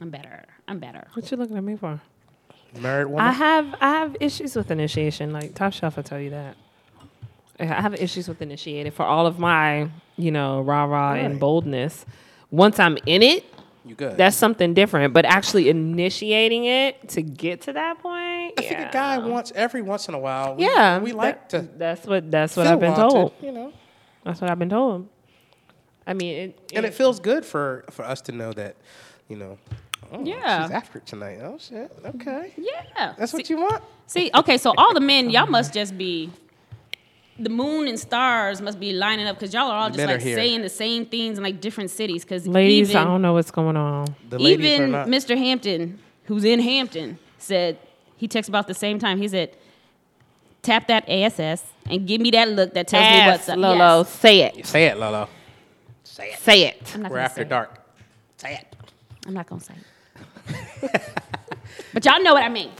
I'm better. I'm better. What you looking at me for? Married woman. I have I have issues with initiation. Like Top Shelf will tell you that. I have issues with initiating for all of my, you know, rah rah and boldness. Once I'm in it, you good? that's something different. But actually initiating it to get to that point, I think a guy wants every once in a while. We, yeah, we like that- to. That's what that's what I've been wanted, told. You know, That's what I've been told. I mean, it, and it feels good for for us to know that, you know. Oh, Yeah. she's after it tonight. Oh shit. Okay. Yeah. That's see, what you want. see, okay, so all the men, y'all must just be the moon and stars must be lining up because y'all are all just men like here. saying the same things in like different cities. Because ladies, even, I don't know what's going on. The even. Mr. Hampton, who's in Hampton, said he texted about the same time. He said, "Tap that ass and give me that look that tells me what's up." Lolo, Yes. say it. Say it, Lolo. Say it. Say it. We're after say it. dark. Say it. I'm not gonna say it. [laughs] but y'all know what I mean.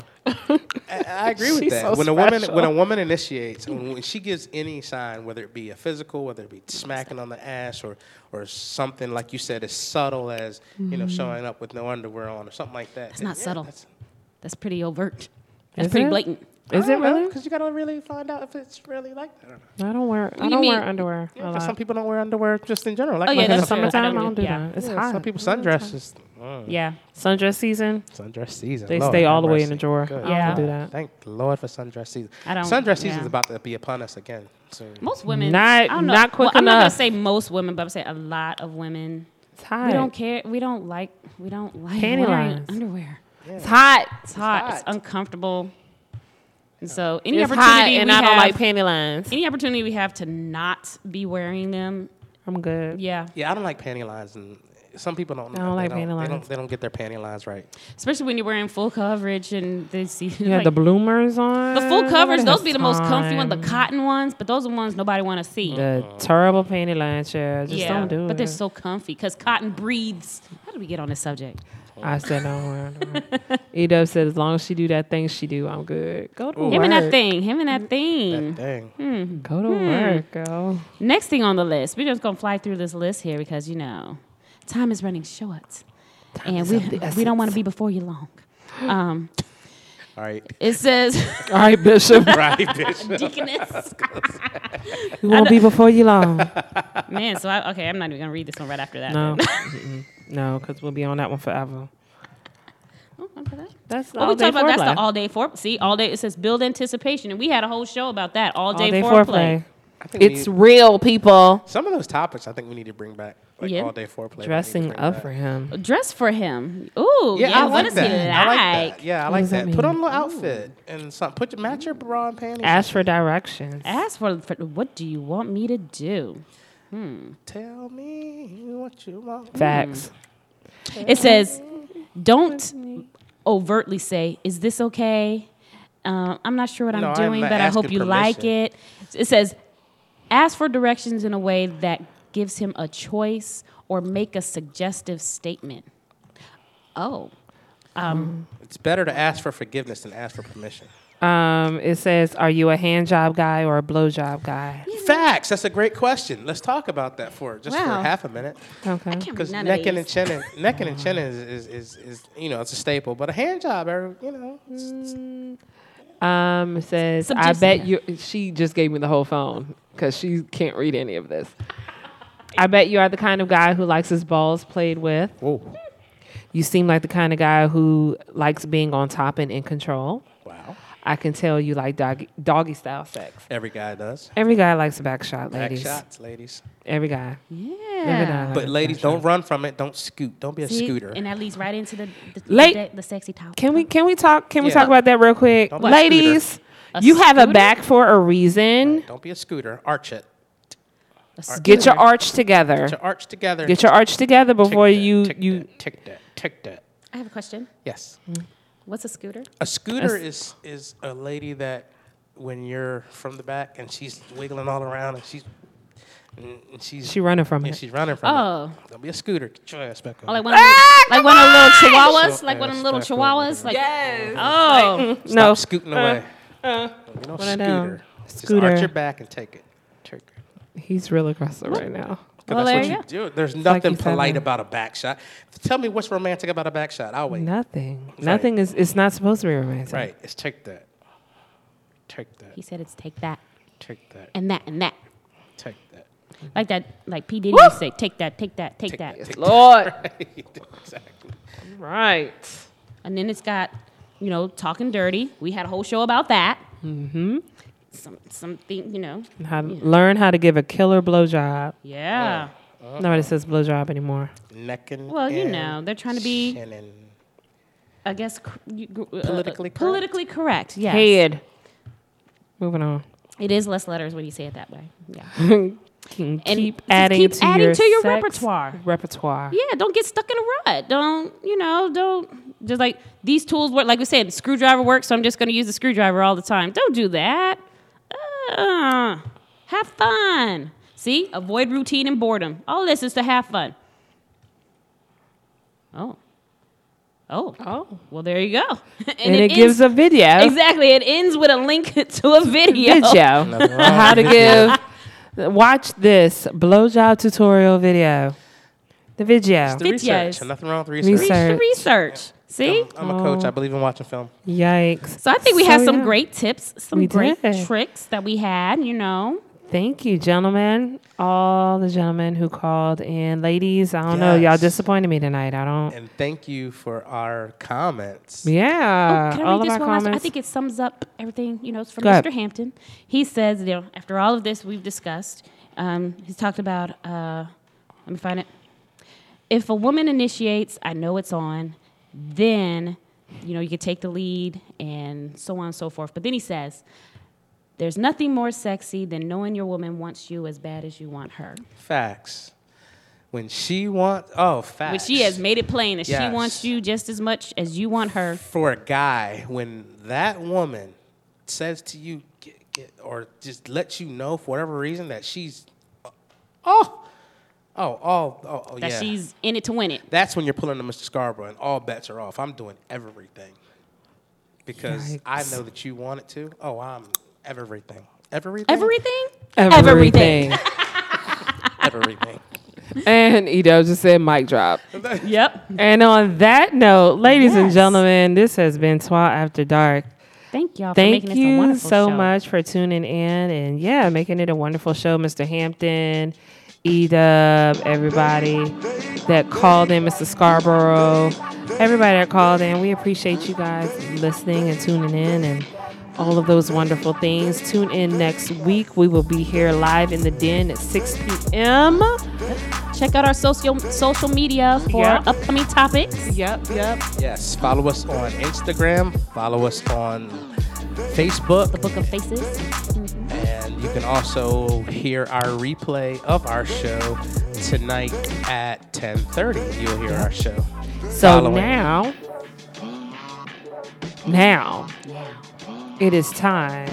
I, I agree with She's that. so when a woman special. when a woman initiates, when, when she gives any sign, whether it be a physical, whether it be smacking on the ass, or or something like you said, as subtle as you know showing up with no underwear on, or something like that. It's not subtle. That's pretty overt. That's Is pretty it? blatant. Is it really? Because you gotta really find out if it's really like that. Or not. I don't wear. I you don't wear mean? underwear. a lot. some people don't wear underwear just in general. Like Oh, my yeah, in the that's true. I summertime, I don't don't do yeah. that. It's Yeah, hot. Some people sundress is mm, Yeah. Sundress season. sundress season. They Lord stay all the way in the drawer. Good I Yeah. don't do that. Thank the Lord for sundress season. I don't- Sundress season yeah. is about to be upon us again soon. Most women, Not- I don't know. not quick well, I'm not gonna say most women, but I'm saying a lot of women. It's hot. We don't care. We don't like. We don't like Panty wearing lines. underwear. It's hot. It's hot. It's uncomfortable. And so any It's hot, opportunity and we I don't have, like panty lines. any opportunity we have to not be wearing them, I'm good. yeah. Yeah, I don't like panty lines, and some people don't. I don't they like panty They lines. don't, they don't get their panty lines right. Especially when you're wearing full coverage and they see You had [laughs] like, the bloomers on. the full coverage. Those has be the most comfy ones, the cotton ones. But those are the ones nobody want to see. The terrible panty lines, yeah. Just yeah, don't do but it. But they're so comfy because cotton breathes. How did we get on this subject? I said don't wear them. Said as long as she do that thing she do, I'm good. Go to Ooh. work. Him and that thing. Him and that thing. That thing. Go to Hmm. work, girl. Next thing on the list, we're just gonna fly through this list here because you know, time is running short, and we we don't want to be before you long. Um, All right. it says [laughs] All right, Bishop. [laughs] right, bitch. deaconess. we won't be before you long. [laughs] Man, so I, okay, I'm not even gonna read this one right after that. No, no, because we'll be on that one forever. Oh, okay, that- That's Well, all we day talked about that's foreplay. the all day for. See, all day. It says build anticipation, and we had a whole show about that. All day, all day foreplay. foreplay. I think It's need- real, people. some of those topics. I think we need to bring back, like Yeah. all day foreplay. we need to Dressing up back. for him. Dress for him. Ooh, yeah. Yeah, I what like does that. he like? I like that. Yeah, I like that that. Put on a mean? little outfit and something. Put your match your bra and panties. Ask for directions. Ask for, for what do you want me to do? Tell me what you want. Facts. It says, don't overtly say, "Is this okay?" Uh, I'm not sure what No, I'm I'm doing, but I hope asking you like it. It says, ask for directions in a way that gives him a choice or make a suggestive statement. Oh, It's better to ask for forgiveness than ask for permission. Um, it says, "Are you a hand job guy or a blow job guy?" Facts. That's a great question. Let's talk about that for just Wow. for half a minute. Okay. Because necking and these. chinning, [laughs] necking and chinning is, is, is, is, you know, it's a staple. But a hand job, er, you know, it's- Um, it says, "I bet you." She just gave me the whole phone because she can't read any of this. I bet you are the kind of guy who likes his balls played with. whoa, You seem like the kind of guy who likes being on top and in control. wow. I can tell you like doggy, doggy style sex. Every guy does. Every guy likes a back shot, ladies. Back ladies. shots, ladies. Every guy. Every yeah. guy But ladies, don't shot. run from it. Don't scoot. Don't be a See? scooter. And that leads right into the the, Late- the, the sexy talk. Can we can we talk can we talk about that real quick? Don't Ladies, A you have a back for a reason. Don't be a scooter. Arch it. A Get your mm-hmm. arch together. Get your arch together. Get your arch together Tick before that, you tick you that, tick that. Tick that. I have a question. Yes. Mm-hmm. What's a scooter? A scooter A is is a lady that when you're from the back and she's wiggling all around and she's and she's she running from and it. she's running from me. Oh. it. Don't be a scooter. Get your ass back on. Oh, like one, of ah, them, like one of the little chihuahuas, Show like one of them little back chihuahuas. Like, Yes. oh, Stop no. scooting uh, away. uh, you know, one of them. scooter. Just Scooter. arch your back and take it. Take it. He's real aggressive right now. Well, that's there what you you do. There's like nothing he's having- polite about a back shot. Tell me what's romantic about a back shot. I'll wait. Nothing. Nothing is it's not supposed to be romantic. Right. It's take that. Take that. he said it's take that Take that. and that and that. Take that. Like that, like P Diddy used to say, take that, take that, take, Take that. that. Take Lord. [laughs] exactly. right. And then it's got, you know, talking dirty. We had a whole show about that. Mm-hmm. Some something, you know. How to learn how to give a killer blowjob. Yeah. Nobody says blowjob anymore. Necking. Well, you know, they're trying to be, chinning. I guess, cr- you- uh, Politically correct? politically correct. Yes. Head. Moving on. It is less letters when you say it that way. Yeah. [laughs] Can And keep adding keep to adding your to your sex repertoire. Repertoire. Yeah, don't get stuck in a rut. Don't, you know, don't just like these tools work. Like we said, the screwdriver works, so I'm just going to use the screwdriver all the time. Don't do that. Uh, have fun. See, avoid routine and boredom. All this is to have fun. Oh. Oh. Oh. Well, there you go. [laughs] And, it, gives a video. exactly. It ends with a link [laughs] to a video. Video. How to give. Watch this blowjob tutorial video. The video. The Videos. research. Nothing wrong with research. Research. Research. Research. See. I'm, I'm a coach. I believe in watching film. Yikes. So I think we So, had some yeah. great tips, some We great did. tricks that we had. You know, Thank you, gentlemen. All the gentlemen who called in. Ladies, I don't know. Y'all disappointed me tonight. I don't. And thank you for our comments. Yeah. Oh, can I all read of this our one last? I think it sums up everything. You know, it's from Go ahead. Mr. Hampton. He says, you know, after all of this we've discussed, um, he's talked about. Uh, let me find it. If a woman initiates, I know it's on. Then, you know, you could take the lead and so on and so forth. But then he says, "There's nothing more sexy than knowing your woman wants you as bad as you want her." Facts. When she wants, oh, facts. when she has made it plain that Yes. she wants you just as much as you want her. for a guy when that woman says to you get, get, or just lets you know for whatever reason that she's oh oh oh oh, oh That yeah she's in it to win it. that's when you're pulling to Mr. Scarborough and all bets are off. I'm doing everything because I know that you want it to. Oh, I'm everything, everything, Everything? Everything. everything. [laughs] everything. and Edo just said mic drop. [laughs] Yep. And on that note, ladies and gentlemen, this has been Twat After Dark. Thank y'all for Thank making this a you wonderful so show. much for tuning in and yeah, making it a wonderful show, Mr. Hampton, Edub, everybody that called in, Mr. Scarborough, everybody that called in. We appreciate you guys listening and tuning in and all of those wonderful things. Tune in next week. We will be here live in the den at 6 p.m. Check out our social social media for Yeah. upcoming topics. Yep, yep. Yes, follow us on Instagram. Follow us on Facebook. The Book of Faces. Mm-hmm. And you can also hear our replay of our show tonight at 10:30. You'll hear our show. So Following. now, now it is time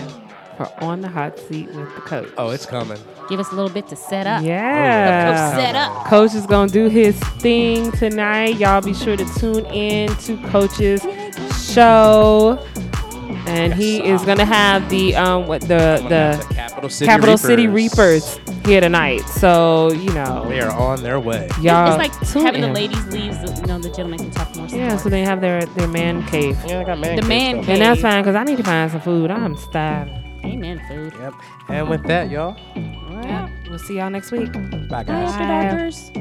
for on the hot seat with the coach. Oh, it's coming. Give us a little bit to set up. Yeah. Oh, coach set up. Coach is gonna do his thing tonight. Y'all be sure to tune in to Coach's show. And he is gonna have the um what the the Capital City Capital Reapers. City Reapers here tonight. So you know They are on their way. y'all it's like having in. the ladies leave, so, you know, the gentlemen can talk more. Yeah, so they have their their man cave. Yeah, I got man. The cave man cave. And that's fine because I need to find some food. I'm starving. Amen, food. Yep. And with that, y'all, All right. We'll see y'all next week. bye Bye, guys. After Darkers.